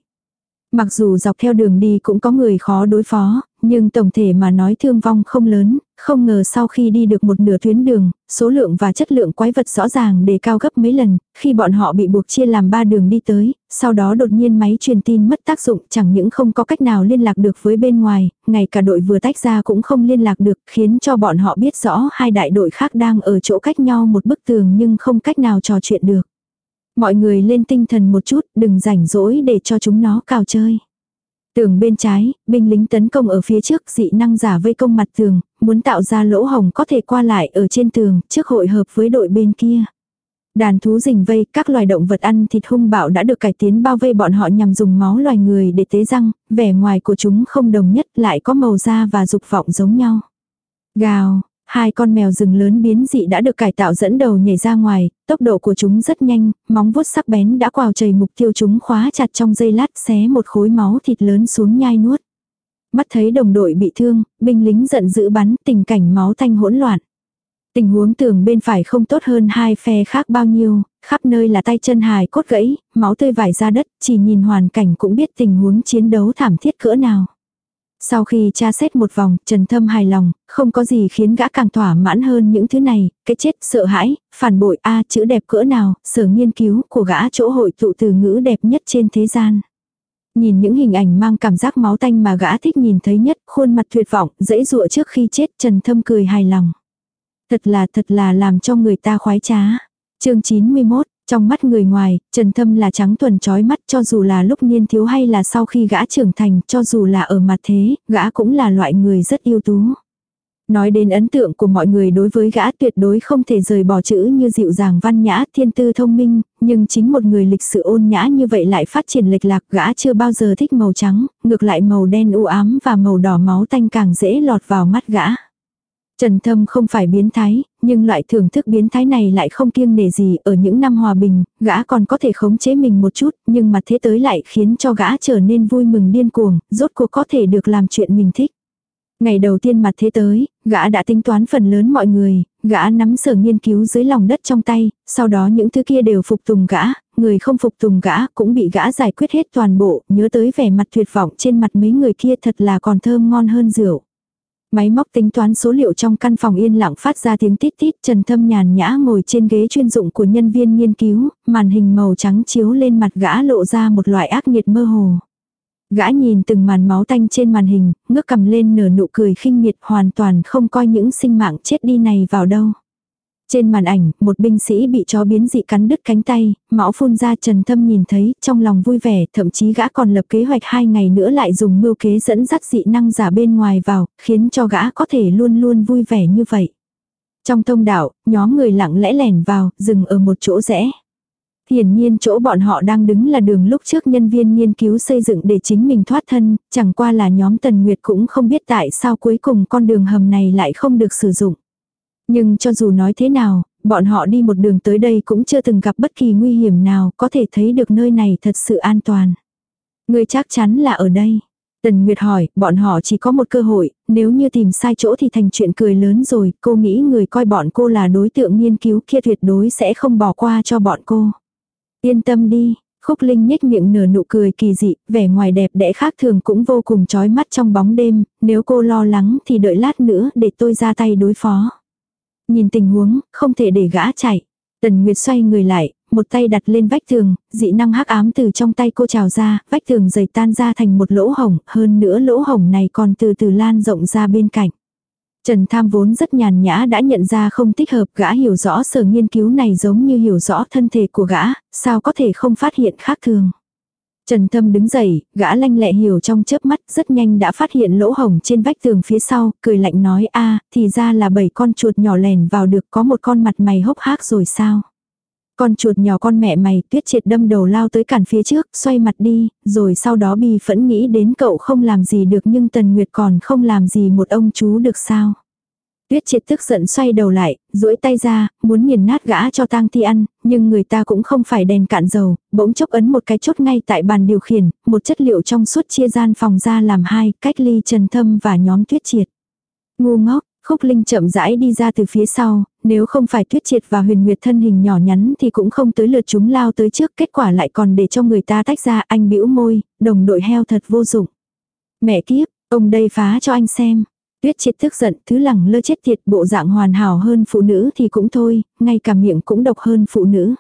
Mặc dù dọc theo đường đi cũng có người khó đối phó, nhưng tổng thể mà nói thương vong không lớn, không ngờ sau khi đi được một nửa tuyến đường, số lượng và chất lượng quái vật rõ ràng đề cao gấp mấy lần, khi bọn họ bị buộc chia làm ba đường đi tới, sau đó đột nhiên máy truyền tin mất tác dụng chẳng những không có cách nào liên lạc được với bên ngoài, ngay cả đội vừa tách ra cũng không liên lạc được khiến cho bọn họ biết rõ hai đại đội khác đang ở chỗ cách nhau một bức tường nhưng không cách nào trò chuyện được. Mọi người lên tinh thần một chút, đừng rảnh rỗi để cho chúng nó cào chơi. Tường bên trái, binh lính tấn công ở phía trước dị năng giả vây công mặt tường, muốn tạo ra lỗ hồng có thể qua lại ở trên tường trước hội hợp với đội bên kia. Đàn thú rình vây, các loài động vật ăn thịt hung bạo đã được cải tiến bao vây bọn họ nhằm dùng máu loài người để tế răng, vẻ ngoài của chúng không đồng nhất lại có màu da và dục vọng giống nhau. Gào, Hai con mèo rừng lớn biến dị đã được cải tạo dẫn đầu nhảy ra ngoài, tốc độ của chúng rất nhanh, móng vuốt sắc bén đã quào chảy mục tiêu chúng khóa chặt trong dây lát xé một khối máu thịt lớn xuống nhai nuốt. Mắt thấy đồng đội bị thương, binh lính giận dữ bắn tình cảnh máu tanh hỗn loạn. Tình huống tường bên phải không tốt hơn hai phe khác bao nhiêu, khắp nơi là tay chân hài cốt gãy, máu tươi vải ra đất, chỉ nhìn hoàn cảnh cũng biết tình huống chiến đấu thảm thiết cỡ nào. Sau khi tra xét một vòng, Trần Thâm hài lòng, không có gì khiến gã càng thỏa mãn hơn những thứ này, cái chết, sợ hãi, phản bội a chữ đẹp cỡ nào, sở nghiên cứu của gã chỗ hội tụ từ ngữ đẹp nhất trên thế gian. Nhìn những hình ảnh mang cảm giác máu tanh mà gã thích nhìn thấy nhất, khuôn mặt tuyệt vọng, dãy dụa trước khi chết, Trần Thâm cười hài lòng. Thật là thật là làm cho người ta khoái trá. chương 91, trong mắt người ngoài, Trần Thâm là trắng tuần trói mắt cho dù là lúc niên thiếu hay là sau khi gã trưởng thành, cho dù là ở mặt thế, gã cũng là loại người rất yêu tú. Nói đến ấn tượng của mọi người đối với gã tuyệt đối không thể rời bỏ chữ như dịu dàng văn nhã, thiên tư thông minh, nhưng chính một người lịch sự ôn nhã như vậy lại phát triển lệch lạc gã chưa bao giờ thích màu trắng, ngược lại màu đen u ám và màu đỏ máu tanh càng dễ lọt vào mắt gã. Trần Thâm không phải biến thái, nhưng loại thưởng thức biến thái này lại không kiêng nể gì, ở những năm hòa bình, gã còn có thể khống chế mình một chút, nhưng mà thế tới lại khiến cho gã trở nên vui mừng điên cuồng, rốt cuộc có thể được làm chuyện mình thích. Ngày đầu tiên mặt thế tới, gã đã tính toán phần lớn mọi người, gã nắm sở nghiên cứu dưới lòng đất trong tay, sau đó những thứ kia đều phục tùng gã, người không phục tùng gã cũng bị gã giải quyết hết toàn bộ, nhớ tới vẻ mặt tuyệt vọng trên mặt mấy người kia thật là còn thơm ngon hơn rượu. Máy móc tính toán số liệu trong căn phòng yên lặng phát ra tiếng tít tít Trần Thâm nhàn nhã ngồi trên ghế chuyên dụng của nhân viên nghiên cứu, màn hình màu trắng chiếu lên mặt gã lộ ra một loại ác nghiệt mơ hồ. Gã nhìn từng màn máu tanh trên màn hình, ngước cầm lên nở nụ cười khinh miệt hoàn toàn không coi những sinh mạng chết đi này vào đâu. Trên màn ảnh, một binh sĩ bị chó biến dị cắn đứt cánh tay, máu phun ra Trần Thâm nhìn thấy, trong lòng vui vẻ, thậm chí gã còn lập kế hoạch hai ngày nữa lại dùng mưu kế dẫn dắt dị năng giả bên ngoài vào, khiến cho gã có thể luôn luôn vui vẻ như vậy. Trong thông đạo, nhóm người lặng lẽ lẻn vào, dừng ở một chỗ rẽ. Hiển nhiên chỗ bọn họ đang đứng là đường lúc trước nhân viên nghiên cứu xây dựng để chính mình thoát thân, chẳng qua là nhóm Tần Nguyệt cũng không biết tại sao cuối cùng con đường hầm này lại không được sử dụng. Nhưng cho dù nói thế nào, bọn họ đi một đường tới đây cũng chưa từng gặp bất kỳ nguy hiểm nào, có thể thấy được nơi này thật sự an toàn. Người chắc chắn là ở đây. Tần Nguyệt hỏi, bọn họ chỉ có một cơ hội, nếu như tìm sai chỗ thì thành chuyện cười lớn rồi, cô nghĩ người coi bọn cô là đối tượng nghiên cứu kia tuyệt đối sẽ không bỏ qua cho bọn cô. Yên tâm đi, Khúc Linh nhếch miệng nở nụ cười kỳ dị, vẻ ngoài đẹp đẽ khác thường cũng vô cùng chói mắt trong bóng đêm, nếu cô lo lắng thì đợi lát nữa để tôi ra tay đối phó. Nhìn tình huống, không thể để gã chạy. Tần Nguyệt xoay người lại, một tay đặt lên vách tường, dị năng hắc ám từ trong tay cô trào ra, vách tường dày tan ra thành một lỗ hổng, hơn nữa lỗ hổng này còn từ từ lan rộng ra bên cạnh. Trần Tham vốn rất nhàn nhã đã nhận ra không thích hợp gã hiểu rõ sở nghiên cứu này giống như hiểu rõ thân thể của gã, sao có thể không phát hiện khác thường. Trần Thâm đứng dậy, gã lanh lẹ hiểu trong chớp mắt, rất nhanh đã phát hiện lỗ hổng trên vách tường phía sau, cười lạnh nói a, thì ra là bảy con chuột nhỏ lèn vào được có một con mặt mày hốc hác rồi sao. Con chuột nhỏ con mẹ mày tuyết triệt đâm đầu lao tới cản phía trước, xoay mặt đi, rồi sau đó bi phẫn nghĩ đến cậu không làm gì được nhưng Tần Nguyệt còn không làm gì một ông chú được sao. Tuyết triệt tức giận xoay đầu lại, duỗi tay ra, muốn nghiền nát gã cho tang thi ăn, nhưng người ta cũng không phải đèn cạn dầu, bỗng chốc ấn một cái chốt ngay tại bàn điều khiển, một chất liệu trong suốt chia gian phòng ra làm hai, cách ly trần thâm và nhóm tuyết triệt. Ngu ngốc, Khúc Linh chậm rãi đi ra từ phía sau, nếu không phải tuyết triệt và huyền nguyệt thân hình nhỏ nhắn thì cũng không tới lượt chúng lao tới trước, kết quả lại còn để cho người ta tách ra, anh bĩu môi, đồng đội heo thật vô dụng. Mẹ kiếp, ông đây phá cho anh xem. Tuyết triệt tức giận, thứ lẳng lơ chết tiệt bộ dạng hoàn hảo hơn phụ nữ thì cũng thôi, ngay cả miệng cũng độc hơn phụ nữ.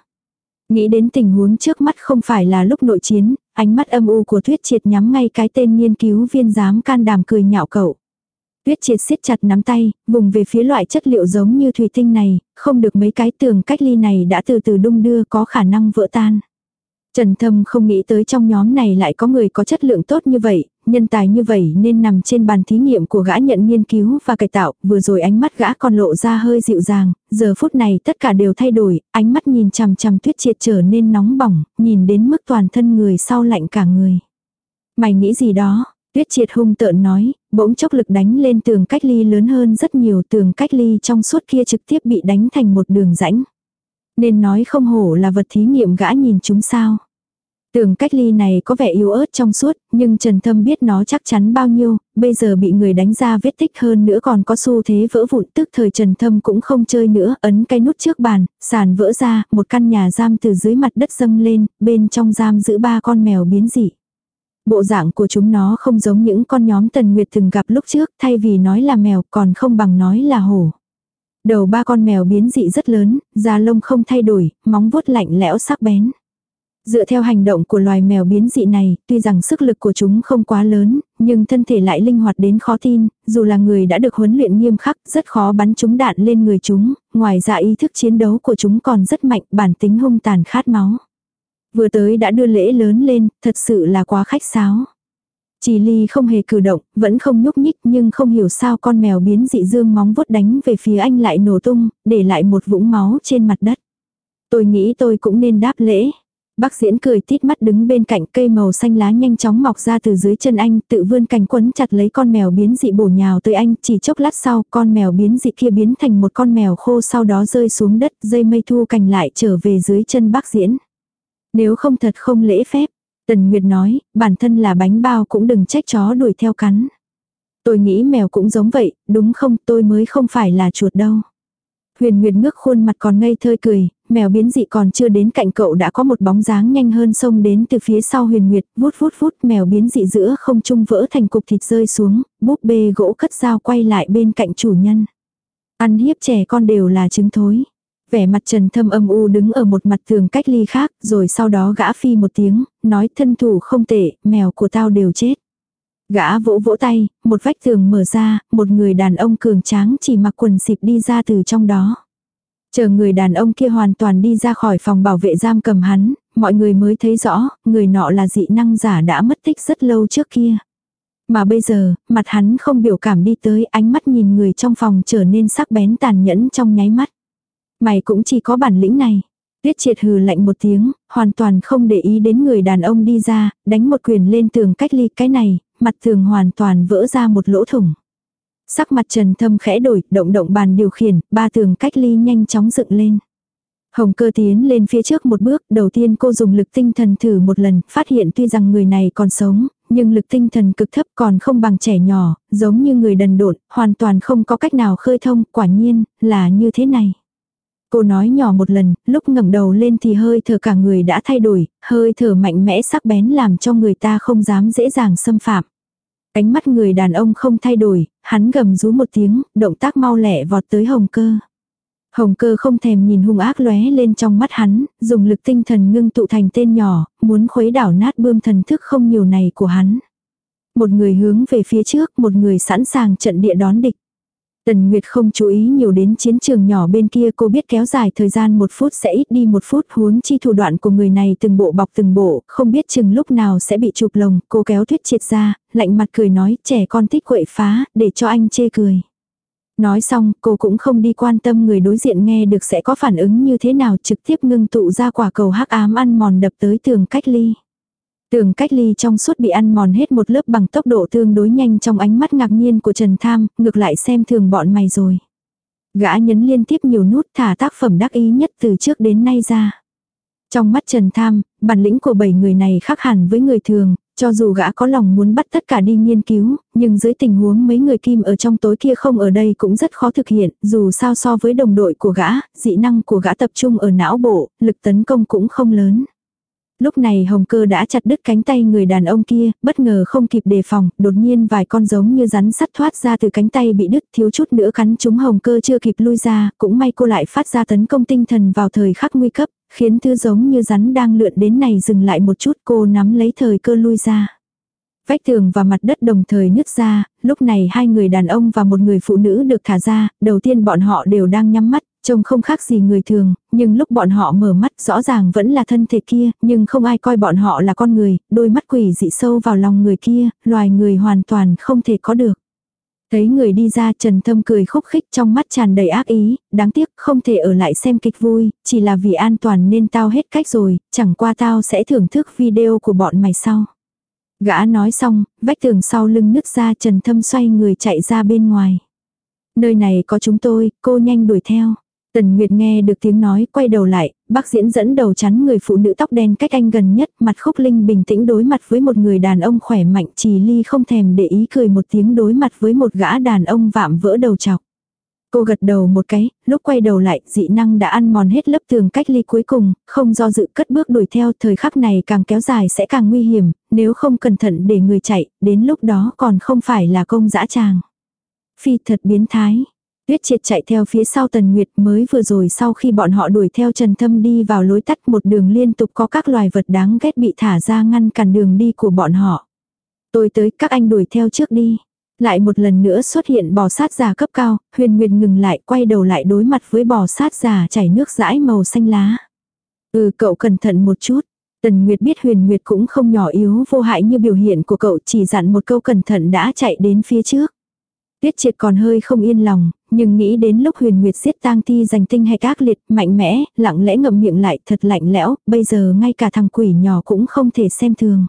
Nghĩ đến tình huống trước mắt không phải là lúc nội chiến, ánh mắt âm u của tuyết triệt nhắm ngay cái tên nghiên cứu viên dám can đảm cười nhạo cậu. Tuyết triệt siết chặt nắm tay, vùng về phía loại chất liệu giống như thủy tinh này, không được mấy cái tường cách ly này đã từ từ đung đưa có khả năng vỡ tan. Trần Thâm không nghĩ tới trong nhóm này lại có người có chất lượng tốt như vậy, nhân tài như vậy nên nằm trên bàn thí nghiệm của gã nhận nghiên cứu và cải tạo, vừa rồi ánh mắt gã còn lộ ra hơi dịu dàng, giờ phút này tất cả đều thay đổi, ánh mắt nhìn chằm chằm tuyết triệt trở nên nóng bỏng, nhìn đến mức toàn thân người sau lạnh cả người. Mày nghĩ gì đó? Tuyết triệt hung tợn nói, bỗng chốc lực đánh lên tường cách ly lớn hơn rất nhiều tường cách ly trong suốt kia trực tiếp bị đánh thành một đường rãnh. Nên nói không hổ là vật thí nghiệm gã nhìn chúng sao. Tường cách ly này có vẻ yếu ớt trong suốt, nhưng Trần Thâm biết nó chắc chắn bao nhiêu, bây giờ bị người đánh ra vết tích hơn nữa còn có xu thế vỡ vụn tức thời Trần Thâm cũng không chơi nữa, ấn cái nút trước bàn, sàn vỡ ra, một căn nhà giam từ dưới mặt đất dâng lên, bên trong giam giữ ba con mèo biến dị. Bộ dạng của chúng nó không giống những con nhóm Tần Nguyệt từng gặp lúc trước, thay vì nói là mèo còn không bằng nói là hổ. Đầu ba con mèo biến dị rất lớn, da lông không thay đổi, móng vuốt lạnh lẽo sắc bén. Dựa theo hành động của loài mèo biến dị này, tuy rằng sức lực của chúng không quá lớn, nhưng thân thể lại linh hoạt đến khó tin, dù là người đã được huấn luyện nghiêm khắc, rất khó bắn chúng đạn lên người chúng, ngoài ra ý thức chiến đấu của chúng còn rất mạnh, bản tính hung tàn khát máu. Vừa tới đã đưa lễ lớn lên, thật sự là quá khách sáo. Chỉ ly không hề cử động, vẫn không nhúc nhích nhưng không hiểu sao con mèo biến dị dương móng vuốt đánh về phía anh lại nổ tung, để lại một vũng máu trên mặt đất. Tôi nghĩ tôi cũng nên đáp lễ. Bác diễn cười tít mắt đứng bên cạnh cây màu xanh lá nhanh chóng mọc ra từ dưới chân anh, tự vươn cành quấn chặt lấy con mèo biến dị bổ nhào tới anh, chỉ chốc lát sau, con mèo biến dị kia biến thành một con mèo khô sau đó rơi xuống đất, dây mây thu cành lại trở về dưới chân bác diễn. Nếu không thật không lễ phép, Tần Nguyệt nói, bản thân là bánh bao cũng đừng trách chó đuổi theo cắn. Tôi nghĩ mèo cũng giống vậy, đúng không, tôi mới không phải là chuột đâu. Huyền Nguyệt ngước khuôn mặt còn ngây thơ cười, mèo biến dị còn chưa đến cạnh cậu đã có một bóng dáng nhanh hơn sông đến từ phía sau Huyền Nguyệt, vút vút vút mèo biến dị giữa không trung vỡ thành cục thịt rơi xuống, búp bê gỗ cất dao quay lại bên cạnh chủ nhân. Ăn hiếp trẻ con đều là trứng thối. Vẻ mặt trần thâm âm u đứng ở một mặt tường cách ly khác, rồi sau đó gã phi một tiếng, nói thân thủ không tệ, mèo của tao đều chết. Gã vỗ vỗ tay, một vách tường mở ra, một người đàn ông cường tráng chỉ mặc quần xịp đi ra từ trong đó. Chờ người đàn ông kia hoàn toàn đi ra khỏi phòng bảo vệ giam cầm hắn, mọi người mới thấy rõ, người nọ là dị năng giả đã mất tích rất lâu trước kia. Mà bây giờ, mặt hắn không biểu cảm đi tới ánh mắt nhìn người trong phòng trở nên sắc bén tàn nhẫn trong nháy mắt. Mày cũng chỉ có bản lĩnh này. tiết triệt hừ lạnh một tiếng, hoàn toàn không để ý đến người đàn ông đi ra, đánh một quyền lên tường cách ly cái này, mặt tường hoàn toàn vỡ ra một lỗ thủng. Sắc mặt trần thâm khẽ đổi, động động bàn điều khiển, ba tường cách ly nhanh chóng dựng lên. Hồng cơ tiến lên phía trước một bước, đầu tiên cô dùng lực tinh thần thử một lần, phát hiện tuy rằng người này còn sống, nhưng lực tinh thần cực thấp còn không bằng trẻ nhỏ, giống như người đần độn, hoàn toàn không có cách nào khơi thông, quả nhiên, là như thế này. Cô nói nhỏ một lần, lúc ngẩng đầu lên thì hơi thở cả người đã thay đổi, hơi thở mạnh mẽ sắc bén làm cho người ta không dám dễ dàng xâm phạm. Ánh mắt người đàn ông không thay đổi, hắn gầm rú một tiếng, động tác mau lẹ vọt tới hồng cơ. Hồng cơ không thèm nhìn hung ác lóe lên trong mắt hắn, dùng lực tinh thần ngưng tụ thành tên nhỏ, muốn khuấy đảo nát bươm thần thức không nhiều này của hắn. Một người hướng về phía trước, một người sẵn sàng trận địa đón địch. Tần Nguyệt không chú ý nhiều đến chiến trường nhỏ bên kia cô biết kéo dài thời gian một phút sẽ ít đi một phút huống chi thủ đoạn của người này từng bộ bọc từng bộ, không biết chừng lúc nào sẽ bị chụp lồng, cô kéo thuyết triệt ra, lạnh mặt cười nói trẻ con thích quậy phá, để cho anh chê cười. Nói xong, cô cũng không đi quan tâm người đối diện nghe được sẽ có phản ứng như thế nào trực tiếp ngưng tụ ra quả cầu hắc ám ăn mòn đập tới tường cách ly. Tường cách ly trong suốt bị ăn mòn hết một lớp bằng tốc độ tương đối nhanh trong ánh mắt ngạc nhiên của Trần Tham, ngược lại xem thường bọn mày rồi. Gã nhấn liên tiếp nhiều nút thả tác phẩm đắc ý nhất từ trước đến nay ra. Trong mắt Trần Tham, bản lĩnh của bảy người này khác hẳn với người thường, cho dù gã có lòng muốn bắt tất cả đi nghiên cứu, nhưng dưới tình huống mấy người kim ở trong tối kia không ở đây cũng rất khó thực hiện, dù sao so với đồng đội của gã, dị năng của gã tập trung ở não bộ, lực tấn công cũng không lớn. Lúc này hồng cơ đã chặt đứt cánh tay người đàn ông kia, bất ngờ không kịp đề phòng, đột nhiên vài con giống như rắn sắt thoát ra từ cánh tay bị đứt thiếu chút nữa cắn chúng hồng cơ chưa kịp lui ra, cũng may cô lại phát ra tấn công tinh thần vào thời khắc nguy cấp, khiến thứ giống như rắn đang lượn đến này dừng lại một chút cô nắm lấy thời cơ lui ra. Vách tường và mặt đất đồng thời nứt ra, lúc này hai người đàn ông và một người phụ nữ được thả ra, đầu tiên bọn họ đều đang nhắm mắt, trông không khác gì người thường, nhưng lúc bọn họ mở mắt rõ ràng vẫn là thân thể kia, nhưng không ai coi bọn họ là con người, đôi mắt quỷ dị sâu vào lòng người kia, loài người hoàn toàn không thể có được. Thấy người đi ra Trần Thâm cười khúc khích trong mắt tràn đầy ác ý, đáng tiếc không thể ở lại xem kịch vui, chỉ là vì an toàn nên tao hết cách rồi, chẳng qua tao sẽ thưởng thức video của bọn mày sau. Gã nói xong, vách tường sau lưng nứt ra Trần Thâm xoay người chạy ra bên ngoài. Nơi này có chúng tôi, cô nhanh đuổi theo. Tần Nguyệt nghe được tiếng nói, quay đầu lại, bác diễn dẫn đầu chắn người phụ nữ tóc đen cách anh gần nhất, mặt khúc linh bình tĩnh đối mặt với một người đàn ông khỏe mạnh, trì ly không thèm để ý cười một tiếng đối mặt với một gã đàn ông vạm vỡ đầu chọc. Cô gật đầu một cái, lúc quay đầu lại, dị năng đã ăn mòn hết lớp tường cách ly cuối cùng, không do dự cất bước đuổi theo, thời khắc này càng kéo dài sẽ càng nguy hiểm, nếu không cẩn thận để người chạy, đến lúc đó còn không phải là công dã tràng. Phi thật biến thái. Tuyết triệt chạy theo phía sau Tần Nguyệt mới vừa rồi sau khi bọn họ đuổi theo Trần Thâm đi vào lối tắt một đường liên tục có các loài vật đáng ghét bị thả ra ngăn cản đường đi của bọn họ. Tôi tới các anh đuổi theo trước đi. Lại một lần nữa xuất hiện bò sát giả cấp cao, huyền nguyệt ngừng lại quay đầu lại đối mặt với bò sát giả chảy nước dãi màu xanh lá. Ừ cậu cẩn thận một chút. Tần Nguyệt biết huyền nguyệt cũng không nhỏ yếu vô hại như biểu hiện của cậu chỉ dặn một câu cẩn thận đã chạy đến phía trước. Tiết triệt còn hơi không yên lòng, nhưng nghĩ đến lúc huyền nguyệt giết tang thi giành tinh hay các liệt, mạnh mẽ, lặng lẽ ngậm miệng lại thật lạnh lẽo, bây giờ ngay cả thằng quỷ nhỏ cũng không thể xem thường.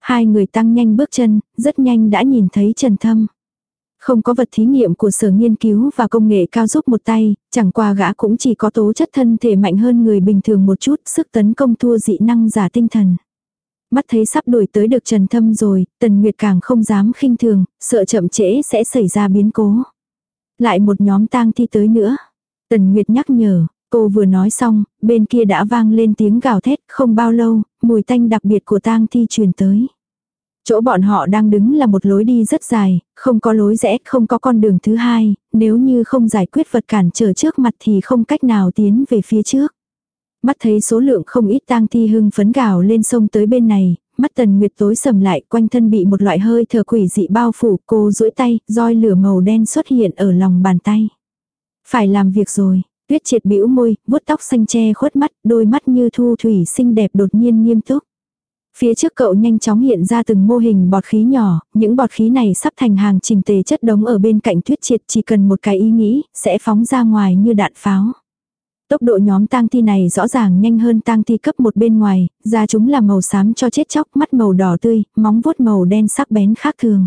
Hai người tăng nhanh bước chân, rất nhanh đã nhìn thấy Trần Thâm. Không có vật thí nghiệm của sở nghiên cứu và công nghệ cao giúp một tay, chẳng qua gã cũng chỉ có tố chất thân thể mạnh hơn người bình thường một chút, sức tấn công thua dị năng giả tinh thần. Mắt thấy sắp đuổi tới được Trần Thâm rồi, Tần Nguyệt càng không dám khinh thường, sợ chậm trễ sẽ xảy ra biến cố. Lại một nhóm tang thi tới nữa. Tần Nguyệt nhắc nhở, cô vừa nói xong, bên kia đã vang lên tiếng gào thét, không bao lâu, mùi tanh đặc biệt của tang thi truyền tới. Chỗ bọn họ đang đứng là một lối đi rất dài, không có lối rẽ, không có con đường thứ hai, nếu như không giải quyết vật cản trở trước mặt thì không cách nào tiến về phía trước. Mắt thấy số lượng không ít tang thi hưng phấn gào lên sông tới bên này, mắt tần nguyệt tối sầm lại quanh thân bị một loại hơi thở quỷ dị bao phủ cô duỗi tay, roi lửa màu đen xuất hiện ở lòng bàn tay. Phải làm việc rồi, Tuyết triệt bĩu môi, vuốt tóc xanh che khuất mắt, đôi mắt như thu thủy xinh đẹp đột nhiên nghiêm túc. Phía trước cậu nhanh chóng hiện ra từng mô hình bọt khí nhỏ, những bọt khí này sắp thành hàng trình tề chất đống ở bên cạnh tuyết triệt chỉ cần một cái ý nghĩ, sẽ phóng ra ngoài như đạn pháo. Tốc độ nhóm tang thi này rõ ràng nhanh hơn tang thi cấp một bên ngoài, da chúng là màu xám cho chết chóc, mắt màu đỏ tươi, móng vuốt màu đen sắc bén khác thường.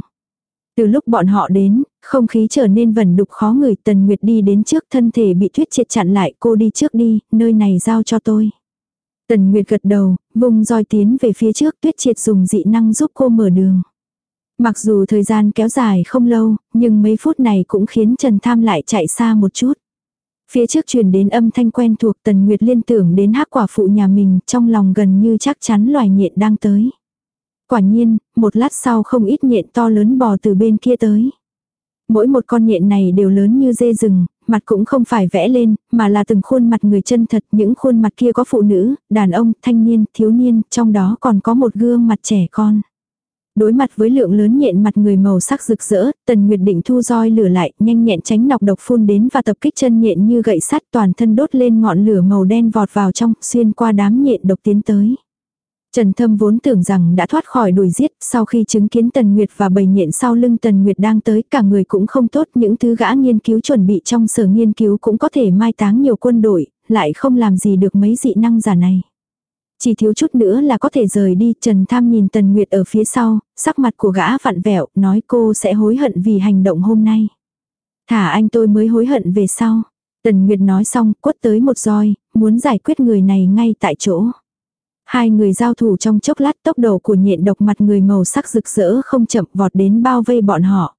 Từ lúc bọn họ đến, không khí trở nên vẩn đục khó người Tần Nguyệt đi đến trước thân thể bị tuyết triệt chặn lại cô đi trước đi, nơi này giao cho tôi. Tần Nguyệt gật đầu, vùng roi tiến về phía trước tuyết triệt dùng dị năng giúp cô mở đường. Mặc dù thời gian kéo dài không lâu, nhưng mấy phút này cũng khiến Trần Tham lại chạy xa một chút. Phía trước truyền đến âm thanh quen thuộc Tần Nguyệt liên tưởng đến hắc quả phụ nhà mình trong lòng gần như chắc chắn loài nhện đang tới. Quả nhiên, một lát sau không ít nhện to lớn bò từ bên kia tới. Mỗi một con nhện này đều lớn như dê rừng, mặt cũng không phải vẽ lên, mà là từng khuôn mặt người chân thật, những khuôn mặt kia có phụ nữ, đàn ông, thanh niên, thiếu niên, trong đó còn có một gương mặt trẻ con. Đối mặt với lượng lớn nhện mặt người màu sắc rực rỡ, Tần Nguyệt định thu roi lửa lại, nhanh nhẹn tránh nọc độc phun đến và tập kích chân nhện như gậy sắt toàn thân đốt lên ngọn lửa màu đen vọt vào trong, xuyên qua đám nhện độc tiến tới. Trần Thâm vốn tưởng rằng đã thoát khỏi đuổi giết, sau khi chứng kiến Tần Nguyệt và bầy nhện sau lưng Tần Nguyệt đang tới, cả người cũng không tốt, những thứ gã nghiên cứu chuẩn bị trong sở nghiên cứu cũng có thể mai táng nhiều quân đội, lại không làm gì được mấy dị năng giả này. Chỉ thiếu chút nữa là có thể rời đi, Trần Tham nhìn Tần Nguyệt ở phía sau, sắc mặt của gã vặn vẹo, nói cô sẽ hối hận vì hành động hôm nay. Thả anh tôi mới hối hận về sau. Tần Nguyệt nói xong, quất tới một roi, muốn giải quyết người này ngay tại chỗ. Hai người giao thủ trong chốc lát tốc độ của nhện độc mặt người màu sắc rực rỡ không chậm vọt đến bao vây bọn họ.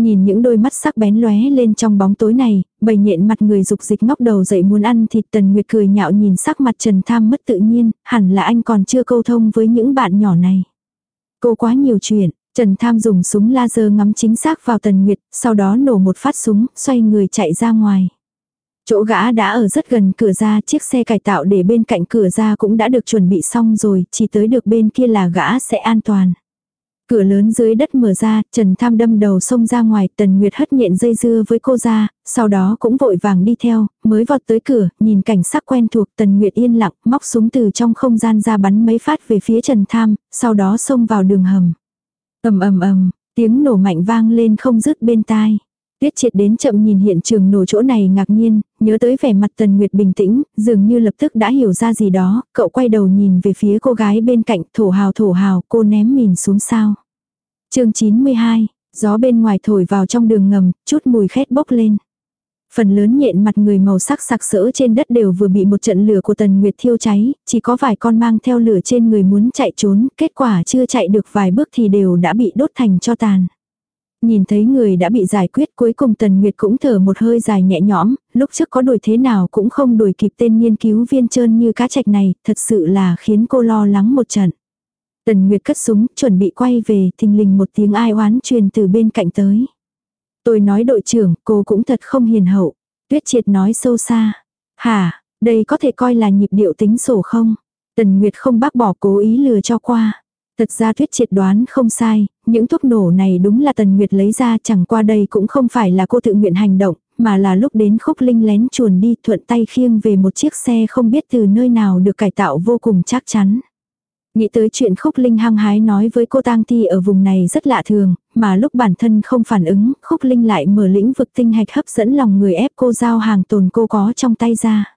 Nhìn những đôi mắt sắc bén lóe lên trong bóng tối này, bầy nhện mặt người dục dịch ngóc đầu dậy muốn ăn thịt tần nguyệt cười nhạo nhìn sắc mặt trần tham mất tự nhiên, hẳn là anh còn chưa câu thông với những bạn nhỏ này. Cô quá nhiều chuyện, Trần Tham dùng súng laser ngắm chính xác vào Tần Nguyệt, sau đó nổ một phát súng, xoay người chạy ra ngoài. Chỗ gã đã ở rất gần cửa ra, chiếc xe cải tạo để bên cạnh cửa ra cũng đã được chuẩn bị xong rồi, chỉ tới được bên kia là gã sẽ an toàn. Cửa lớn dưới đất mở ra, Trần Tham đâm đầu xông ra ngoài, Tần Nguyệt hất nhện dây dưa với cô ra, sau đó cũng vội vàng đi theo, mới vọt tới cửa, nhìn cảnh sắc quen thuộc, Tần Nguyệt yên lặng, móc súng từ trong không gian ra bắn mấy phát về phía Trần Tham, sau đó xông vào đường hầm. ầm ầm ầm, tiếng nổ mạnh vang lên không dứt bên tai. Tuyết triệt đến chậm nhìn hiện trường nổ chỗ này ngạc nhiên, nhớ tới vẻ mặt Tần Nguyệt bình tĩnh, dường như lập tức đã hiểu ra gì đó, cậu quay đầu nhìn về phía cô gái bên cạnh thổ hào thổ hào, cô ném mìn xuống sao. chương 92, gió bên ngoài thổi vào trong đường ngầm, chút mùi khét bốc lên. Phần lớn nhện mặt người màu sắc sặc sỡ trên đất đều vừa bị một trận lửa của Tần Nguyệt thiêu cháy, chỉ có vài con mang theo lửa trên người muốn chạy trốn, kết quả chưa chạy được vài bước thì đều đã bị đốt thành cho tàn. Nhìn thấy người đã bị giải quyết cuối cùng Tần Nguyệt cũng thở một hơi dài nhẹ nhõm, lúc trước có đuổi thế nào cũng không đuổi kịp tên nghiên cứu viên trơn như cá trạch này, thật sự là khiến cô lo lắng một trận. Tần Nguyệt cất súng, chuẩn bị quay về, thình lình một tiếng ai oán truyền từ bên cạnh tới. Tôi nói đội trưởng, cô cũng thật không hiền hậu. Tuyết triệt nói sâu xa. Hả, đây có thể coi là nhịp điệu tính sổ không? Tần Nguyệt không bác bỏ cố ý lừa cho qua. Thật ra thuyết triệt đoán không sai, những thuốc nổ này đúng là Tần Nguyệt lấy ra chẳng qua đây cũng không phải là cô tự nguyện hành động, mà là lúc đến khúc linh lén chuồn đi thuận tay khiêng về một chiếc xe không biết từ nơi nào được cải tạo vô cùng chắc chắn. Nghĩ tới chuyện khúc linh hăng hái nói với cô tang thi ở vùng này rất lạ thường, mà lúc bản thân không phản ứng, khúc linh lại mở lĩnh vực tinh hạch hấp dẫn lòng người ép cô giao hàng tồn cô có trong tay ra.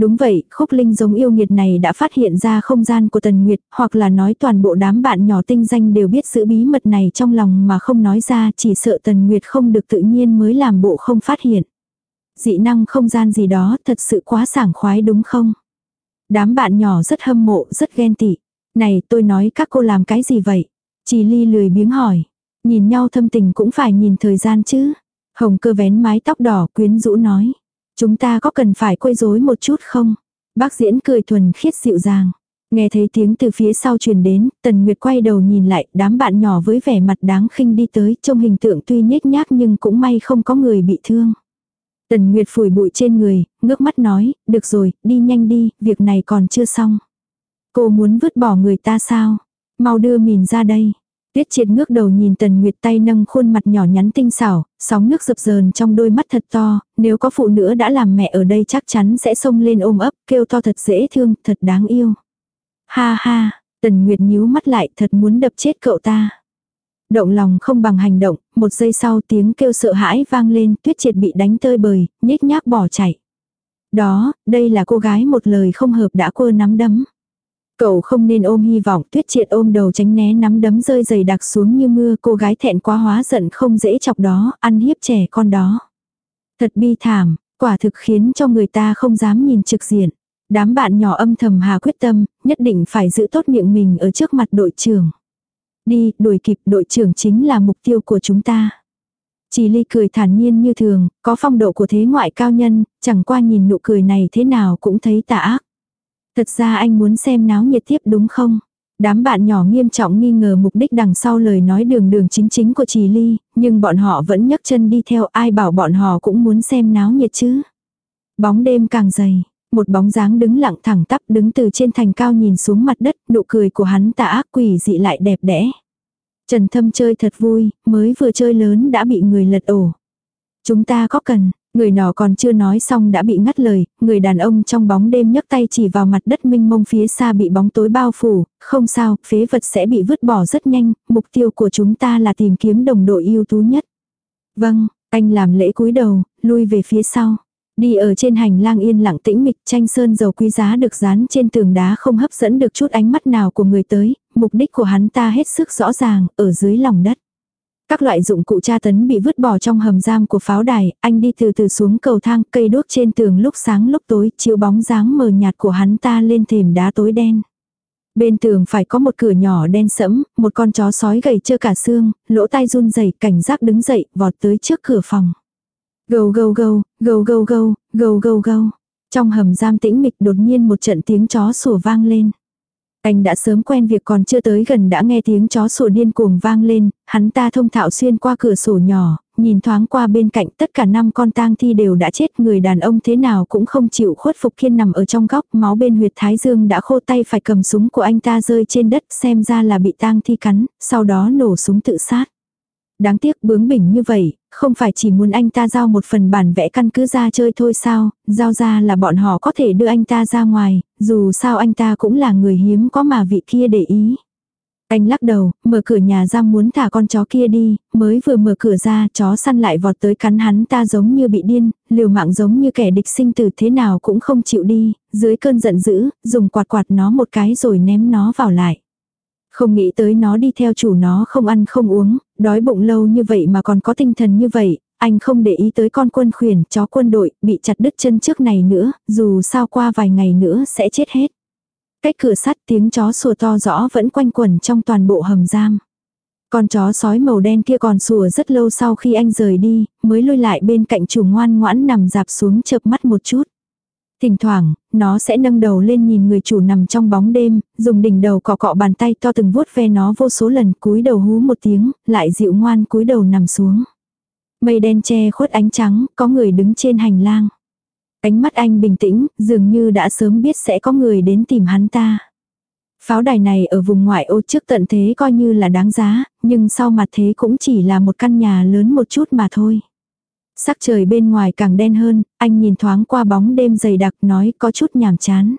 Đúng vậy, khúc linh giống yêu nghiệt này đã phát hiện ra không gian của Tần Nguyệt, hoặc là nói toàn bộ đám bạn nhỏ tinh danh đều biết giữ bí mật này trong lòng mà không nói ra, chỉ sợ Tần Nguyệt không được tự nhiên mới làm bộ không phát hiện. Dị năng không gian gì đó thật sự quá sảng khoái đúng không? Đám bạn nhỏ rất hâm mộ, rất ghen tị. Này tôi nói các cô làm cái gì vậy? Chỉ ly lười biếng hỏi. Nhìn nhau thâm tình cũng phải nhìn thời gian chứ. Hồng cơ vén mái tóc đỏ quyến rũ nói. Chúng ta có cần phải quấy rối một chút không? Bác diễn cười thuần khiết dịu dàng. Nghe thấy tiếng từ phía sau truyền đến, Tần Nguyệt quay đầu nhìn lại, đám bạn nhỏ với vẻ mặt đáng khinh đi tới, trông hình tượng tuy nhếch nhác nhưng cũng may không có người bị thương. Tần Nguyệt phủi bụi trên người, ngước mắt nói, được rồi, đi nhanh đi, việc này còn chưa xong. Cô muốn vứt bỏ người ta sao? Mau đưa mìn ra đây. Tuyết triệt ngước đầu nhìn tần nguyệt tay nâng khuôn mặt nhỏ nhắn tinh xảo, sóng nước dập dờn trong đôi mắt thật to, nếu có phụ nữ đã làm mẹ ở đây chắc chắn sẽ xông lên ôm ấp, kêu to thật dễ thương, thật đáng yêu. Ha ha, tần nguyệt nhíu mắt lại thật muốn đập chết cậu ta. Động lòng không bằng hành động, một giây sau tiếng kêu sợ hãi vang lên, tuyết triệt bị đánh tơi bời, nhếch nhác bỏ chạy. Đó, đây là cô gái một lời không hợp đã quơ nắm đấm. Cậu không nên ôm hy vọng, tuyết triệt ôm đầu tránh né nắm đấm rơi dày đặc xuống như mưa, cô gái thẹn quá hóa giận không dễ chọc đó, ăn hiếp trẻ con đó. Thật bi thảm, quả thực khiến cho người ta không dám nhìn trực diện. Đám bạn nhỏ âm thầm hà quyết tâm, nhất định phải giữ tốt miệng mình ở trước mặt đội trưởng. Đi, đuổi kịp đội trưởng chính là mục tiêu của chúng ta. Chỉ ly cười thản nhiên như thường, có phong độ của thế ngoại cao nhân, chẳng qua nhìn nụ cười này thế nào cũng thấy tà ác. Thật ra anh muốn xem náo nhiệt tiếp đúng không? Đám bạn nhỏ nghiêm trọng nghi ngờ mục đích đằng sau lời nói đường đường chính chính của Trì Ly, nhưng bọn họ vẫn nhấc chân đi theo ai bảo bọn họ cũng muốn xem náo nhiệt chứ. Bóng đêm càng dày, một bóng dáng đứng lặng thẳng tắp đứng từ trên thành cao nhìn xuống mặt đất, nụ cười của hắn tà ác quỷ dị lại đẹp đẽ. Trần Thâm chơi thật vui, mới vừa chơi lớn đã bị người lật ổ. Chúng ta có cần, người nọ còn chưa nói xong đã bị ngắt lời, người đàn ông trong bóng đêm nhấc tay chỉ vào mặt đất minh mông phía xa bị bóng tối bao phủ, không sao, phế vật sẽ bị vứt bỏ rất nhanh, mục tiêu của chúng ta là tìm kiếm đồng đội ưu tú nhất. Vâng, anh làm lễ cúi đầu, lui về phía sau. Đi ở trên hành lang yên lặng tĩnh mịch tranh sơn dầu quý giá được dán trên tường đá không hấp dẫn được chút ánh mắt nào của người tới, mục đích của hắn ta hết sức rõ ràng, ở dưới lòng đất. Các loại dụng cụ tra tấn bị vứt bỏ trong hầm giam của pháo đài, anh đi từ từ xuống cầu thang, cây đuốc trên tường lúc sáng lúc tối, chiếu bóng dáng mờ nhạt của hắn ta lên thềm đá tối đen. Bên tường phải có một cửa nhỏ đen sẫm, một con chó sói gầy trơ cả xương, lỗ tai run rẩy, cảnh giác đứng dậy, vọt tới trước cửa phòng. Gâu gâu gâu, gâu gâu gâu, gâu gâu gâu. Trong hầm giam tĩnh mịch đột nhiên một trận tiếng chó sủa vang lên. Anh đã sớm quen việc còn chưa tới gần đã nghe tiếng chó sủa điên cuồng vang lên, hắn ta thông thạo xuyên qua cửa sổ nhỏ, nhìn thoáng qua bên cạnh tất cả năm con tang thi đều đã chết người đàn ông thế nào cũng không chịu khuất phục kiên nằm ở trong góc máu bên huyệt thái dương đã khô tay phải cầm súng của anh ta rơi trên đất xem ra là bị tang thi cắn, sau đó nổ súng tự sát. Đáng tiếc bướng bỉnh như vậy, không phải chỉ muốn anh ta giao một phần bản vẽ căn cứ ra chơi thôi sao, giao ra là bọn họ có thể đưa anh ta ra ngoài, dù sao anh ta cũng là người hiếm có mà vị kia để ý. Anh lắc đầu, mở cửa nhà ra muốn thả con chó kia đi, mới vừa mở cửa ra, chó săn lại vọt tới cắn hắn ta giống như bị điên, liều mạng giống như kẻ địch sinh tử thế nào cũng không chịu đi, dưới cơn giận dữ, dùng quạt quạt nó một cái rồi ném nó vào lại. Không nghĩ tới nó đi theo chủ nó không ăn không uống, đói bụng lâu như vậy mà còn có tinh thần như vậy, anh không để ý tới con quân khuyển, chó quân đội, bị chặt đứt chân trước này nữa, dù sao qua vài ngày nữa sẽ chết hết. Cách cửa sắt tiếng chó sủa to rõ vẫn quanh quẩn trong toàn bộ hầm giam. Con chó sói màu đen kia còn sủa rất lâu sau khi anh rời đi, mới lôi lại bên cạnh chủ ngoan ngoãn nằm dạp xuống chợp mắt một chút. Thỉnh thoảng, nó sẽ nâng đầu lên nhìn người chủ nằm trong bóng đêm, dùng đỉnh đầu cọ cọ bàn tay to từng vuốt ve nó vô số lần cúi đầu hú một tiếng, lại dịu ngoan cúi đầu nằm xuống. Mây đen che khuất ánh trắng, có người đứng trên hành lang. Ánh mắt anh bình tĩnh, dường như đã sớm biết sẽ có người đến tìm hắn ta. Pháo đài này ở vùng ngoại ô trước tận thế coi như là đáng giá, nhưng sau mặt thế cũng chỉ là một căn nhà lớn một chút mà thôi. Sắc trời bên ngoài càng đen hơn, anh nhìn thoáng qua bóng đêm dày đặc nói có chút nhàm chán.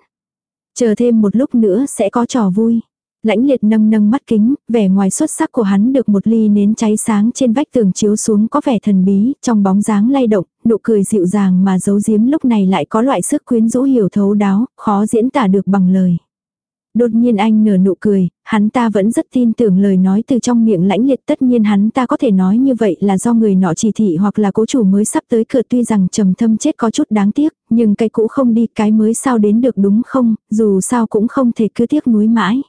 Chờ thêm một lúc nữa sẽ có trò vui. Lãnh liệt nâng nâng mắt kính, vẻ ngoài xuất sắc của hắn được một ly nến cháy sáng trên vách tường chiếu xuống có vẻ thần bí, trong bóng dáng lay động, nụ cười dịu dàng mà giấu giếm lúc này lại có loại sức quyến rũ hiểu thấu đáo, khó diễn tả được bằng lời. Đột nhiên anh nở nụ cười, hắn ta vẫn rất tin tưởng lời nói từ trong miệng lãnh liệt tất nhiên hắn ta có thể nói như vậy là do người nọ chỉ thị hoặc là cố chủ mới sắp tới cửa tuy rằng trầm thâm chết có chút đáng tiếc, nhưng cái cũ không đi cái mới sao đến được đúng không, dù sao cũng không thể cứ tiếc nuối mãi.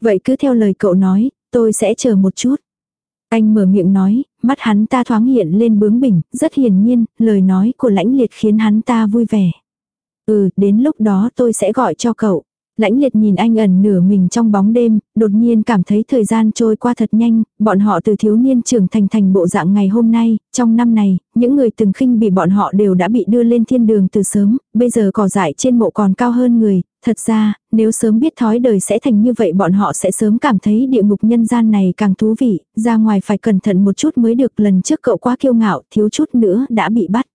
Vậy cứ theo lời cậu nói, tôi sẽ chờ một chút. Anh mở miệng nói, mắt hắn ta thoáng hiện lên bướng bỉnh, rất hiển nhiên, lời nói của lãnh liệt khiến hắn ta vui vẻ. Ừ, đến lúc đó tôi sẽ gọi cho cậu. Lãnh liệt nhìn anh ẩn nửa mình trong bóng đêm, đột nhiên cảm thấy thời gian trôi qua thật nhanh, bọn họ từ thiếu niên trưởng thành thành bộ dạng ngày hôm nay, trong năm này, những người từng khinh bị bọn họ đều đã bị đưa lên thiên đường từ sớm, bây giờ cỏ dại trên mộ còn cao hơn người, thật ra, nếu sớm biết thói đời sẽ thành như vậy bọn họ sẽ sớm cảm thấy địa ngục nhân gian này càng thú vị, ra ngoài phải cẩn thận một chút mới được lần trước cậu quá kiêu ngạo, thiếu chút nữa đã bị bắt.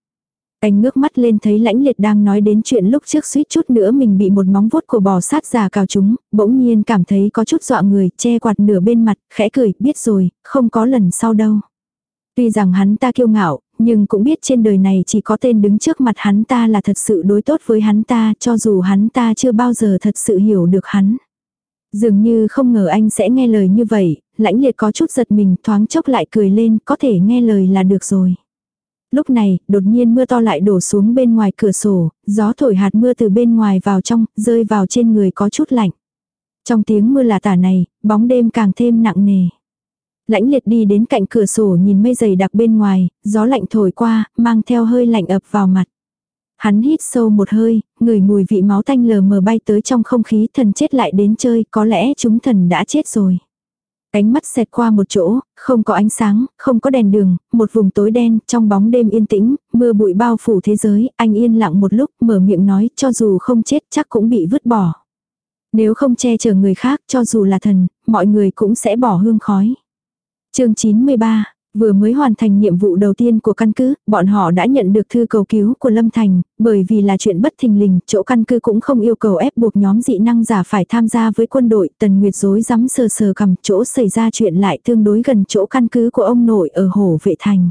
Anh ngước mắt lên thấy lãnh liệt đang nói đến chuyện lúc trước suýt chút nữa mình bị một móng vuốt của bò sát già cào chúng, bỗng nhiên cảm thấy có chút dọa người, che quạt nửa bên mặt, khẽ cười, biết rồi, không có lần sau đâu. Tuy rằng hắn ta kiêu ngạo, nhưng cũng biết trên đời này chỉ có tên đứng trước mặt hắn ta là thật sự đối tốt với hắn ta, cho dù hắn ta chưa bao giờ thật sự hiểu được hắn. Dường như không ngờ anh sẽ nghe lời như vậy, lãnh liệt có chút giật mình thoáng chốc lại cười lên, có thể nghe lời là được rồi. Lúc này, đột nhiên mưa to lại đổ xuống bên ngoài cửa sổ, gió thổi hạt mưa từ bên ngoài vào trong, rơi vào trên người có chút lạnh. Trong tiếng mưa là tả này, bóng đêm càng thêm nặng nề. Lãnh liệt đi đến cạnh cửa sổ nhìn mây dày đặc bên ngoài, gió lạnh thổi qua, mang theo hơi lạnh ập vào mặt. Hắn hít sâu một hơi, người mùi vị máu tanh lờ mờ bay tới trong không khí thần chết lại đến chơi, có lẽ chúng thần đã chết rồi. Ánh mắt xẹt qua một chỗ, không có ánh sáng, không có đèn đường, một vùng tối đen, trong bóng đêm yên tĩnh, mưa bụi bao phủ thế giới, anh yên lặng một lúc, mở miệng nói, cho dù không chết chắc cũng bị vứt bỏ. Nếu không che chở người khác, cho dù là thần, mọi người cũng sẽ bỏ hương khói. chương 93 Vừa mới hoàn thành nhiệm vụ đầu tiên của căn cứ, bọn họ đã nhận được thư cầu cứu của Lâm Thành, bởi vì là chuyện bất thình lình, chỗ căn cứ cũng không yêu cầu ép buộc nhóm dị năng giả phải tham gia với quân đội, Tần Nguyệt dối rắm sờ sờ cầm chỗ xảy ra chuyện lại tương đối gần chỗ căn cứ của ông nội ở Hồ Vệ Thành.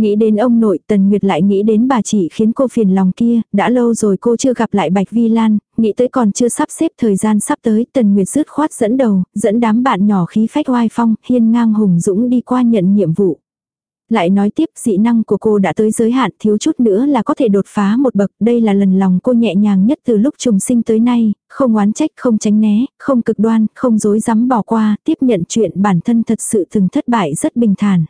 Nghĩ đến ông nội Tần Nguyệt lại nghĩ đến bà chị khiến cô phiền lòng kia, đã lâu rồi cô chưa gặp lại Bạch Vi Lan, nghĩ tới còn chưa sắp xếp thời gian sắp tới Tần Nguyệt rứt khoát dẫn đầu, dẫn đám bạn nhỏ khí phách oai phong, hiên ngang hùng dũng đi qua nhận nhiệm vụ. Lại nói tiếp dị năng của cô đã tới giới hạn thiếu chút nữa là có thể đột phá một bậc. Đây là lần lòng cô nhẹ nhàng nhất từ lúc trùng sinh tới nay, không oán trách, không tránh né, không cực đoan, không dối dám bỏ qua, tiếp nhận chuyện bản thân thật sự từng thất bại rất bình thản.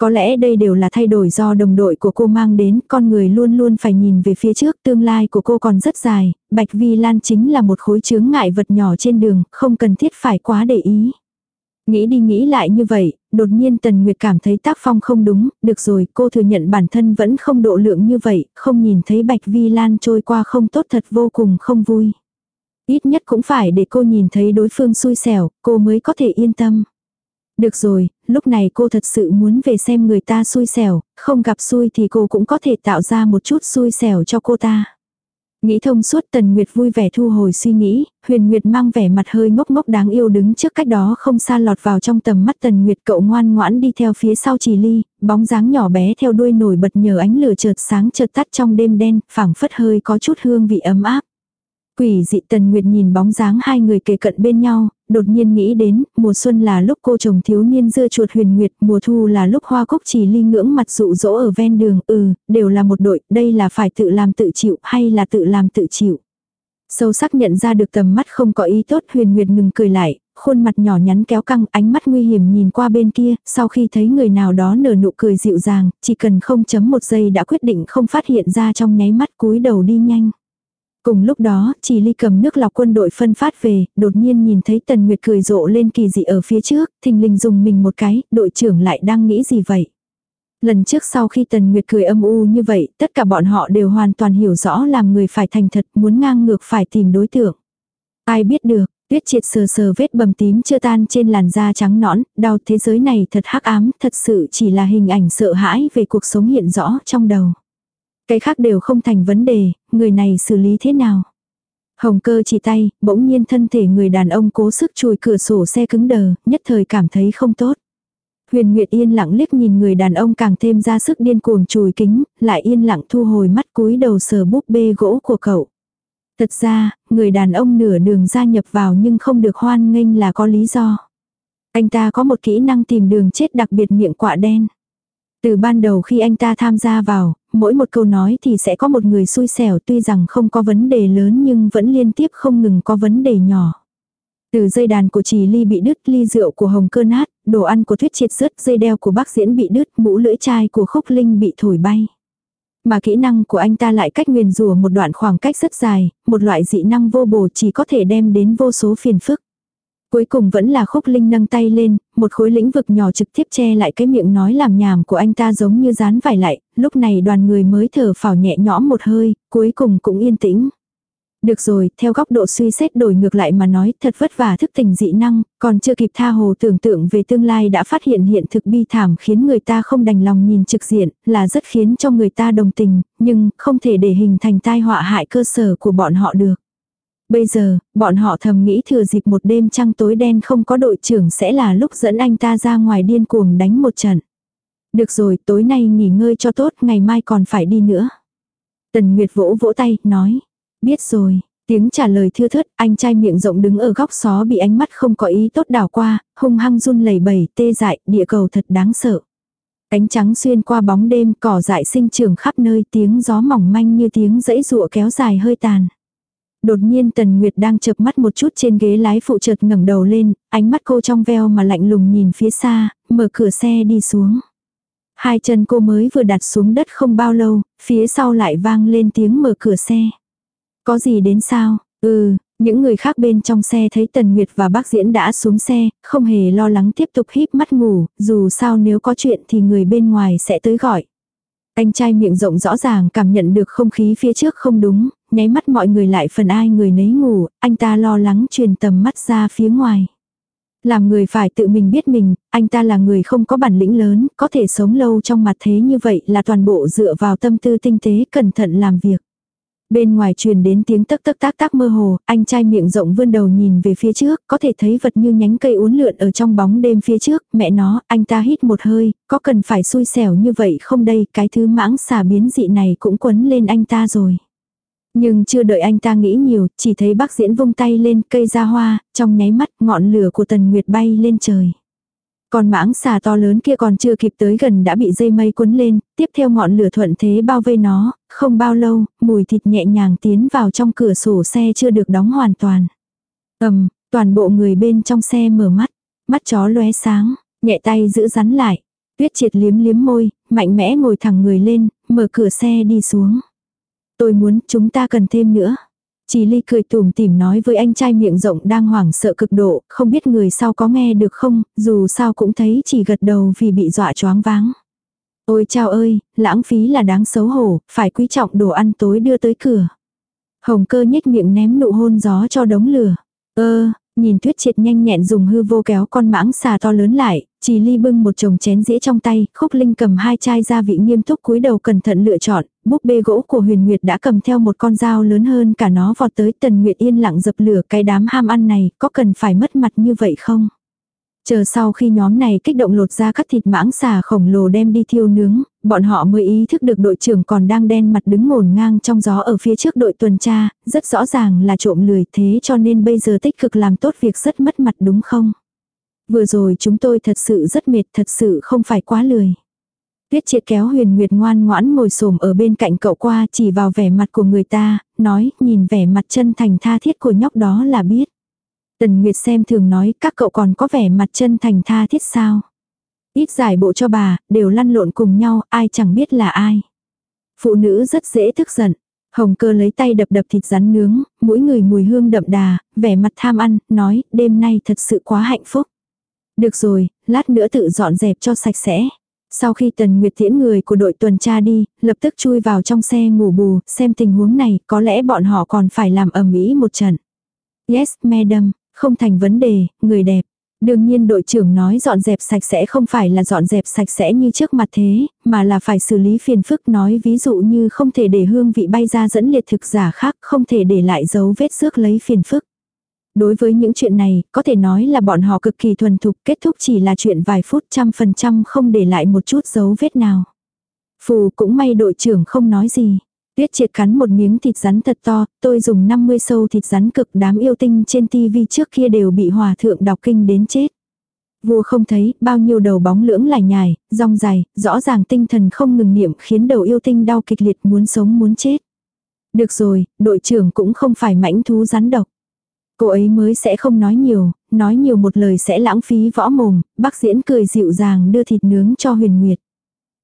Có lẽ đây đều là thay đổi do đồng đội của cô mang đến, con người luôn luôn phải nhìn về phía trước, tương lai của cô còn rất dài, Bạch Vi Lan chính là một khối chướng ngại vật nhỏ trên đường, không cần thiết phải quá để ý. Nghĩ đi nghĩ lại như vậy, đột nhiên Tần Nguyệt cảm thấy tác phong không đúng, được rồi, cô thừa nhận bản thân vẫn không độ lượng như vậy, không nhìn thấy Bạch Vi Lan trôi qua không tốt thật vô cùng không vui. Ít nhất cũng phải để cô nhìn thấy đối phương xui xẻo, cô mới có thể yên tâm. Được rồi, lúc này cô thật sự muốn về xem người ta xui xẻo, không gặp xui thì cô cũng có thể tạo ra một chút xui xẻo cho cô ta. Nghĩ thông suốt Tần Nguyệt vui vẻ thu hồi suy nghĩ, Huyền Nguyệt mang vẻ mặt hơi ngốc ngốc đáng yêu đứng trước cách đó không xa lọt vào trong tầm mắt Tần Nguyệt cậu ngoan ngoãn đi theo phía sau trì ly, bóng dáng nhỏ bé theo đuôi nổi bật nhờ ánh lửa chợt sáng chợt tắt trong đêm đen, phảng phất hơi có chút hương vị ấm áp. Quỷ dị Tần Nguyệt nhìn bóng dáng hai người kề cận bên nhau, đột nhiên nghĩ đến, mùa xuân là lúc cô chồng thiếu niên dưa chuột huyền nguyệt, mùa thu là lúc hoa cúc chỉ ly ngưỡng mặt dụ dỗ ở ven đường, ừ, đều là một đội, đây là phải tự làm tự chịu hay là tự làm tự chịu. Sâu sắc nhận ra được tầm mắt không có ý tốt huyền nguyệt ngừng cười lại, khuôn mặt nhỏ nhắn kéo căng ánh mắt nguy hiểm nhìn qua bên kia, sau khi thấy người nào đó nở nụ cười dịu dàng, chỉ cần không chấm một giây đã quyết định không phát hiện ra trong nháy mắt cúi đầu đi nhanh. Cùng lúc đó, chỉ ly cầm nước lọc quân đội phân phát về, đột nhiên nhìn thấy Tần Nguyệt cười rộ lên kỳ dị ở phía trước, thình lình dùng mình một cái, đội trưởng lại đang nghĩ gì vậy? Lần trước sau khi Tần Nguyệt cười âm u như vậy, tất cả bọn họ đều hoàn toàn hiểu rõ làm người phải thành thật, muốn ngang ngược phải tìm đối tượng. Ai biết được, tuyết triệt sờ sờ vết bầm tím chưa tan trên làn da trắng nõn, đau thế giới này thật hắc ám, thật sự chỉ là hình ảnh sợ hãi về cuộc sống hiện rõ trong đầu. Cái khác đều không thành vấn đề, người này xử lý thế nào? Hồng cơ chỉ tay, bỗng nhiên thân thể người đàn ông cố sức chùi cửa sổ xe cứng đờ, nhất thời cảm thấy không tốt. Huyền Nguyệt yên lặng liếc nhìn người đàn ông càng thêm ra sức điên cuồng chùi kính, lại yên lặng thu hồi mắt cúi đầu sờ búp bê gỗ của cậu. Thật ra, người đàn ông nửa đường gia nhập vào nhưng không được hoan nghênh là có lý do. Anh ta có một kỹ năng tìm đường chết đặc biệt miệng quạ đen. Từ ban đầu khi anh ta tham gia vào, mỗi một câu nói thì sẽ có một người xui xẻo tuy rằng không có vấn đề lớn nhưng vẫn liên tiếp không ngừng có vấn đề nhỏ. Từ dây đàn của trì ly bị đứt, ly rượu của hồng cơ nát, đồ ăn của thuyết triệt rớt, dây đeo của bác diễn bị đứt, mũ lưỡi chai của khúc linh bị thổi bay. Mà kỹ năng của anh ta lại cách nguyền rủa một đoạn khoảng cách rất dài, một loại dị năng vô bổ chỉ có thể đem đến vô số phiền phức. Cuối cùng vẫn là khúc linh nâng tay lên, một khối lĩnh vực nhỏ trực tiếp che lại cái miệng nói làm nhảm của anh ta giống như dán vải lại, lúc này đoàn người mới thở phào nhẹ nhõm một hơi, cuối cùng cũng yên tĩnh. Được rồi, theo góc độ suy xét đổi ngược lại mà nói, thật vất vả thức tỉnh dị năng, còn chưa kịp tha hồ tưởng tượng về tương lai đã phát hiện hiện thực bi thảm khiến người ta không đành lòng nhìn trực diện, là rất khiến cho người ta đồng tình, nhưng không thể để hình thành tai họa hại cơ sở của bọn họ được. Bây giờ, bọn họ thầm nghĩ thừa dịp một đêm trăng tối đen không có đội trưởng sẽ là lúc dẫn anh ta ra ngoài điên cuồng đánh một trận. Được rồi, tối nay nghỉ ngơi cho tốt, ngày mai còn phải đi nữa. Tần Nguyệt vỗ vỗ tay, nói. Biết rồi, tiếng trả lời thưa thớt, anh trai miệng rộng đứng ở góc xó bị ánh mắt không có ý tốt đảo qua, hung hăng run lẩy bẩy, tê dại, địa cầu thật đáng sợ. Cánh trắng xuyên qua bóng đêm, cỏ dại sinh trưởng khắp nơi, tiếng gió mỏng manh như tiếng dãy rụa kéo dài hơi tàn. Đột nhiên Tần Nguyệt đang chợp mắt một chút trên ghế lái phụ chợt ngẩng đầu lên, ánh mắt cô trong veo mà lạnh lùng nhìn phía xa, mở cửa xe đi xuống. Hai chân cô mới vừa đặt xuống đất không bao lâu, phía sau lại vang lên tiếng mở cửa xe. Có gì đến sao? Ừ, những người khác bên trong xe thấy Tần Nguyệt và bác diễn đã xuống xe, không hề lo lắng tiếp tục híp mắt ngủ, dù sao nếu có chuyện thì người bên ngoài sẽ tới gọi. Anh trai miệng rộng rõ ràng cảm nhận được không khí phía trước không đúng, nháy mắt mọi người lại phần ai người nấy ngủ, anh ta lo lắng truyền tầm mắt ra phía ngoài. Làm người phải tự mình biết mình, anh ta là người không có bản lĩnh lớn, có thể sống lâu trong mặt thế như vậy là toàn bộ dựa vào tâm tư tinh tế cẩn thận làm việc. Bên ngoài truyền đến tiếng tấc tấc tác tác mơ hồ, anh trai miệng rộng vươn đầu nhìn về phía trước, có thể thấy vật như nhánh cây uốn lượn ở trong bóng đêm phía trước, mẹ nó, anh ta hít một hơi, có cần phải xui xẻo như vậy không đây, cái thứ mãng xà biến dị này cũng quấn lên anh ta rồi. Nhưng chưa đợi anh ta nghĩ nhiều, chỉ thấy bác diễn vung tay lên cây ra hoa, trong nháy mắt ngọn lửa của tần nguyệt bay lên trời. Còn mãng xà to lớn kia còn chưa kịp tới gần đã bị dây mây cuốn lên, tiếp theo ngọn lửa thuận thế bao vây nó, không bao lâu, mùi thịt nhẹ nhàng tiến vào trong cửa sổ xe chưa được đóng hoàn toàn. ầm, toàn bộ người bên trong xe mở mắt, mắt chó lóe sáng, nhẹ tay giữ rắn lại. Tuyết triệt liếm liếm môi, mạnh mẽ ngồi thẳng người lên, mở cửa xe đi xuống. Tôi muốn chúng ta cần thêm nữa. Chỉ ly cười tùm tìm nói với anh trai miệng rộng đang hoảng sợ cực độ, không biết người sau có nghe được không, dù sao cũng thấy chỉ gật đầu vì bị dọa choáng váng. Ôi chao ơi, lãng phí là đáng xấu hổ, phải quý trọng đồ ăn tối đưa tới cửa. Hồng cơ nhếch miệng ném nụ hôn gió cho đống lửa. Ơ, nhìn tuyết triệt nhanh nhẹn dùng hư vô kéo con mãng xà to lớn lại, chỉ ly bưng một chồng chén dĩa trong tay, khúc linh cầm hai chai gia vị nghiêm túc cúi đầu cẩn thận lựa chọn, búp bê gỗ của huyền nguyệt đã cầm theo một con dao lớn hơn cả nó vọt tới tần nguyệt yên lặng dập lửa cái đám ham ăn này, có cần phải mất mặt như vậy không? Chờ sau khi nhóm này kích động lột ra cắt thịt mãng xà khổng lồ đem đi thiêu nướng, bọn họ mới ý thức được đội trưởng còn đang đen mặt đứng ngổn ngang trong gió ở phía trước đội tuần tra, rất rõ ràng là trộm lười thế cho nên bây giờ tích cực làm tốt việc rất mất mặt đúng không? Vừa rồi chúng tôi thật sự rất mệt thật sự không phải quá lười. Tuyết triệt kéo huyền nguyệt ngoan ngoãn ngồi xổm ở bên cạnh cậu qua chỉ vào vẻ mặt của người ta, nói nhìn vẻ mặt chân thành tha thiết của nhóc đó là biết. Tần Nguyệt xem thường nói các cậu còn có vẻ mặt chân thành tha thiết sao. Ít giải bộ cho bà, đều lăn lộn cùng nhau, ai chẳng biết là ai. Phụ nữ rất dễ tức giận. Hồng cơ lấy tay đập đập thịt rắn nướng, mỗi người mùi hương đậm đà, vẻ mặt tham ăn, nói đêm nay thật sự quá hạnh phúc. Được rồi, lát nữa tự dọn dẹp cho sạch sẽ. Sau khi Tần Nguyệt tiễn người của đội tuần tra đi, lập tức chui vào trong xe ngủ bù, xem tình huống này, có lẽ bọn họ còn phải làm ầm ĩ một trận. Yes, madam, không thành vấn đề, người đẹp. Đương nhiên đội trưởng nói dọn dẹp sạch sẽ không phải là dọn dẹp sạch sẽ như trước mặt thế, mà là phải xử lý phiền phức nói ví dụ như không thể để hương vị bay ra dẫn liệt thực giả khác, không thể để lại dấu vết rước lấy phiền phức. Đối với những chuyện này, có thể nói là bọn họ cực kỳ thuần thục kết thúc chỉ là chuyện vài phút trăm phần trăm không để lại một chút dấu vết nào. Phù cũng may đội trưởng không nói gì. Tuyết triệt cắn một miếng thịt rắn thật to, tôi dùng 50 sâu thịt rắn cực đám yêu tinh trên tivi trước kia đều bị hòa thượng đọc kinh đến chết. Vua không thấy, bao nhiêu đầu bóng lưỡng lải nhài, rong dài, rõ ràng tinh thần không ngừng niệm khiến đầu yêu tinh đau kịch liệt muốn sống muốn chết. Được rồi, đội trưởng cũng không phải mãnh thú rắn độc. Cô ấy mới sẽ không nói nhiều, nói nhiều một lời sẽ lãng phí võ mồm, bác diễn cười dịu dàng đưa thịt nướng cho huyền nguyệt.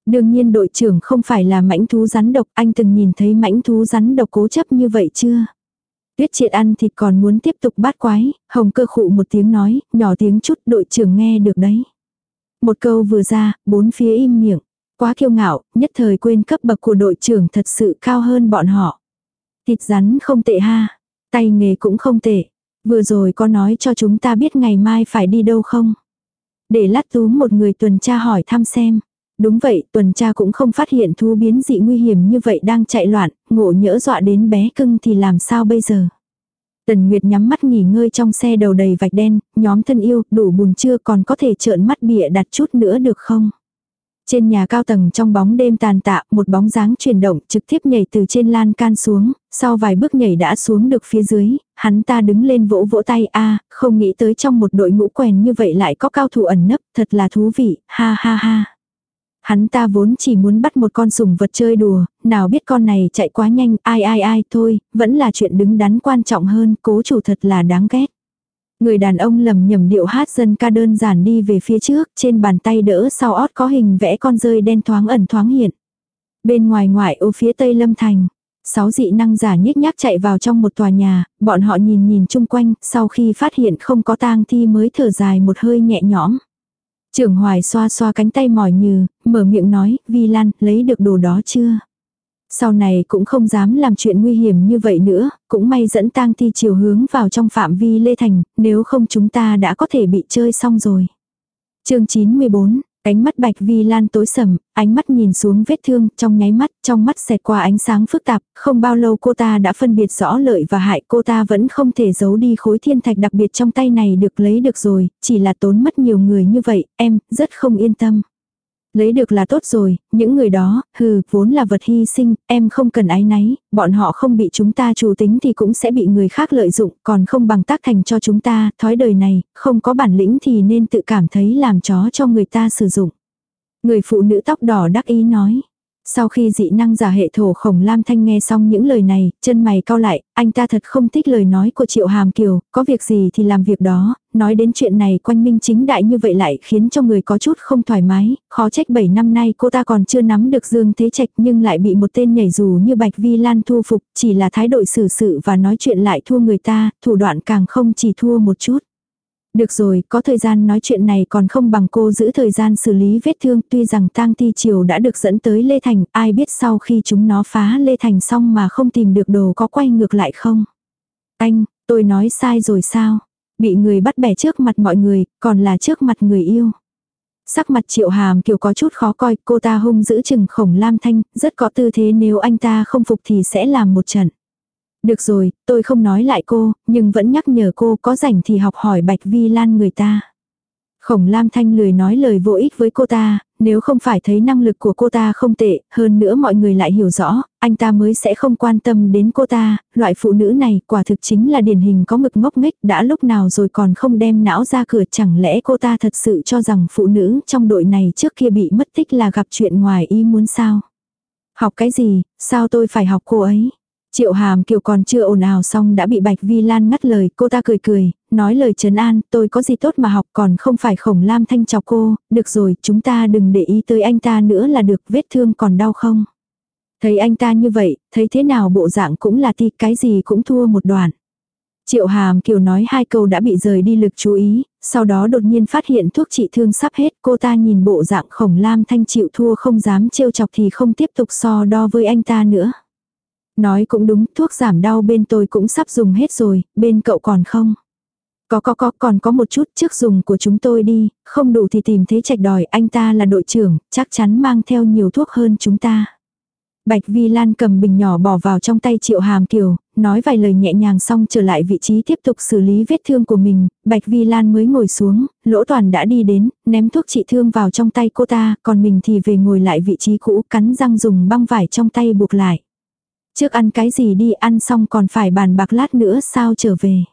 Đương nhiên đội trưởng không phải là mãnh thú rắn độc, anh từng nhìn thấy mãnh thú rắn độc cố chấp như vậy chưa? Tuyết triệt ăn thịt còn muốn tiếp tục bát quái, hồng cơ khụ một tiếng nói, nhỏ tiếng chút đội trưởng nghe được đấy. Một câu vừa ra, bốn phía im miệng. Quá kiêu ngạo, nhất thời quên cấp bậc của đội trưởng thật sự cao hơn bọn họ. Thịt rắn không tệ ha, tay nghề cũng không tệ. Vừa rồi có nói cho chúng ta biết ngày mai phải đi đâu không? Để lát tú một người tuần tra hỏi thăm xem. Đúng vậy, tuần tra cũng không phát hiện thú biến dị nguy hiểm như vậy đang chạy loạn, ngộ nhỡ dọa đến bé cưng thì làm sao bây giờ. Tần Nguyệt nhắm mắt nghỉ ngơi trong xe đầu đầy vạch đen, nhóm thân yêu, đủ bùn chưa còn có thể trợn mắt bịa đặt chút nữa được không? Trên nhà cao tầng trong bóng đêm tàn tạ, một bóng dáng chuyển động trực tiếp nhảy từ trên lan can xuống, sau vài bước nhảy đã xuống được phía dưới, hắn ta đứng lên vỗ vỗ tay a không nghĩ tới trong một đội ngũ quèn như vậy lại có cao thủ ẩn nấp, thật là thú vị, ha ha ha. Hắn ta vốn chỉ muốn bắt một con sủng vật chơi đùa, nào biết con này chạy quá nhanh, ai ai ai thôi, vẫn là chuyện đứng đắn quan trọng hơn, cố chủ thật là đáng ghét. Người đàn ông lầm nhầm điệu hát dân ca đơn giản đi về phía trước, trên bàn tay đỡ sau ót có hình vẽ con rơi đen thoáng ẩn thoáng hiện. Bên ngoài ngoại ô phía tây lâm thành, sáu dị năng giả nhích nhác chạy vào trong một tòa nhà, bọn họ nhìn nhìn chung quanh, sau khi phát hiện không có tang thi mới thở dài một hơi nhẹ nhõm. Trưởng hoài xoa xoa cánh tay mỏi như, mở miệng nói, Vi Lan, lấy được đồ đó chưa? Sau này cũng không dám làm chuyện nguy hiểm như vậy nữa, cũng may dẫn tang thi chiều hướng vào trong phạm vi Lê Thành, nếu không chúng ta đã có thể bị chơi xong rồi. chương 94, ánh mắt bạch vi lan tối sầm, ánh mắt nhìn xuống vết thương, trong nháy mắt, trong mắt xẹt qua ánh sáng phức tạp, không bao lâu cô ta đã phân biệt rõ lợi và hại, cô ta vẫn không thể giấu đi khối thiên thạch đặc biệt trong tay này được lấy được rồi, chỉ là tốn mất nhiều người như vậy, em, rất không yên tâm. Lấy được là tốt rồi, những người đó, hừ, vốn là vật hy sinh, em không cần ái náy, bọn họ không bị chúng ta chủ tính thì cũng sẽ bị người khác lợi dụng, còn không bằng tác thành cho chúng ta, thói đời này, không có bản lĩnh thì nên tự cảm thấy làm chó cho người ta sử dụng. Người phụ nữ tóc đỏ đắc ý nói. Sau khi dị năng giả hệ thổ khổng Lam Thanh nghe xong những lời này, chân mày cau lại, anh ta thật không thích lời nói của Triệu Hàm Kiều, có việc gì thì làm việc đó, nói đến chuyện này quanh minh chính đại như vậy lại khiến cho người có chút không thoải mái, khó trách 7 năm nay cô ta còn chưa nắm được Dương Thế Trạch nhưng lại bị một tên nhảy dù như Bạch Vi Lan thu phục, chỉ là thái độ xử sự và nói chuyện lại thua người ta, thủ đoạn càng không chỉ thua một chút. Được rồi, có thời gian nói chuyện này còn không bằng cô giữ thời gian xử lý vết thương tuy rằng tang thi triều đã được dẫn tới Lê Thành, ai biết sau khi chúng nó phá Lê Thành xong mà không tìm được đồ có quay ngược lại không? Anh, tôi nói sai rồi sao? Bị người bắt bẻ trước mặt mọi người, còn là trước mặt người yêu. Sắc mặt triệu hàm kiểu có chút khó coi, cô ta hung giữ chừng khổng lam thanh, rất có tư thế nếu anh ta không phục thì sẽ làm một trận. Được rồi, tôi không nói lại cô, nhưng vẫn nhắc nhở cô có rảnh thì học hỏi Bạch Vi Lan người ta. Khổng Lam Thanh lười nói lời vô ích với cô ta, nếu không phải thấy năng lực của cô ta không tệ, hơn nữa mọi người lại hiểu rõ, anh ta mới sẽ không quan tâm đến cô ta, loại phụ nữ này quả thực chính là điển hình có ngực ngốc nghếch đã lúc nào rồi còn không đem não ra cửa chẳng lẽ cô ta thật sự cho rằng phụ nữ trong đội này trước kia bị mất tích là gặp chuyện ngoài ý muốn sao. Học cái gì, sao tôi phải học cô ấy? Triệu hàm kiều còn chưa ồn ào xong đã bị Bạch Vi Lan ngắt lời, cô ta cười cười, nói lời trấn an, tôi có gì tốt mà học còn không phải khổng lam thanh chọc cô, được rồi, chúng ta đừng để ý tới anh ta nữa là được, vết thương còn đau không. Thấy anh ta như vậy, thấy thế nào bộ dạng cũng là ti, cái gì cũng thua một đoạn. Triệu Hàm Kiều nói hai câu đã bị rời đi lực chú ý, sau đó đột nhiên phát hiện thuốc trị thương sắp hết, cô ta nhìn bộ dạng khổng lam thanh chịu thua không dám trêu chọc thì không tiếp tục so đo với anh ta nữa. Nói cũng đúng, thuốc giảm đau bên tôi cũng sắp dùng hết rồi, bên cậu còn không? Có có có, còn có một chút trước dùng của chúng tôi đi, không đủ thì tìm thế trạch đòi, anh ta là đội trưởng, chắc chắn mang theo nhiều thuốc hơn chúng ta. Bạch Vi Lan cầm bình nhỏ bỏ vào trong tay Triệu Hàm Kiều, nói vài lời nhẹ nhàng xong trở lại vị trí tiếp tục xử lý vết thương của mình, Bạch Vi Lan mới ngồi xuống, lỗ toàn đã đi đến, ném thuốc trị thương vào trong tay cô ta, còn mình thì về ngồi lại vị trí cũ cắn răng dùng băng vải trong tay buộc lại. Trước ăn cái gì đi ăn xong còn phải bàn bạc lát nữa sao trở về.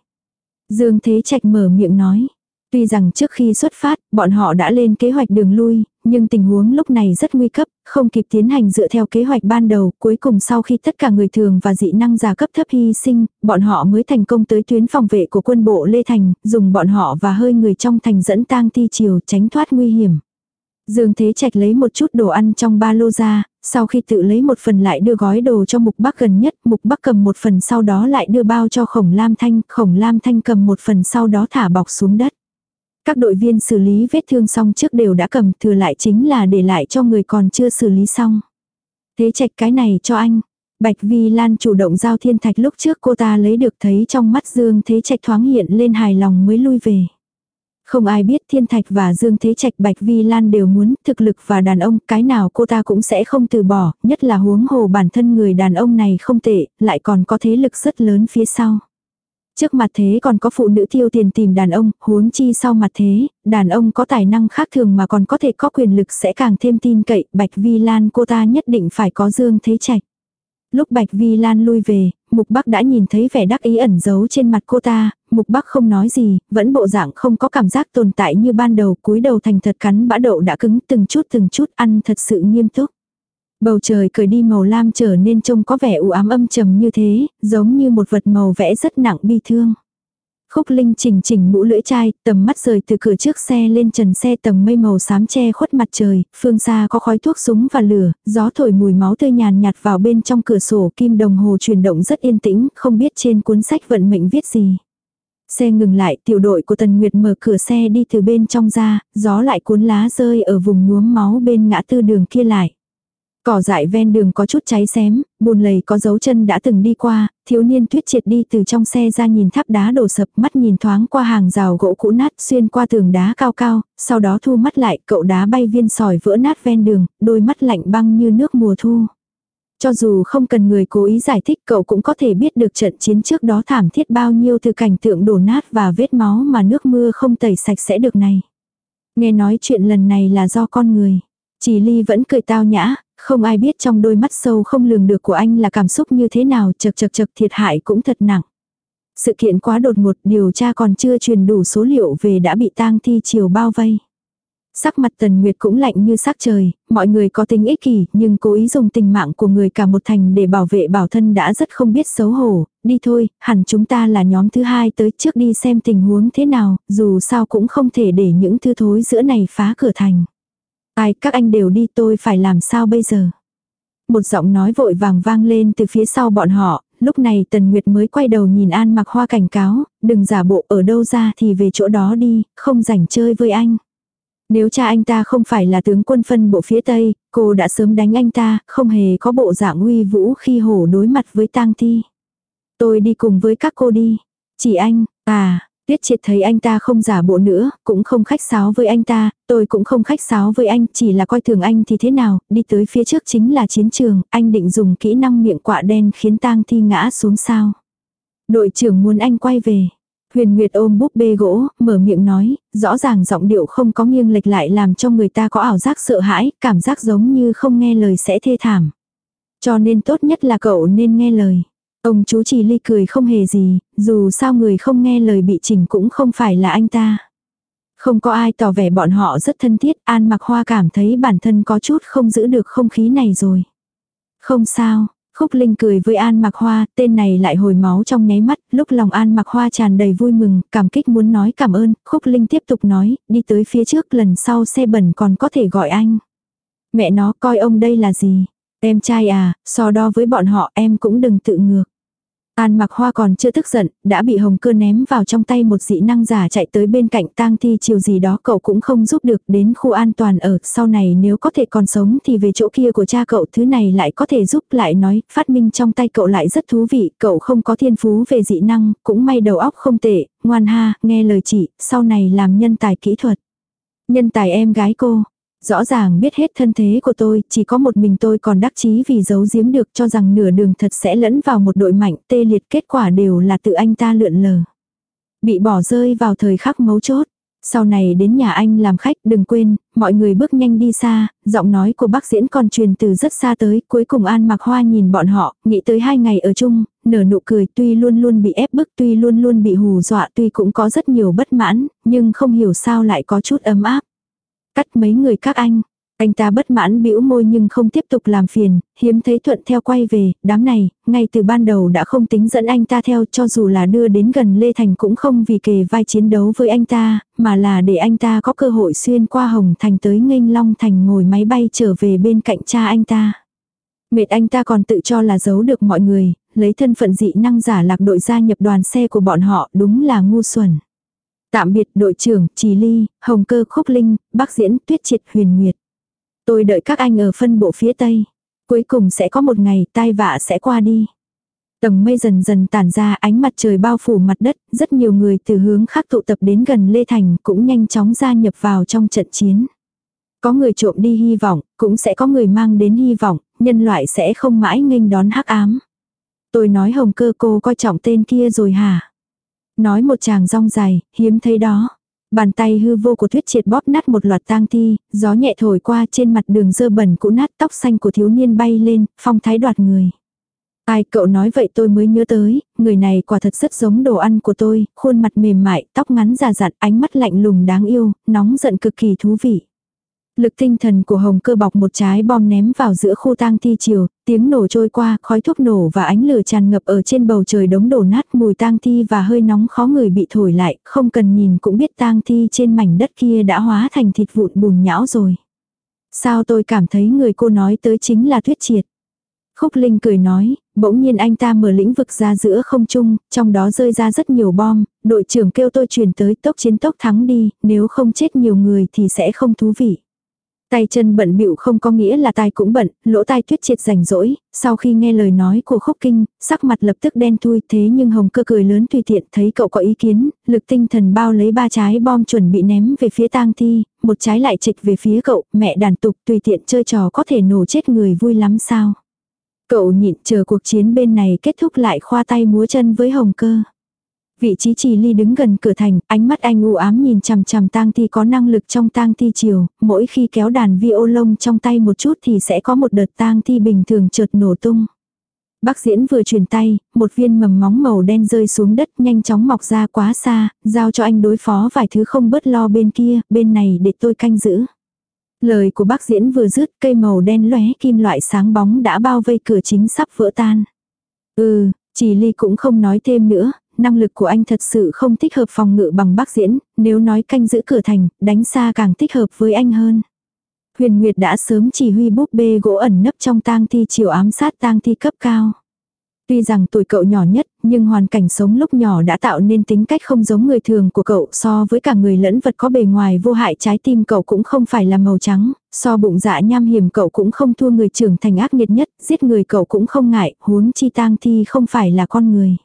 Dương Thế Trạch mở miệng nói. Tuy rằng trước khi xuất phát, bọn họ đã lên kế hoạch đường lui, nhưng tình huống lúc này rất nguy cấp, không kịp tiến hành dựa theo kế hoạch ban đầu, cuối cùng sau khi tất cả người thường và dị năng giả cấp thấp hy sinh, bọn họ mới thành công tới tuyến phòng vệ của quân bộ Lê Thành, dùng bọn họ và hơi người trong thành dẫn tang ti chiều tránh thoát nguy hiểm. Dương Thế Trạch lấy một chút đồ ăn trong ba lô ra, sau khi tự lấy một phần lại đưa gói đồ cho Mục Bắc gần nhất, Mục Bắc cầm một phần sau đó lại đưa bao cho Khổng Lam Thanh, Khổng Lam Thanh cầm một phần sau đó thả bọc xuống đất. Các đội viên xử lý vết thương xong trước đều đã cầm, thừa lại chính là để lại cho người còn chưa xử lý xong. Thế Trạch cái này cho anh. Bạch Vi Lan chủ động giao thiên thạch lúc trước cô ta lấy được thấy trong mắt Dương Thế Trạch thoáng hiện lên hài lòng mới lui về. Không ai biết Thiên Thạch và Dương Thế Trạch Bạch Vi Lan đều muốn thực lực và đàn ông, cái nào cô ta cũng sẽ không từ bỏ, nhất là huống hồ bản thân người đàn ông này không tệ, lại còn có thế lực rất lớn phía sau. Trước mặt thế còn có phụ nữ tiêu tiền tìm đàn ông, huống chi sau mặt thế, đàn ông có tài năng khác thường mà còn có thể có quyền lực sẽ càng thêm tin cậy, Bạch Vi Lan cô ta nhất định phải có Dương Thế Trạch. Lúc Bạch Vi Lan lui về, Mục Bắc đã nhìn thấy vẻ đắc ý ẩn giấu trên mặt cô ta, Mục Bắc không nói gì, vẫn bộ dạng không có cảm giác tồn tại như ban đầu, cúi đầu thành thật cắn bã đậu đã cứng từng chút từng chút ăn thật sự nghiêm túc. Bầu trời cởi đi màu lam trở nên trông có vẻ u ám âm trầm như thế, giống như một vật màu vẽ rất nặng bi thương. Khúc Linh chỉnh chỉnh mũ lưỡi chai, tầm mắt rời từ cửa trước xe lên trần xe tầng mây màu xám che khuất mặt trời, phương xa có khói thuốc súng và lửa, gió thổi mùi máu tươi nhàn nhạt vào bên trong cửa sổ kim đồng hồ chuyển động rất yên tĩnh, không biết trên cuốn sách vận mệnh viết gì. Xe ngừng lại, tiểu đội của Tần Nguyệt mở cửa xe đi từ bên trong ra, gió lại cuốn lá rơi ở vùng nhuốm máu bên ngã tư đường kia lại. Cỏ dại ven đường có chút cháy xém, bùn lầy có dấu chân đã từng đi qua, thiếu niên tuyết triệt đi từ trong xe ra nhìn tháp đá đổ sập mắt nhìn thoáng qua hàng rào gỗ cũ nát xuyên qua tường đá cao cao, sau đó thu mắt lại cậu đá bay viên sỏi vỡ nát ven đường, đôi mắt lạnh băng như nước mùa thu. Cho dù không cần người cố ý giải thích cậu cũng có thể biết được trận chiến trước đó thảm thiết bao nhiêu từ cảnh tượng đổ nát và vết máu mà nước mưa không tẩy sạch sẽ được này. Nghe nói chuyện lần này là do con người. Chỉ ly vẫn cười tao nhã, không ai biết trong đôi mắt sâu không lường được của anh là cảm xúc như thế nào chật chật chật thiệt hại cũng thật nặng. Sự kiện quá đột ngột điều tra còn chưa truyền đủ số liệu về đã bị tang thi chiều bao vây. Sắc mặt Tần Nguyệt cũng lạnh như sắc trời, mọi người có tính ích kỷ nhưng cố ý dùng tình mạng của người cả một thành để bảo vệ bảo thân đã rất không biết xấu hổ, đi thôi, hẳn chúng ta là nhóm thứ hai tới trước đi xem tình huống thế nào, dù sao cũng không thể để những thứ thối giữa này phá cửa thành. Ai, các anh đều đi tôi phải làm sao bây giờ? Một giọng nói vội vàng vang lên từ phía sau bọn họ, lúc này Tần Nguyệt mới quay đầu nhìn An mặc hoa cảnh cáo, đừng giả bộ ở đâu ra thì về chỗ đó đi, không rảnh chơi với anh. Nếu cha anh ta không phải là tướng quân phân bộ phía Tây, cô đã sớm đánh anh ta, không hề có bộ dạng uy vũ khi hổ đối mặt với tang thi. Tôi đi cùng với các cô đi. Chỉ anh, à, Tiết triệt thấy anh ta không giả bộ nữa, cũng không khách sáo với anh ta, tôi cũng không khách sáo với anh, chỉ là coi thường anh thì thế nào, đi tới phía trước chính là chiến trường, anh định dùng kỹ năng miệng quạ đen khiến tang thi ngã xuống sao. Đội trưởng muốn anh quay về. Huyền Nguyệt ôm búp bê gỗ, mở miệng nói, rõ ràng giọng điệu không có nghiêng lệch lại làm cho người ta có ảo giác sợ hãi, cảm giác giống như không nghe lời sẽ thê thảm. Cho nên tốt nhất là cậu nên nghe lời. Ông chú trì ly cười không hề gì, dù sao người không nghe lời bị chỉnh cũng không phải là anh ta. Không có ai tỏ vẻ bọn họ rất thân thiết, An mặc hoa cảm thấy bản thân có chút không giữ được không khí này rồi. Không sao, Khúc Linh cười với An Mặc Hoa, tên này lại hồi máu trong nháy mắt, lúc lòng An Mặc Hoa tràn đầy vui mừng, cảm kích muốn nói cảm ơn, Khúc Linh tiếp tục nói, đi tới phía trước lần sau xe bẩn còn có thể gọi anh. Mẹ nó coi ông đây là gì? Em trai à, so đo với bọn họ em cũng đừng tự ngược. An mặc hoa còn chưa tức giận, đã bị hồng cơ ném vào trong tay một dị năng giả chạy tới bên cạnh tang thi chiều gì đó cậu cũng không giúp được đến khu an toàn ở, sau này nếu có thể còn sống thì về chỗ kia của cha cậu thứ này lại có thể giúp lại nói, phát minh trong tay cậu lại rất thú vị, cậu không có thiên phú về dị năng, cũng may đầu óc không tệ, ngoan ha, nghe lời chị, sau này làm nhân tài kỹ thuật. Nhân tài em gái cô, Rõ ràng biết hết thân thế của tôi, chỉ có một mình tôi còn đắc chí vì giấu giếm được cho rằng nửa đường thật sẽ lẫn vào một đội mạnh tê liệt kết quả đều là tự anh ta lượn lờ. Bị bỏ rơi vào thời khắc mấu chốt. Sau này đến nhà anh làm khách đừng quên, mọi người bước nhanh đi xa, giọng nói của bác diễn còn truyền từ rất xa tới, cuối cùng An mặc hoa nhìn bọn họ, nghĩ tới hai ngày ở chung, nở nụ cười tuy luôn luôn bị ép bức tuy luôn luôn bị hù dọa tuy cũng có rất nhiều bất mãn, nhưng không hiểu sao lại có chút ấm áp. Cắt mấy người các anh. Anh ta bất mãn bĩu môi nhưng không tiếp tục làm phiền, hiếm thấy thuận theo quay về, đám này, ngay từ ban đầu đã không tính dẫn anh ta theo cho dù là đưa đến gần Lê Thành cũng không vì kề vai chiến đấu với anh ta, mà là để anh ta có cơ hội xuyên qua Hồng Thành tới nghênh Long Thành ngồi máy bay trở về bên cạnh cha anh ta. Mệt anh ta còn tự cho là giấu được mọi người, lấy thân phận dị năng giả lạc đội gia nhập đoàn xe của bọn họ đúng là ngu xuẩn. Tạm biệt đội trưởng, Trì Ly, Hồng Cơ Khúc Linh, Bắc Diễn, Tuyết Triệt, Huyền Nguyệt. Tôi đợi các anh ở phân bộ phía Tây. Cuối cùng sẽ có một ngày tai vạ sẽ qua đi. Tầng mây dần dần tản ra ánh mặt trời bao phủ mặt đất, rất nhiều người từ hướng khác tụ tập đến gần Lê Thành cũng nhanh chóng gia nhập vào trong trận chiến. Có người trộm đi hy vọng, cũng sẽ có người mang đến hy vọng, nhân loại sẽ không mãi nghênh đón hắc ám. Tôi nói hồng cơ cô coi trọng tên kia rồi hả? Nói một chàng rong dài, hiếm thấy đó. Bàn tay hư vô của thuyết triệt bóp nát một loạt tang thi, gió nhẹ thổi qua trên mặt đường dơ bẩn cũ nát tóc xanh của thiếu niên bay lên, phong thái đoạt người. Ai cậu nói vậy tôi mới nhớ tới, người này quả thật rất giống đồ ăn của tôi, khuôn mặt mềm mại, tóc ngắn già dặn, ánh mắt lạnh lùng đáng yêu, nóng giận cực kỳ thú vị. Lực tinh thần của hồng cơ bọc một trái bom ném vào giữa khu tang thi chiều, tiếng nổ trôi qua, khói thuốc nổ và ánh lửa tràn ngập ở trên bầu trời đống đổ nát mùi tang thi và hơi nóng khó người bị thổi lại, không cần nhìn cũng biết tang thi trên mảnh đất kia đã hóa thành thịt vụn bùn nhão rồi. Sao tôi cảm thấy người cô nói tới chính là thuyết triệt. Khúc Linh cười nói, bỗng nhiên anh ta mở lĩnh vực ra giữa không trung, trong đó rơi ra rất nhiều bom, đội trưởng kêu tôi chuyển tới tốc chiến tốc thắng đi, nếu không chết nhiều người thì sẽ không thú vị. Tay chân bận bịu không có nghĩa là tai cũng bận, lỗ tai tuyết triệt rảnh rỗi, sau khi nghe lời nói của khúc kinh, sắc mặt lập tức đen thui thế nhưng hồng cơ cười lớn tùy tiện thấy cậu có ý kiến, lực tinh thần bao lấy ba trái bom chuẩn bị ném về phía tang thi, một trái lại trịch về phía cậu, mẹ đàn tục tùy tiện chơi trò có thể nổ chết người vui lắm sao. Cậu nhịn chờ cuộc chiến bên này kết thúc lại khoa tay múa chân với hồng cơ. Vị trí trì ly đứng gần cửa thành, ánh mắt anh u ám nhìn chằm chằm tang thi có năng lực trong tang thi chiều, mỗi khi kéo đàn vi ô lông trong tay một chút thì sẽ có một đợt tang thi bình thường chợt nổ tung. Bác diễn vừa truyền tay, một viên mầm móng màu đen rơi xuống đất nhanh chóng mọc ra quá xa, giao cho anh đối phó vài thứ không bớt lo bên kia, bên này để tôi canh giữ. Lời của bác diễn vừa dứt cây màu đen lóe kim loại sáng bóng đã bao vây cửa chính sắp vỡ tan. Ừ, chỉ ly cũng không nói thêm nữa, năng lực của anh thật sự không thích hợp phòng ngự bằng bác diễn, nếu nói canh giữ cửa thành, đánh xa càng thích hợp với anh hơn. Huyền Nguyệt đã sớm chỉ huy búp bê gỗ ẩn nấp trong tang thi chiều ám sát tang thi cấp cao. Tuy rằng tuổi cậu nhỏ nhất, nhưng hoàn cảnh sống lúc nhỏ đã tạo nên tính cách không giống người thường của cậu so với cả người lẫn vật có bề ngoài vô hại trái tim cậu cũng không phải là màu trắng, so bụng dạ nham hiểm cậu cũng không thua người trưởng thành ác nghiệt nhất, giết người cậu cũng không ngại, huống chi tang thi không phải là con người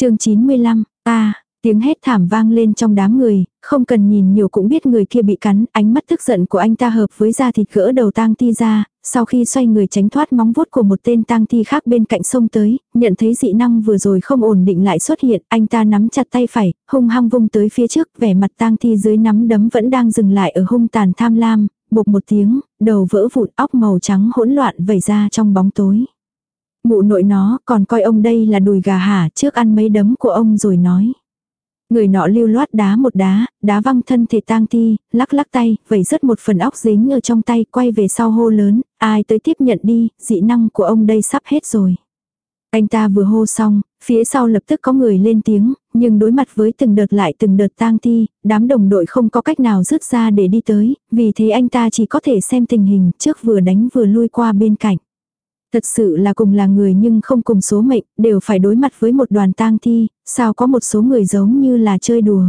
chương 95, ta, tiếng hét thảm vang lên trong đám người, không cần nhìn nhiều cũng biết người kia bị cắn, ánh mắt tức giận của anh ta hợp với da thịt gỡ đầu tang thi ra, sau khi xoay người tránh thoát móng vuốt của một tên tang thi khác bên cạnh sông tới, nhận thấy dị năng vừa rồi không ổn định lại xuất hiện, anh ta nắm chặt tay phải, hung hăng vung tới phía trước, vẻ mặt tang thi dưới nắm đấm vẫn đang dừng lại ở hung tàn tham lam, bột một tiếng, đầu vỡ vụn óc màu trắng hỗn loạn vẩy ra trong bóng tối. Mụ nội nó còn coi ông đây là đùi gà hả trước ăn mấy đấm của ông rồi nói. Người nọ lưu loát đá một đá, đá văng thân thể tang thi, lắc lắc tay, vẩy rớt một phần óc dính ở trong tay, quay về sau hô lớn, ai tới tiếp nhận đi, dị năng của ông đây sắp hết rồi. Anh ta vừa hô xong, phía sau lập tức có người lên tiếng, nhưng đối mặt với từng đợt lại từng đợt tang thi, đám đồng đội không có cách nào rút ra để đi tới, vì thế anh ta chỉ có thể xem tình hình trước vừa đánh vừa lui qua bên cạnh. Thật sự là cùng là người nhưng không cùng số mệnh, đều phải đối mặt với một đoàn tang thi, sao có một số người giống như là chơi đùa.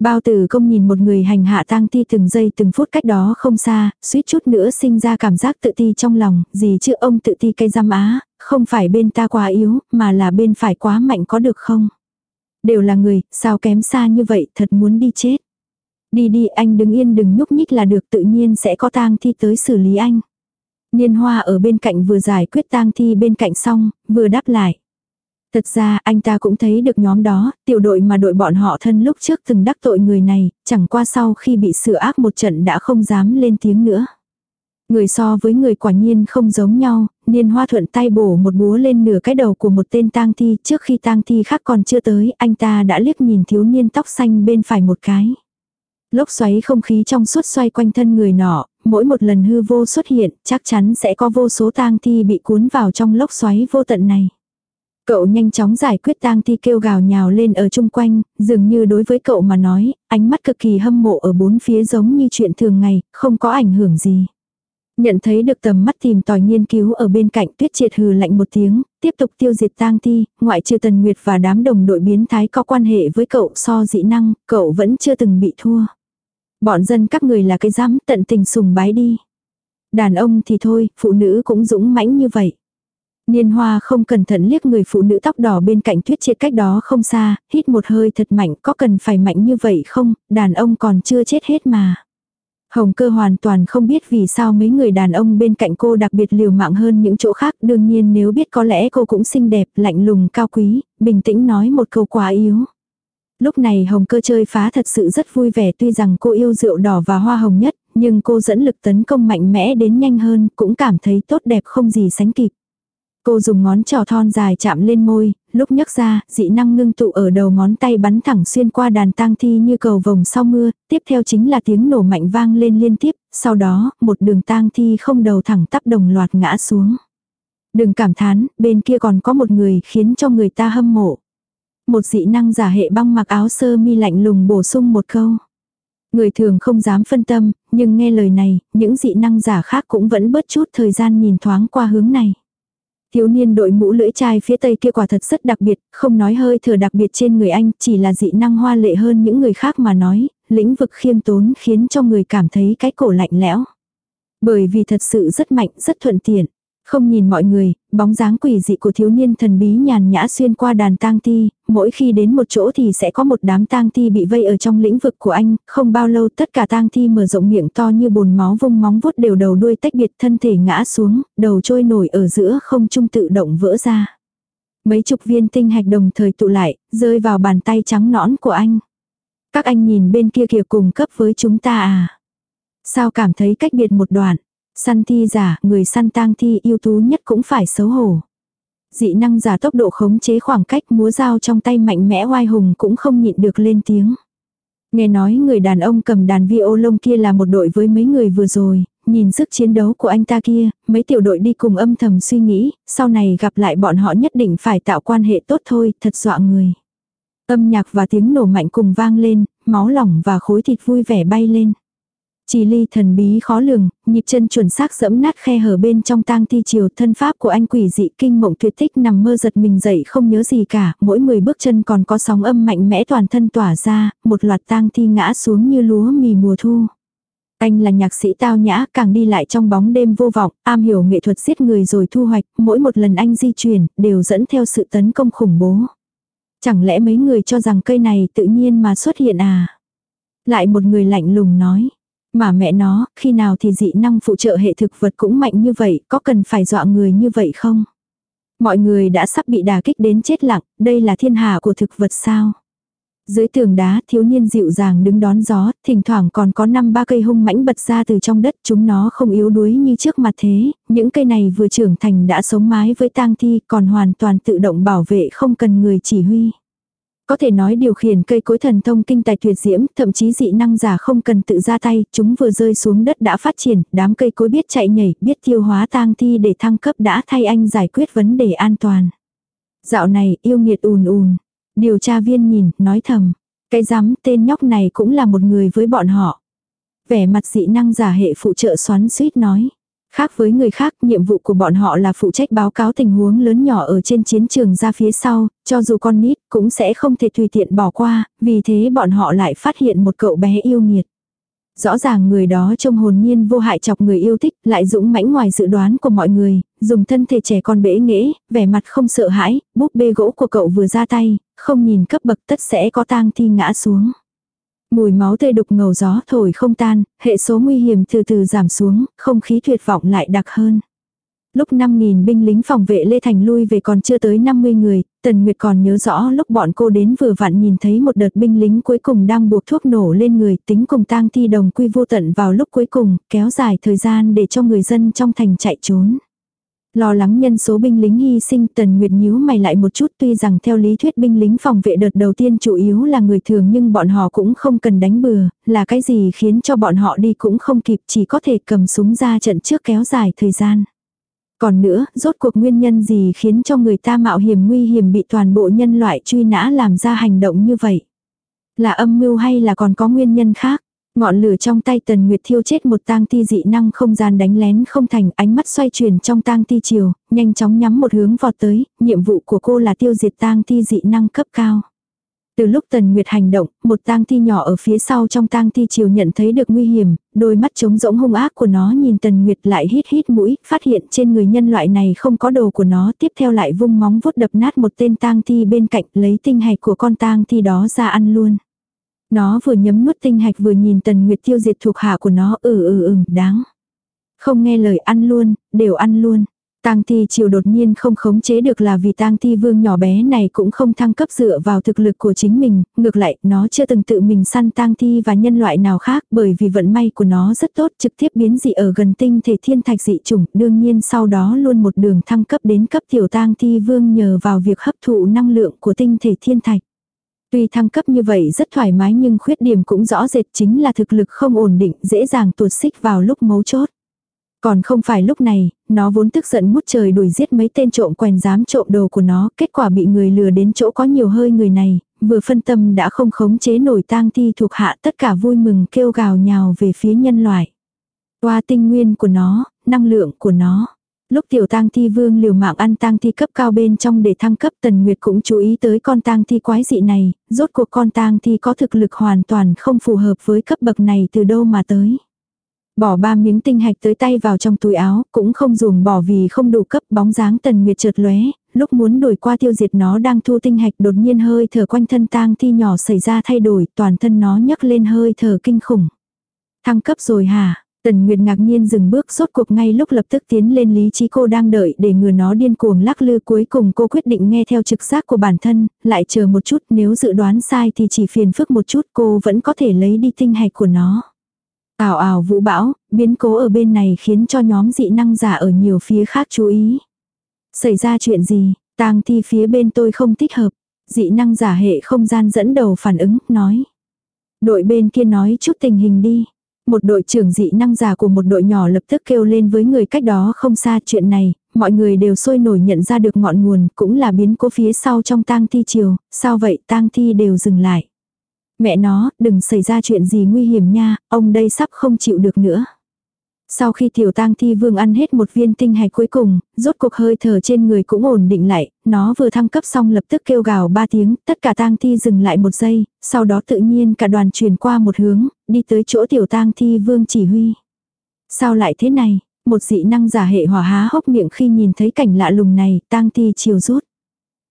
Bao tử công nhìn một người hành hạ tang thi từng giây từng phút cách đó không xa, suýt chút nữa sinh ra cảm giác tự ti trong lòng, gì chứ ông tự ti cây răm á, không phải bên ta quá yếu, mà là bên phải quá mạnh có được không? Đều là người, sao kém xa như vậy, thật muốn đi chết. Đi đi anh đứng yên đừng nhúc nhích là được tự nhiên sẽ có tang thi tới xử lý anh. Niên hoa ở bên cạnh vừa giải quyết tang thi bên cạnh xong, vừa đáp lại. Thật ra anh ta cũng thấy được nhóm đó, tiểu đội mà đội bọn họ thân lúc trước từng đắc tội người này, chẳng qua sau khi bị sửa ác một trận đã không dám lên tiếng nữa. Người so với người quả nhiên không giống nhau, niên hoa thuận tay bổ một búa lên nửa cái đầu của một tên tang thi trước khi tang thi khác còn chưa tới, anh ta đã liếc nhìn thiếu niên tóc xanh bên phải một cái. Lốc xoáy không khí trong suốt xoay quanh thân người nọ, mỗi một lần hư vô xuất hiện, chắc chắn sẽ có vô số tang thi bị cuốn vào trong lốc xoáy vô tận này. Cậu nhanh chóng giải quyết tang thi kêu gào nhào lên ở chung quanh, dường như đối với cậu mà nói, ánh mắt cực kỳ hâm mộ ở bốn phía giống như chuyện thường ngày, không có ảnh hưởng gì. Nhận thấy được tầm mắt tìm tòi nghiên cứu ở bên cạnh tuyết triệt hừ lạnh một tiếng, tiếp tục tiêu diệt tang thi, ngoại trừ tần nguyệt và đám đồng đội biến thái có quan hệ với cậu so dị năng, cậu vẫn chưa từng bị thua. Bọn dân các người là cái dám tận tình sùng bái đi. Đàn ông thì thôi, phụ nữ cũng dũng mãnh như vậy. Niên hoa không cẩn thận liếc người phụ nữ tóc đỏ bên cạnh tuyết triệt cách đó không xa, hít một hơi thật mạnh, có cần phải mạnh như vậy không, đàn ông còn chưa chết hết mà. Hồng cơ hoàn toàn không biết vì sao mấy người đàn ông bên cạnh cô đặc biệt liều mạng hơn những chỗ khác. Đương nhiên nếu biết có lẽ cô cũng xinh đẹp, lạnh lùng, cao quý, bình tĩnh nói một câu quá yếu. Lúc này hồng cơ chơi phá thật sự rất vui vẻ tuy rằng cô yêu rượu đỏ và hoa hồng nhất, nhưng cô dẫn lực tấn công mạnh mẽ đến nhanh hơn, cũng cảm thấy tốt đẹp không gì sánh kịp. Cô dùng ngón trò thon dài chạm lên môi, lúc nhấc ra, dị năng ngưng tụ ở đầu ngón tay bắn thẳng xuyên qua đàn tang thi như cầu vồng sau mưa, tiếp theo chính là tiếng nổ mạnh vang lên liên tiếp, sau đó, một đường tang thi không đầu thẳng tắp đồng loạt ngã xuống. Đừng cảm thán, bên kia còn có một người khiến cho người ta hâm mộ. Một dị năng giả hệ băng mặc áo sơ mi lạnh lùng bổ sung một câu. Người thường không dám phân tâm, nhưng nghe lời này, những dị năng giả khác cũng vẫn bớt chút thời gian nhìn thoáng qua hướng này. Thiếu niên đội mũ lưỡi chai phía tây kia quả thật rất đặc biệt, không nói hơi thừa đặc biệt trên người anh, chỉ là dị năng hoa lệ hơn những người khác mà nói, lĩnh vực khiêm tốn khiến cho người cảm thấy cái cổ lạnh lẽo. Bởi vì thật sự rất mạnh, rất thuận tiện. Không nhìn mọi người, bóng dáng quỷ dị của thiếu niên thần bí nhàn nhã xuyên qua đàn tang thi, mỗi khi đến một chỗ thì sẽ có một đám tang thi bị vây ở trong lĩnh vực của anh, không bao lâu tất cả tang thi mở rộng miệng to như bồn máu vung móng vuốt đều đầu đuôi tách biệt thân thể ngã xuống, đầu trôi nổi ở giữa không trung tự động vỡ ra. Mấy chục viên tinh hạch đồng thời tụ lại, rơi vào bàn tay trắng nõn của anh. Các anh nhìn bên kia kìa cùng cấp với chúng ta à. Sao cảm thấy cách biệt một đoạn. Săn thi giả, người săn tang thi ưu tú nhất cũng phải xấu hổ. Dị năng giả tốc độ khống chế khoảng cách múa dao trong tay mạnh mẽ oai hùng cũng không nhịn được lên tiếng. Nghe nói người đàn ông cầm đàn vi ô lông kia là một đội với mấy người vừa rồi, nhìn sức chiến đấu của anh ta kia, mấy tiểu đội đi cùng âm thầm suy nghĩ, sau này gặp lại bọn họ nhất định phải tạo quan hệ tốt thôi, thật dọa người. Âm nhạc và tiếng nổ mạnh cùng vang lên, máu lỏng và khối thịt vui vẻ bay lên. Chỉ ly thần bí khó lường, nhịp chân chuẩn xác dẫm nát khe hở bên trong tang thi chiều thân pháp của anh quỷ dị kinh mộng tuyệt tích nằm mơ giật mình dậy không nhớ gì cả, mỗi 10 bước chân còn có sóng âm mạnh mẽ toàn thân tỏa ra, một loạt tang thi ngã xuống như lúa mì mùa thu. Anh là nhạc sĩ tao nhã, càng đi lại trong bóng đêm vô vọng, am hiểu nghệ thuật giết người rồi thu hoạch, mỗi một lần anh di chuyển, đều dẫn theo sự tấn công khủng bố. Chẳng lẽ mấy người cho rằng cây này tự nhiên mà xuất hiện à? Lại một người lạnh lùng nói. Mà mẹ nó, khi nào thì dị năng phụ trợ hệ thực vật cũng mạnh như vậy, có cần phải dọa người như vậy không? Mọi người đã sắp bị đà kích đến chết lặng, đây là thiên hạ của thực vật sao? Dưới tường đá thiếu niên dịu dàng đứng đón gió, thỉnh thoảng còn có năm ba cây hung mãnh bật ra từ trong đất chúng nó không yếu đuối như trước mặt thế, những cây này vừa trưởng thành đã sống mái với tang thi còn hoàn toàn tự động bảo vệ không cần người chỉ huy. Có thể nói điều khiển cây cối thần thông kinh tài tuyệt diễm, thậm chí dị năng giả không cần tự ra tay, chúng vừa rơi xuống đất đã phát triển, đám cây cối biết chạy nhảy, biết tiêu hóa tang thi để thăng cấp đã thay anh giải quyết vấn đề an toàn. Dạo này yêu nghiệt ùn ùn. Điều tra viên nhìn, nói thầm. Cái rắm tên nhóc này cũng là một người với bọn họ. Vẻ mặt dị năng giả hệ phụ trợ xoắn suýt nói. Khác với người khác, nhiệm vụ của bọn họ là phụ trách báo cáo tình huống lớn nhỏ ở trên chiến trường ra phía sau, cho dù con nít cũng sẽ không thể tùy tiện bỏ qua, vì thế bọn họ lại phát hiện một cậu bé yêu nghiệt. Rõ ràng người đó trông hồn nhiên vô hại chọc người yêu thích, lại dũng mãnh ngoài dự đoán của mọi người, dùng thân thể trẻ con bể nghễ, vẻ mặt không sợ hãi, búp bê gỗ của cậu vừa ra tay, không nhìn cấp bậc tất sẽ có tang thi ngã xuống. Mùi máu tươi đục ngầu gió thổi không tan, hệ số nguy hiểm từ từ giảm xuống, không khí tuyệt vọng lại đặc hơn. Lúc 5.000 binh lính phòng vệ Lê Thành lui về còn chưa tới 50 người, Tần Nguyệt còn nhớ rõ lúc bọn cô đến vừa vặn nhìn thấy một đợt binh lính cuối cùng đang buộc thuốc nổ lên người tính cùng tang thi đồng quy vô tận vào lúc cuối cùng, kéo dài thời gian để cho người dân trong thành chạy trốn. Lo lắng nhân số binh lính hy sinh Tần Nguyệt nhíu mày lại một chút tuy rằng theo lý thuyết binh lính phòng vệ đợt đầu tiên chủ yếu là người thường nhưng bọn họ cũng không cần đánh bừa, là cái gì khiến cho bọn họ đi cũng không kịp chỉ có thể cầm súng ra trận trước kéo dài thời gian. Còn nữa, rốt cuộc nguyên nhân gì khiến cho người ta mạo hiểm nguy hiểm bị toàn bộ nhân loại truy nã làm ra hành động như vậy? Là âm mưu hay là còn có nguyên nhân khác? Ngọn lửa trong tay Tần Nguyệt thiêu chết một tang ti dị năng không gian đánh lén không thành, ánh mắt xoay chuyển trong tang ti chiều, nhanh chóng nhắm một hướng vọt tới, nhiệm vụ của cô là tiêu diệt tang ti dị năng cấp cao. Từ lúc Tần Nguyệt hành động, một tang thi nhỏ ở phía sau trong tang thi chiều nhận thấy được nguy hiểm, đôi mắt trống rỗng hung ác của nó nhìn Tần Nguyệt lại hít hít mũi, phát hiện trên người nhân loại này không có đồ của nó, tiếp theo lại vung móng vuốt đập nát một tên tang thi bên cạnh, lấy tinh hạch của con tang thi đó ra ăn luôn. Nó vừa nhấm nuốt tinh hạch vừa nhìn Tần Nguyệt tiêu diệt thuộc hạ của nó, ừ ừ ừ, đáng. Không nghe lời ăn luôn, đều ăn luôn. Tang thi chiều đột nhiên không khống chế được là vì tang thi vương nhỏ bé này cũng không thăng cấp dựa vào thực lực của chính mình, ngược lại, nó chưa từng tự mình săn tang thi và nhân loại nào khác bởi vì vận may của nó rất tốt trực tiếp biến dị ở gần tinh thể thiên thạch dị chủng, đương nhiên sau đó luôn một đường thăng cấp đến cấp tiểu tang thi vương nhờ vào việc hấp thụ năng lượng của tinh thể thiên thạch. Tuy thăng cấp như vậy rất thoải mái nhưng khuyết điểm cũng rõ rệt chính là thực lực không ổn định, dễ dàng tuột xích vào lúc mấu chốt. Còn không phải lúc này, nó vốn tức giận mút trời đuổi giết mấy tên trộm quèn dám trộm đồ của nó, kết quả bị người lừa đến chỗ có nhiều hơi người này, vừa phân tâm đã không khống chế nổi tang thi thuộc hạ tất cả vui mừng kêu gào nhào về phía nhân loại. Qua tinh nguyên của nó, năng lượng của nó. Lúc tiểu tang thi vương liều mạng ăn tang thi cấp cao bên trong để thăng cấp tần nguyệt cũng chú ý tới con tang thi quái dị này, rốt cuộc con tang thi có thực lực hoàn toàn không phù hợp với cấp bậc này từ đâu mà tới. Bỏ ba miếng tinh hạch tới tay vào trong túi áo, cũng không dùng bỏ vì không đủ cấp bóng dáng tần nguyệt trượt lóe, lúc muốn đổi qua tiêu diệt nó đang thu tinh hạch đột nhiên hơi thở quanh thân tang thi nhỏ xảy ra thay đổi, toàn thân nó nhấc lên hơi thở kinh khủng. Thăng cấp rồi hả? Tần Nguyệt ngạc nhiên dừng bước sốt cuộc ngay lúc lập tức tiến lên lý trí cô đang đợi để ngừa nó điên cuồng lắc lư cuối cùng cô quyết định nghe theo trực giác của bản thân, lại chờ một chút nếu dự đoán sai thì chỉ phiền phức một chút cô vẫn có thể lấy đi tinh hạch của nó. Ảo ảo vũ bão, biến cố ở bên này khiến cho nhóm dị năng giả ở nhiều phía khác chú ý. Xảy ra chuyện gì, tang thi phía bên tôi không thích hợp. Dị năng giả hệ không gian dẫn đầu phản ứng, nói. Đội bên kia nói chút tình hình đi. Một đội trưởng dị năng giả của một đội nhỏ lập tức kêu lên với người cách đó không xa chuyện này, mọi người đều sôi nổi nhận ra được ngọn nguồn, cũng là biến cố phía sau trong tang thi chiều, sao vậy tang thi đều dừng lại. Mẹ nó, đừng xảy ra chuyện gì nguy hiểm nha, ông đây sắp không chịu được nữa. Sau khi tiểu tang thi vương ăn hết một viên tinh hạch cuối cùng, rốt cuộc hơi thở trên người cũng ổn định lại, nó vừa thăng cấp xong lập tức kêu gào ba tiếng, tất cả tang thi dừng lại một giây, sau đó tự nhiên cả đoàn chuyển qua một hướng, đi tới chỗ tiểu tang thi vương chỉ huy. Sao lại thế này? Một dị năng giả hệ hỏa há hốc miệng khi nhìn thấy cảnh lạ lùng này, tang thi chiều rút.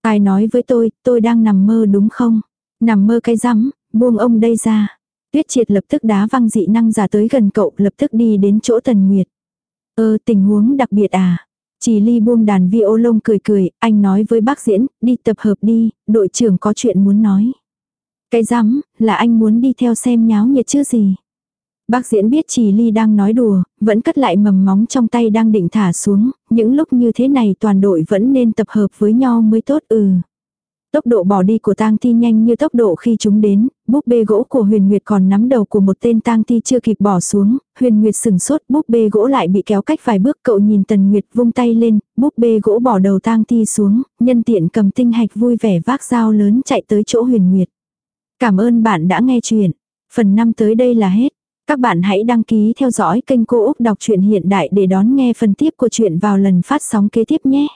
Ai nói với tôi, tôi đang nằm mơ đúng không? Nằm mơ cái rắm, buông ông đây ra. Tuyết triệt lập tức đá văng dị năng giả tới gần cậu, lập tức đi đến chỗ tần nguyệt. Ơ tình huống đặc biệt à. Chỉ ly buông đàn vi ô lông cười cười, anh nói với bác diễn, đi tập hợp đi, đội trưởng có chuyện muốn nói. Cái rắm, là anh muốn đi theo xem nháo nhiệt chứ gì. Bác diễn biết chỉ ly đang nói đùa, vẫn cất lại mầm móng trong tay đang định thả xuống, những lúc như thế này toàn đội vẫn nên tập hợp với nhau mới tốt ừ. Tốc độ bỏ đi của tang thi nhanh như tốc độ khi chúng đến, búp bê gỗ của huyền nguyệt còn nắm đầu của một tên tang thi chưa kịp bỏ xuống, huyền nguyệt sừng sốt búp bê gỗ lại bị kéo cách vài bước cậu nhìn tần nguyệt vung tay lên, búp bê gỗ bỏ đầu tang thi xuống, nhân tiện cầm tinh hạch vui vẻ vác dao lớn chạy tới chỗ huyền nguyệt. Cảm ơn bạn đã nghe chuyện. Phần 5 tới đây là hết. Các bạn hãy đăng ký theo dõi kênh Cô Úc Đọc truyện Hiện Đại để đón nghe phần tiếp của chuyện vào lần phát sóng kế tiếp nhé.